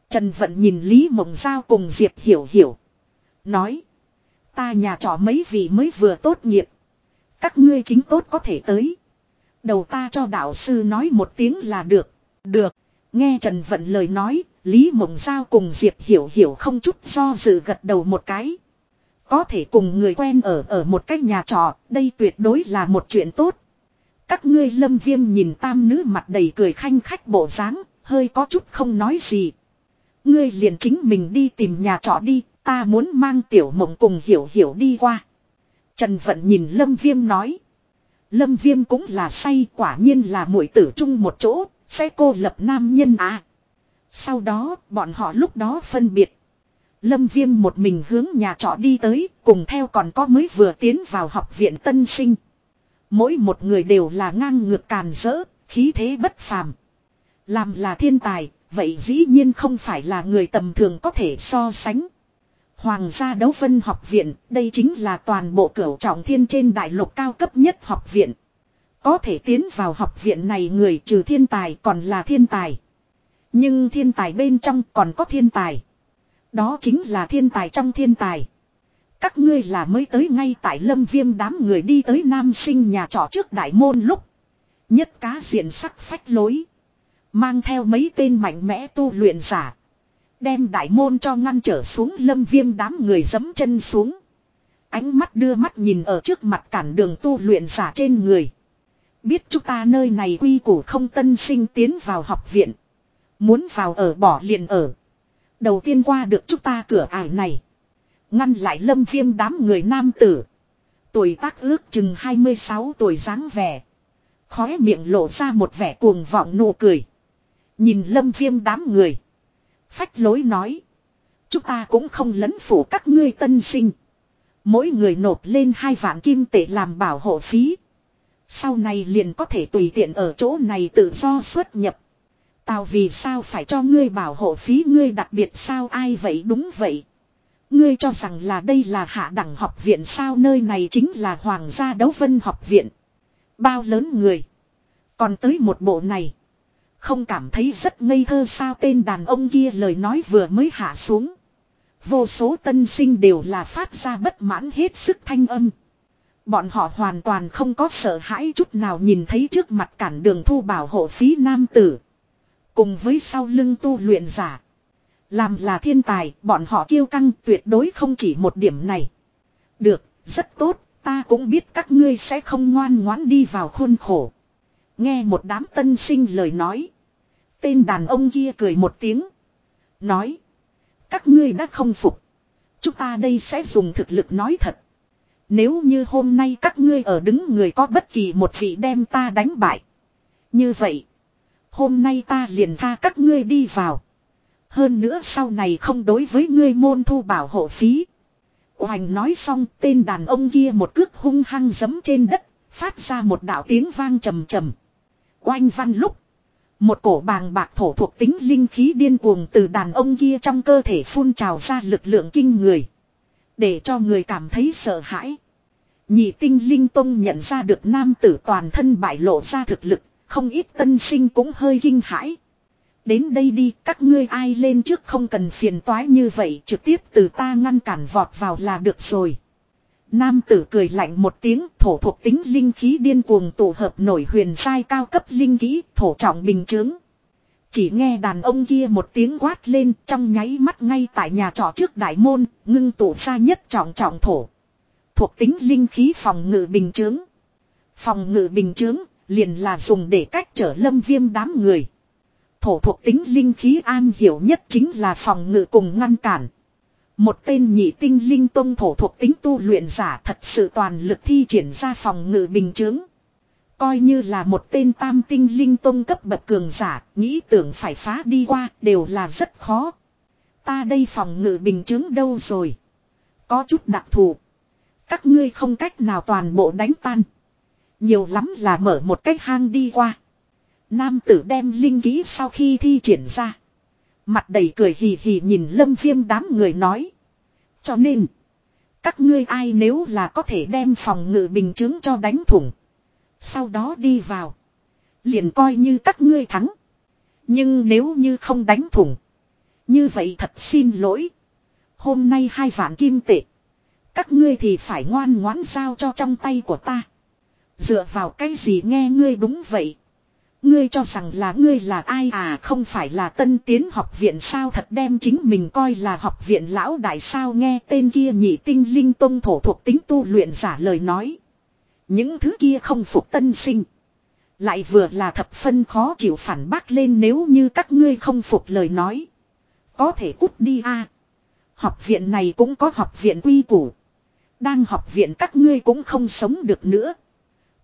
Trần Vận nhìn Lý Mộng Giao cùng Diệp hiểu hiểu. Nói. Ta nhà trọ mấy vị mới vừa tốt nghiệp. Các ngươi chính tốt có thể tới. Đầu ta cho đạo sư nói một tiếng là được. Được. Nghe Trần Vận lời nói, Lý Mộng Giao cùng Diệp Hiểu Hiểu không chút do dự gật đầu một cái. Có thể cùng người quen ở ở một cái nhà trọ, đây tuyệt đối là một chuyện tốt. Các ngươi lâm viêm nhìn tam nữ mặt đầy cười khanh khách bộ dáng hơi có chút không nói gì. Ngươi liền chính mình đi tìm nhà trọ đi, ta muốn mang tiểu mộng cùng hiểu hiểu đi qua. Trần Vận nhìn lâm viêm nói. Lâm viêm cũng là say quả nhiên là mũi tử chung một chỗ, sẽ cô lập nam nhân à. Sau đó, bọn họ lúc đó phân biệt. Lâm Viêm một mình hướng nhà trọ đi tới, cùng theo còn có mới vừa tiến vào học viện tân sinh. Mỗi một người đều là ngang ngược càn rỡ, khí thế bất phàm. Làm là thiên tài, vậy dĩ nhiên không phải là người tầm thường có thể so sánh. Hoàng gia đấu phân học viện, đây chính là toàn bộ cửu trọng thiên trên đại lục cao cấp nhất học viện. Có thể tiến vào học viện này người trừ thiên tài còn là thiên tài. Nhưng thiên tài bên trong còn có thiên tài. Đó chính là thiên tài trong thiên tài. Các ngươi là mới tới ngay tại lâm viêm đám người đi tới nam sinh nhà trọ trước đại môn lúc. Nhất cá diện sắc phách lối. Mang theo mấy tên mạnh mẽ tu luyện giả. Đem đại môn cho ngăn trở xuống lâm viêm đám người dấm chân xuống. Ánh mắt đưa mắt nhìn ở trước mặt cản đường tu luyện giả trên người. Biết chúng ta nơi này quy củ không tân sinh tiến vào học viện. Muốn vào ở bỏ liền ở. Đầu tiên qua được chúng ta cửa ải này. Ngăn lại lâm viêm đám người nam tử. Tuổi tác ước chừng 26 tuổi dáng vẻ. Khóe miệng lộ ra một vẻ cuồng vọng nụ cười. Nhìn lâm viêm đám người. Phách lối nói. Chúng ta cũng không lấn phủ các ngươi tân sinh. Mỗi người nộp lên hai vạn kim tệ làm bảo hộ phí. Sau này liền có thể tùy tiện ở chỗ này tự do xuất nhập. tào vì sao phải cho ngươi bảo hộ phí ngươi đặc biệt sao ai vậy đúng vậy. Ngươi cho rằng là đây là hạ đẳng học viện sao nơi này chính là hoàng gia đấu vân học viện. Bao lớn người. Còn tới một bộ này. Không cảm thấy rất ngây thơ sao tên đàn ông kia lời nói vừa mới hạ xuống. Vô số tân sinh đều là phát ra bất mãn hết sức thanh âm. Bọn họ hoàn toàn không có sợ hãi chút nào nhìn thấy trước mặt cản đường thu bảo hộ phí nam tử. Cùng với sau lưng tu luyện giả. Làm là thiên tài, bọn họ kiêu căng tuyệt đối không chỉ một điểm này. Được, rất tốt, ta cũng biết các ngươi sẽ không ngoan ngoãn đi vào khuôn khổ. Nghe một đám tân sinh lời nói. Tên đàn ông kia cười một tiếng. Nói. Các ngươi đã không phục. Chúng ta đây sẽ dùng thực lực nói thật. Nếu như hôm nay các ngươi ở đứng người có bất kỳ một vị đem ta đánh bại. Như vậy. Hôm nay ta liền tha các ngươi đi vào. Hơn nữa sau này không đối với ngươi môn thu bảo hộ phí. Hoành nói xong tên đàn ông kia một cước hung hăng giấm trên đất, phát ra một đạo tiếng vang trầm trầm. Oanh văn lúc. Một cổ bàng bạc thổ thuộc tính linh khí điên cuồng từ đàn ông kia trong cơ thể phun trào ra lực lượng kinh người. Để cho người cảm thấy sợ hãi. Nhị tinh linh tông nhận ra được nam tử toàn thân bại lộ ra thực lực, không ít tân sinh cũng hơi kinh hãi. Đến đây đi, các ngươi ai lên trước không cần phiền toái như vậy, trực tiếp từ ta ngăn cản vọt vào là được rồi. Nam tử cười lạnh một tiếng, thổ thuộc tính linh khí điên cuồng tổ hợp nổi huyền sai cao cấp linh khí, thổ trọng bình chướng. Chỉ nghe đàn ông kia một tiếng quát lên trong nháy mắt ngay tại nhà trọ trước đại môn, ngưng tụ xa nhất trọng trọng thổ. Thuộc tính linh khí phòng ngự bình chướng. Phòng ngự bình chướng liền là dùng để cách trở lâm viêm đám người. Thổ thuộc tính linh khí an hiểu nhất chính là phòng ngự cùng ngăn cản. Một tên nhị tinh linh tông thổ thuộc tính tu luyện giả thật sự toàn lực thi triển ra phòng ngự bình chướng. Coi như là một tên tam tinh linh tông cấp bậc cường giả, nghĩ tưởng phải phá đi qua đều là rất khó. Ta đây phòng ngự bình chứng đâu rồi? Có chút đặc thù. Các ngươi không cách nào toàn bộ đánh tan. Nhiều lắm là mở một cái hang đi qua. Nam tử đem linh ký sau khi thi triển ra. Mặt đầy cười hì hì nhìn lâm viêm đám người nói. Cho nên. Các ngươi ai nếu là có thể đem phòng ngự bình chứng cho đánh thủng. Sau đó đi vào. Liền coi như các ngươi thắng. Nhưng nếu như không đánh thủng. Như vậy thật xin lỗi. Hôm nay hai vạn kim tệ. Các ngươi thì phải ngoan ngoãn giao cho trong tay của ta. Dựa vào cái gì nghe ngươi đúng vậy. Ngươi cho rằng là ngươi là ai à không phải là tân tiến học viện sao thật đem chính mình coi là học viện lão đại sao nghe tên kia nhị tinh linh tông thổ thuộc tính tu luyện giả lời nói. Những thứ kia không phục tân sinh. Lại vừa là thập phân khó chịu phản bác lên nếu như các ngươi không phục lời nói. Có thể cút đi a Học viện này cũng có học viện quy củ. Đang học viện các ngươi cũng không sống được nữa.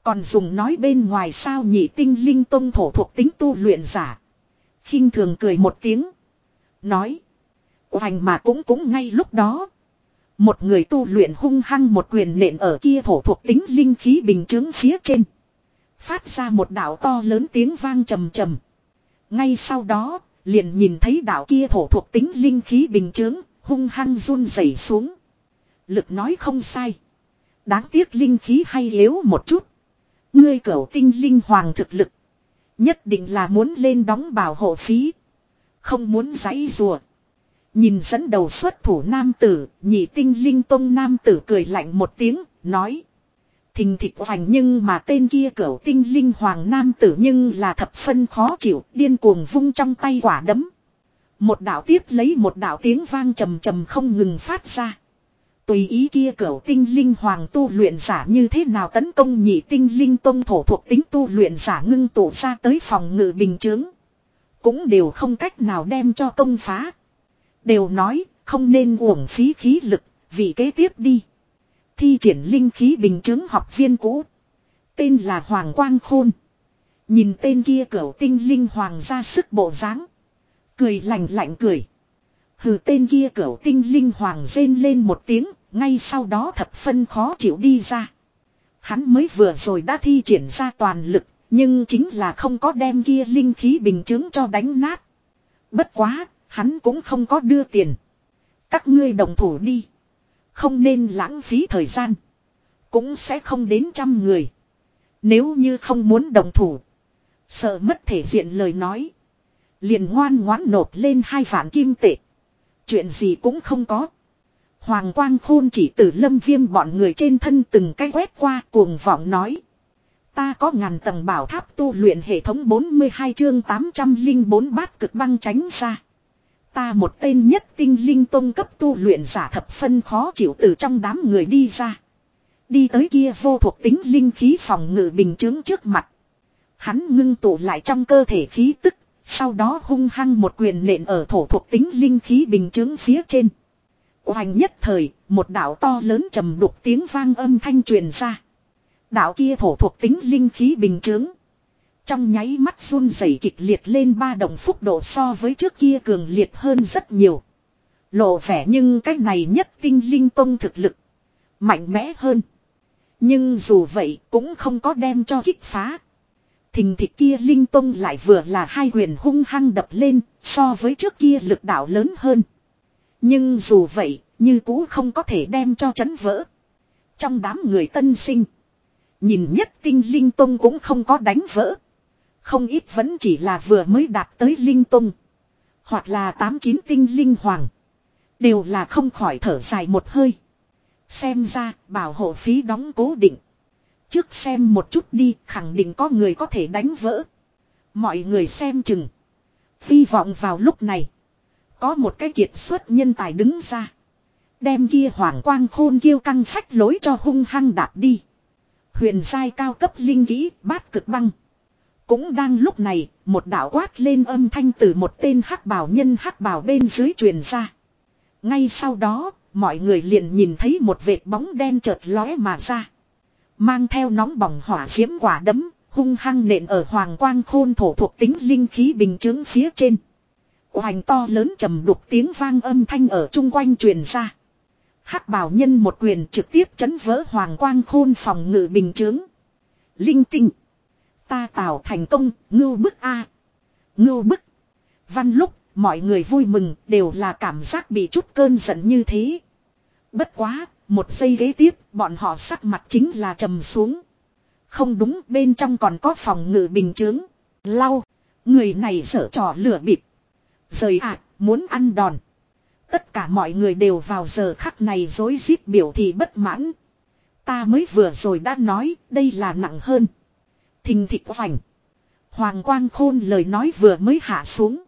Còn dùng nói bên ngoài sao nhị tinh linh tông thổ thuộc tính tu luyện giả. khinh thường cười một tiếng. Nói. Hoành mà cũng cũng ngay lúc đó. Một người tu luyện hung hăng một quyền nện ở kia thổ thuộc tính linh khí bình chứng phía trên. Phát ra một đạo to lớn tiếng vang trầm trầm. Ngay sau đó, liền nhìn thấy đạo kia thổ thuộc tính linh khí bình chứng, hung hăng run rẩy xuống. Lực nói không sai. Đáng tiếc linh khí hay yếu một chút. Ngươi cẩu tinh linh hoàng thực lực. Nhất định là muốn lên đóng bảo hộ phí. Không muốn giấy rùa. Nhìn dẫn đầu xuất thủ nam tử, nhị tinh linh tông nam tử cười lạnh một tiếng, nói. Thình thịch hoành nhưng mà tên kia cẩu tinh linh hoàng nam tử nhưng là thập phân khó chịu, điên cuồng vung trong tay quả đấm. Một đạo tiếp lấy một đạo tiếng vang trầm trầm không ngừng phát ra. Tùy ý kia cửu tinh linh hoàng tu luyện giả như thế nào tấn công nhị tinh linh tông thổ thuộc tính tu luyện giả ngưng tụ ra tới phòng ngự bình chướng. Cũng đều không cách nào đem cho công phá. Đều nói không nên uổng phí khí lực, vì kế tiếp đi. Thi triển linh khí bình chứng học viên cũ. Tên là Hoàng Quang Khôn. Nhìn tên kia cửu tinh linh hoàng ra sức bộ dáng Cười lạnh lạnh cười. Hừ tên kia cửu tinh linh hoàng rên lên một tiếng, ngay sau đó thập phân khó chịu đi ra. Hắn mới vừa rồi đã thi triển ra toàn lực, nhưng chính là không có đem kia linh khí bình chứng cho đánh nát. Bất quá, hắn cũng không có đưa tiền. Các ngươi đồng thủ đi. Không nên lãng phí thời gian. Cũng sẽ không đến trăm người. Nếu như không muốn đồng thủ. Sợ mất thể diện lời nói. Liền ngoan ngoãn nộp lên hai vạn kim tệ. Chuyện gì cũng không có. Hoàng quang khôn chỉ từ lâm viêm bọn người trên thân từng cái quét qua cuồng vọng nói. Ta có ngàn tầng bảo tháp tu luyện hệ thống 42 chương 804 bát cực băng tránh ra. Ta một tên nhất tinh linh tông cấp tu luyện giả thập phân khó chịu từ trong đám người đi ra. Đi tới kia vô thuộc tính linh khí phòng ngự bình chứng trước mặt. Hắn ngưng tụ lại trong cơ thể khí tức, sau đó hung hăng một quyền nện ở thổ thuộc tính linh khí bình chứng phía trên. Hoành nhất thời, một đạo to lớn trầm đục tiếng vang âm thanh truyền ra. Đạo kia thổ thuộc tính linh khí bình chứng. Trong nháy mắt run rẩy kịch liệt lên ba đồng phúc độ so với trước kia cường liệt hơn rất nhiều. Lộ vẻ nhưng cách này nhất tinh linh tông thực lực. Mạnh mẽ hơn. Nhưng dù vậy cũng không có đem cho kích phá. Thình thịch kia linh tông lại vừa là hai quyền hung hăng đập lên so với trước kia lực đạo lớn hơn. Nhưng dù vậy, như cũ không có thể đem cho chấn vỡ. Trong đám người tân sinh, nhìn nhất tinh linh tông cũng không có đánh vỡ. Không ít vẫn chỉ là vừa mới đạt tới linh tông. Hoặc là tám chín tinh linh hoàng. Đều là không khỏi thở dài một hơi. Xem ra, bảo hộ phí đóng cố định. Trước xem một chút đi, khẳng định có người có thể đánh vỡ. Mọi người xem chừng. Hy vọng vào lúc này. Có một cái kiệt xuất nhân tài đứng ra. Đem kia hoàng quang khôn kiêu căng phách lối cho hung hăng đạp đi. Huyền giai cao cấp linh kỹ bát cực băng. Cũng đang lúc này, một đạo quát lên âm thanh từ một tên hắc bảo nhân hắc bảo bên dưới truyền ra. Ngay sau đó, mọi người liền nhìn thấy một vệt bóng đen chợt lóe mà ra. Mang theo nóng bỏng hỏa diễm quả đấm, Hung hăng nện ở hoàng quang khôn thổ thuộc tính linh khí bình chứng phía trên. Hoành to lớn trầm đục tiếng vang âm thanh ở chung quanh truyền ra. hắc bảo nhân một quyền trực tiếp chấn vỡ hoàng quang khôn phòng ngự bình chứng. Linh tinh. Ta tạo thành công, ngưu bức A. Ngưu bức. Văn lúc, mọi người vui mừng, đều là cảm giác bị chút cơn giận như thế. Bất quá, một giây ghế tiếp, bọn họ sắc mặt chính là trầm xuống. Không đúng, bên trong còn có phòng ngự bình chướng. Lau, người này sợ trò lửa bịp. Rời ạ, muốn ăn đòn. Tất cả mọi người đều vào giờ khắc này dối rít biểu thị bất mãn. Ta mới vừa rồi đã nói, đây là nặng hơn. Thình thịch vành. Hoàng quang khôn lời nói vừa mới hạ xuống.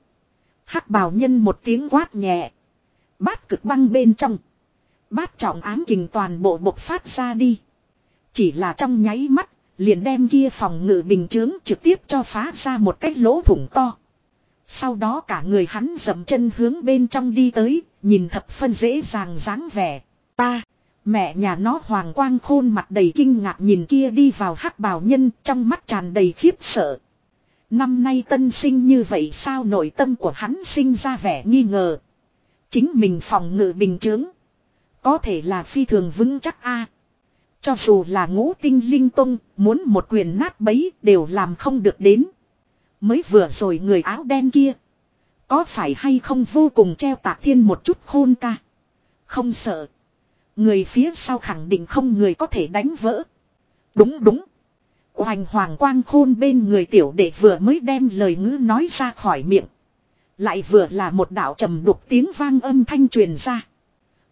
hắc bào nhân một tiếng quát nhẹ. Bát cực băng bên trong. Bát trọng ám kình toàn bộ bộc phát ra đi. Chỉ là trong nháy mắt, liền đem kia phòng ngự bình chướng trực tiếp cho phá ra một cái lỗ thủng to. Sau đó cả người hắn dậm chân hướng bên trong đi tới, nhìn thập phân dễ dàng dáng vẻ. Ta, mẹ nhà nó hoàng quang khôn mặt đầy kinh ngạc nhìn kia đi vào hắc bào nhân trong mắt tràn đầy khiếp sợ. Năm nay tân sinh như vậy sao nội tâm của hắn sinh ra vẻ nghi ngờ. Chính mình phòng ngự bình chướng. Có thể là phi thường vững chắc a Cho dù là ngũ tinh linh tông, muốn một quyền nát bấy đều làm không được đến. Mới vừa rồi người áo đen kia. Có phải hay không vô cùng treo tạc thiên một chút khôn ca. Không sợ. Người phía sau khẳng định không người có thể đánh vỡ. Đúng đúng. Hoành hoàng quang khôn bên người tiểu đệ vừa mới đem lời ngữ nói ra khỏi miệng. Lại vừa là một đạo trầm đục tiếng vang âm thanh truyền ra.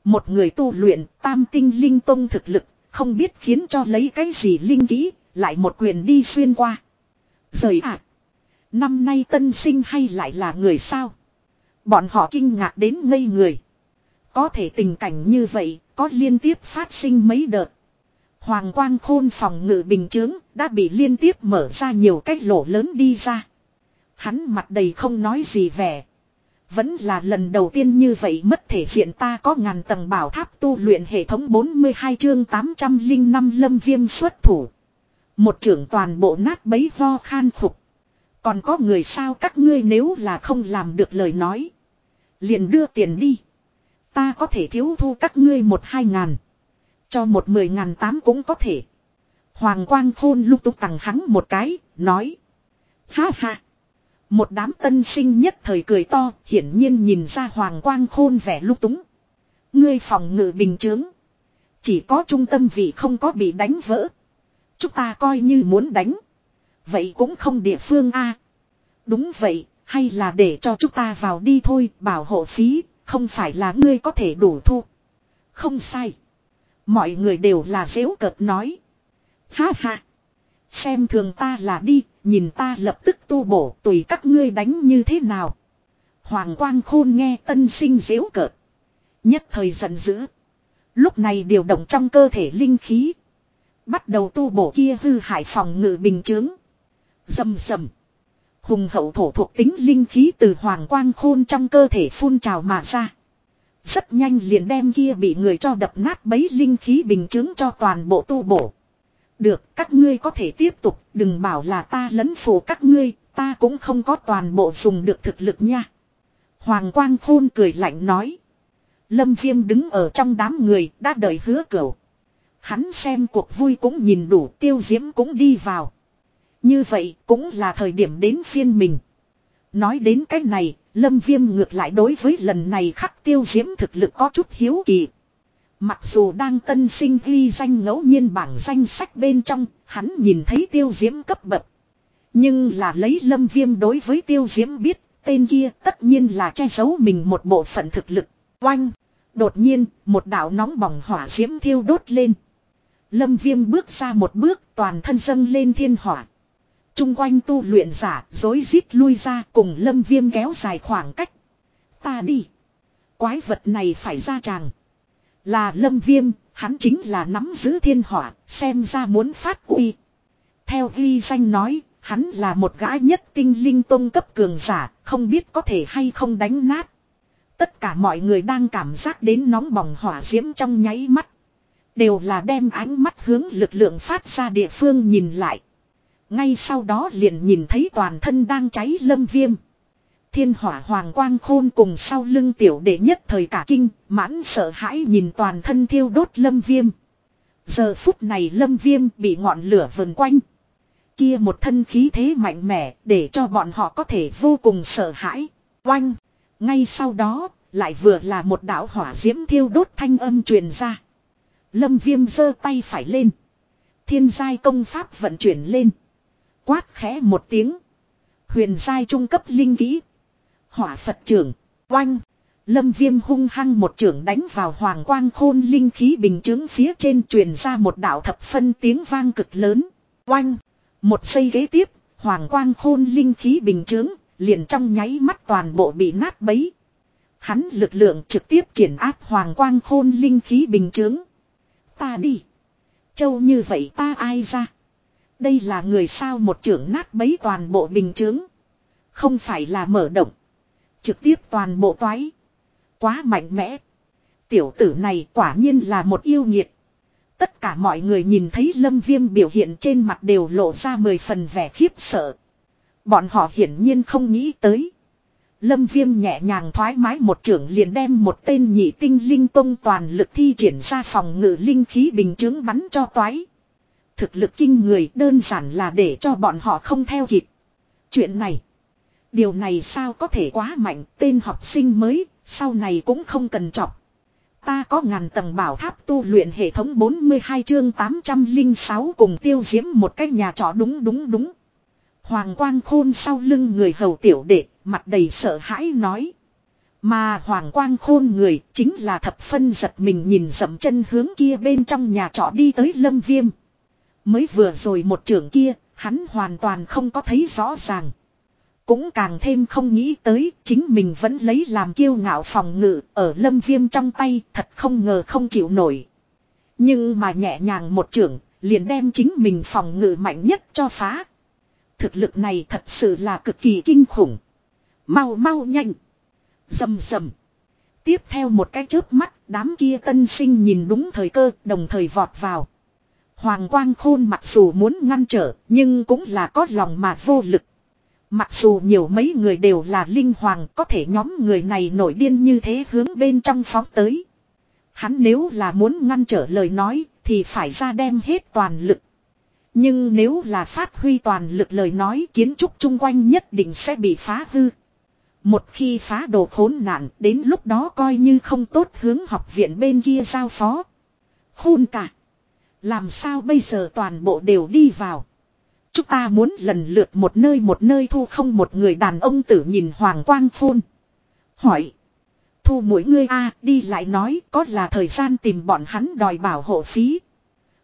Một người tu luyện tam tinh linh tông thực lực, không biết khiến cho lấy cái gì linh kỹ, lại một quyền đi xuyên qua. Rời ạ! năm nay tân sinh hay lại là người sao? Bọn họ kinh ngạc đến ngây người. Có thể tình cảnh như vậy, có liên tiếp phát sinh mấy đợt. Hoàng quang khôn phòng ngự bình chướng đã bị liên tiếp mở ra nhiều cách lỗ lớn đi ra. Hắn mặt đầy không nói gì vẻ. Vẫn là lần đầu tiên như vậy mất thể diện ta có ngàn tầng bảo tháp tu luyện hệ thống 42 chương 805 lâm viêm xuất thủ. Một trưởng toàn bộ nát bấy ho khan phục Còn có người sao các ngươi nếu là không làm được lời nói. Liền đưa tiền đi. Ta có thể thiếu thu các ngươi một hai ngàn. Cho một mười ngàn tám cũng có thể. Hoàng quang khôn lúc túc tặng hắn một cái, nói. Ha ha. Một đám tân sinh nhất thời cười to, hiển nhiên nhìn ra hoàng quang khôn vẻ lúc túng. Ngươi phòng ngự bình chướng. Chỉ có trung tâm vị không có bị đánh vỡ. Chúng ta coi như muốn đánh. Vậy cũng không địa phương a. Đúng vậy, hay là để cho chúng ta vào đi thôi, bảo hộ phí, không phải là ngươi có thể đủ thu. Không sai. Mọi người đều là dễu cợt nói. Ha ha. Xem thường ta là đi, nhìn ta lập tức tu bổ tùy các ngươi đánh như thế nào. Hoàng quang khôn nghe tân sinh dễu cợt. Nhất thời giận dữ. Lúc này điều động trong cơ thể linh khí. Bắt đầu tu bổ kia hư hại phòng ngự bình chướng. Dầm dầm. Hùng hậu thổ thuộc tính linh khí từ hoàng quang khôn trong cơ thể phun trào mà ra. Rất nhanh liền đem kia bị người cho đập nát bấy linh khí bình chứng cho toàn bộ tu bổ. Được, các ngươi có thể tiếp tục, đừng bảo là ta lấn phủ các ngươi, ta cũng không có toàn bộ dùng được thực lực nha. Hoàng Quang Khôn cười lạnh nói. Lâm Viêm đứng ở trong đám người, đã đợi hứa cửu. Hắn xem cuộc vui cũng nhìn đủ, tiêu diễm cũng đi vào. Như vậy cũng là thời điểm đến phiên mình. Nói đến cái này, Lâm Viêm ngược lại đối với lần này khắc tiêu diễm thực lực có chút hiếu kỳ. Mặc dù đang tân sinh ghi danh ngẫu nhiên bảng danh sách bên trong, hắn nhìn thấy tiêu diễm cấp bậc. Nhưng là lấy lâm viêm đối với tiêu diễm biết, tên kia tất nhiên là che giấu mình một bộ phận thực lực. Oanh! Đột nhiên, một đảo nóng bỏng hỏa diễm thiêu đốt lên. Lâm viêm bước ra một bước toàn thân dâng lên thiên hỏa. Trung quanh tu luyện giả dối rít lui ra cùng lâm viêm kéo dài khoảng cách. Ta đi. Quái vật này phải ra tràng. Là lâm viêm, hắn chính là nắm giữ thiên hỏa, xem ra muốn phát uy. Theo ghi danh nói, hắn là một gã nhất tinh linh tôn cấp cường giả, không biết có thể hay không đánh nát. Tất cả mọi người đang cảm giác đến nóng bỏng hỏa diễm trong nháy mắt. Đều là đem ánh mắt hướng lực lượng phát ra địa phương nhìn lại. Ngay sau đó liền nhìn thấy toàn thân đang cháy lâm viêm. Thiên hỏa hoàng quang khôn cùng sau lưng tiểu đệ nhất thời cả kinh, mãn sợ hãi nhìn toàn thân thiêu đốt lâm viêm. Giờ phút này lâm viêm bị ngọn lửa vần quanh. Kia một thân khí thế mạnh mẽ để cho bọn họ có thể vô cùng sợ hãi. Oanh! Ngay sau đó, lại vừa là một đảo hỏa diễm thiêu đốt thanh âm truyền ra. Lâm viêm giơ tay phải lên. Thiên giai công pháp vận chuyển lên. Quát khẽ một tiếng. Huyền giai trung cấp linh kỹ. Hỏa Phật trưởng. Oanh. Lâm viêm hung hăng một trưởng đánh vào hoàng quang khôn linh khí bình chứng phía trên truyền ra một đạo thập phân tiếng vang cực lớn. Oanh. Một giây ghế tiếp, hoàng quang khôn linh khí bình chứng, liền trong nháy mắt toàn bộ bị nát bấy. Hắn lực lượng trực tiếp triển áp hoàng quang khôn linh khí bình chứng. Ta đi. Châu như vậy ta ai ra. Đây là người sao một trưởng nát bấy toàn bộ bình chứng. Không phải là mở động. Trực tiếp toàn bộ toái. Quá mạnh mẽ. Tiểu tử này quả nhiên là một yêu nghiệt. Tất cả mọi người nhìn thấy lâm viêm biểu hiện trên mặt đều lộ ra mười phần vẻ khiếp sợ. Bọn họ hiển nhiên không nghĩ tới. Lâm viêm nhẹ nhàng thoải mái một trưởng liền đem một tên nhị tinh linh tông toàn lực thi triển ra phòng ngự linh khí bình chứng bắn cho toái. Thực lực kinh người đơn giản là để cho bọn họ không theo kịp. Chuyện này. Điều này sao có thể quá mạnh tên học sinh mới sau này cũng không cần chọc. Ta có ngàn tầng bảo tháp tu luyện hệ thống 42 chương 806 cùng tiêu diễm một cái nhà trọ đúng đúng đúng. Hoàng quang khôn sau lưng người hầu tiểu đệ, mặt đầy sợ hãi nói. Mà hoàng quang khôn người chính là thập phân giật mình nhìn dậm chân hướng kia bên trong nhà trọ đi tới lâm viêm. Mới vừa rồi một trưởng kia, hắn hoàn toàn không có thấy rõ ràng. Cũng càng thêm không nghĩ tới, chính mình vẫn lấy làm kiêu ngạo phòng ngự ở lâm viêm trong tay, thật không ngờ không chịu nổi. Nhưng mà nhẹ nhàng một trưởng, liền đem chính mình phòng ngự mạnh nhất cho phá. Thực lực này thật sự là cực kỳ kinh khủng. Mau mau nhanh. Dầm dầm. Tiếp theo một cái chớp mắt, đám kia tân sinh nhìn đúng thời cơ, đồng thời vọt vào. Hoàng quang khôn mặc dù muốn ngăn trở, nhưng cũng là có lòng mà vô lực. Mặc dù nhiều mấy người đều là linh hoàng, có thể nhóm người này nổi điên như thế hướng bên trong phóng tới. Hắn nếu là muốn ngăn trở lời nói, thì phải ra đem hết toàn lực. Nhưng nếu là phát huy toàn lực lời nói, kiến trúc chung quanh nhất định sẽ bị phá hư. Một khi phá đồ khốn nạn, đến lúc đó coi như không tốt hướng học viện bên kia giao phó. Khôn cả. Làm sao bây giờ toàn bộ đều đi vào. Chúng ta muốn lần lượt một nơi một nơi thu không một người đàn ông tử nhìn Hoàng Quang Phôn. Hỏi. Thu mỗi ngươi a đi lại nói có là thời gian tìm bọn hắn đòi bảo hộ phí.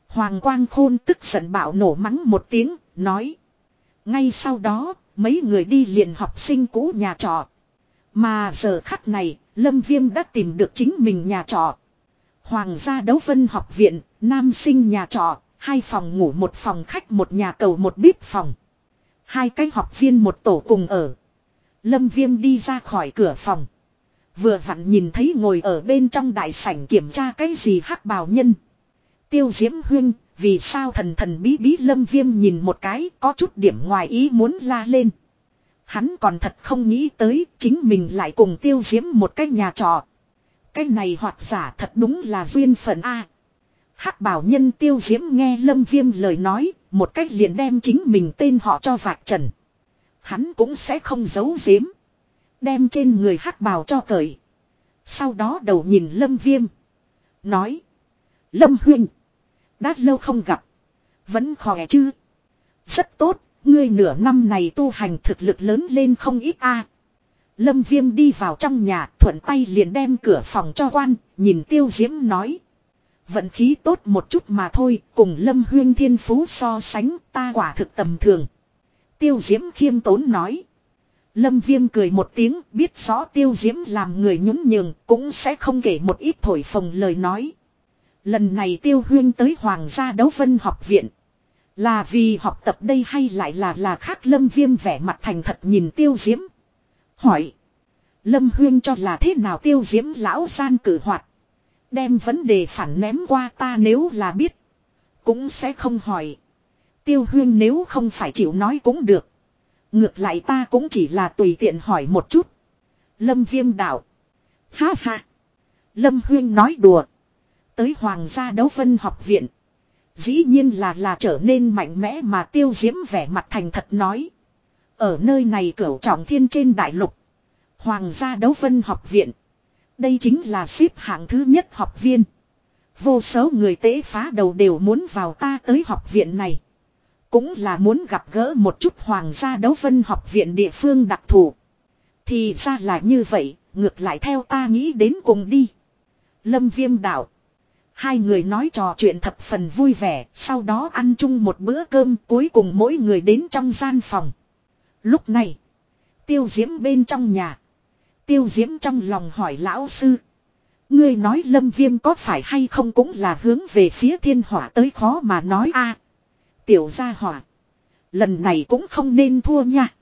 Hoàng Quang Khôn tức giận bạo nổ mắng một tiếng, nói. Ngay sau đó, mấy người đi liền học sinh cũ nhà trọ. Mà giờ khắc này, Lâm Viêm đã tìm được chính mình nhà trọ. Hoàng gia đấu vân học viện, nam sinh nhà trọ, hai phòng ngủ một phòng khách một nhà cầu một bếp phòng. Hai cái học viên một tổ cùng ở. Lâm Viêm đi ra khỏi cửa phòng. Vừa vặn nhìn thấy ngồi ở bên trong đại sảnh kiểm tra cái gì hắc bào nhân. Tiêu diễm huyên, vì sao thần thần bí bí lâm viêm nhìn một cái có chút điểm ngoài ý muốn la lên. Hắn còn thật không nghĩ tới chính mình lại cùng tiêu diễm một cái nhà trọ. Cái này hoặc giả thật đúng là duyên phận A hắc bảo nhân tiêu diễm nghe lâm viêm lời nói, một cách liền đem chính mình tên họ cho vạc trần. Hắn cũng sẽ không giấu giếm. Đem trên người hắc bào cho cởi. Sau đó đầu nhìn lâm viêm. Nói. Lâm huynh. Đã lâu không gặp. Vẫn khỏe chứ. Rất tốt. Ngươi nửa năm này tu hành thực lực lớn lên không ít a. Lâm viêm đi vào trong nhà thuận tay liền đem cửa phòng cho quan. Nhìn tiêu diễm nói. Vận khí tốt một chút mà thôi. Cùng lâm huyên thiên phú so sánh, ta quả thực tầm thường. Tiêu diễm khiêm tốn nói. Lâm Viêm cười một tiếng, biết rõ tiêu diễm làm người nhún nhường, cũng sẽ không kể một ít thổi phồng lời nói. Lần này tiêu huyên tới Hoàng gia đấu vân học viện. Là vì học tập đây hay lại là là khác Lâm Viêm vẻ mặt thành thật nhìn tiêu diễm. Hỏi. Lâm huyên cho là thế nào tiêu diễm lão gian cử hoạt. Đem vấn đề phản ném qua ta nếu là biết. Cũng sẽ không hỏi. Tiêu huyên nếu không phải chịu nói cũng được. Ngược lại ta cũng chỉ là tùy tiện hỏi một chút. Lâm viêm đạo. Ha ha. Lâm huyên nói đùa. Tới hoàng gia đấu vân học viện. Dĩ nhiên là là trở nên mạnh mẽ mà tiêu diễm vẻ mặt thành thật nói. Ở nơi này cửu trọng thiên trên đại lục. Hoàng gia đấu vân học viện. Đây chính là xếp hạng thứ nhất học viên. Vô số người tế phá đầu đều muốn vào ta tới học viện này. Cũng là muốn gặp gỡ một chút hoàng gia đấu vân học viện địa phương đặc thù. Thì ra là như vậy, ngược lại theo ta nghĩ đến cùng đi. Lâm viêm đạo. Hai người nói trò chuyện thập phần vui vẻ, sau đó ăn chung một bữa cơm cuối cùng mỗi người đến trong gian phòng. Lúc này, tiêu diễm bên trong nhà. Tiêu diễm trong lòng hỏi lão sư. Ngươi nói lâm viêm có phải hay không cũng là hướng về phía thiên hỏa tới khó mà nói a Tiểu gia hỏa. Lần này cũng không nên thua nha.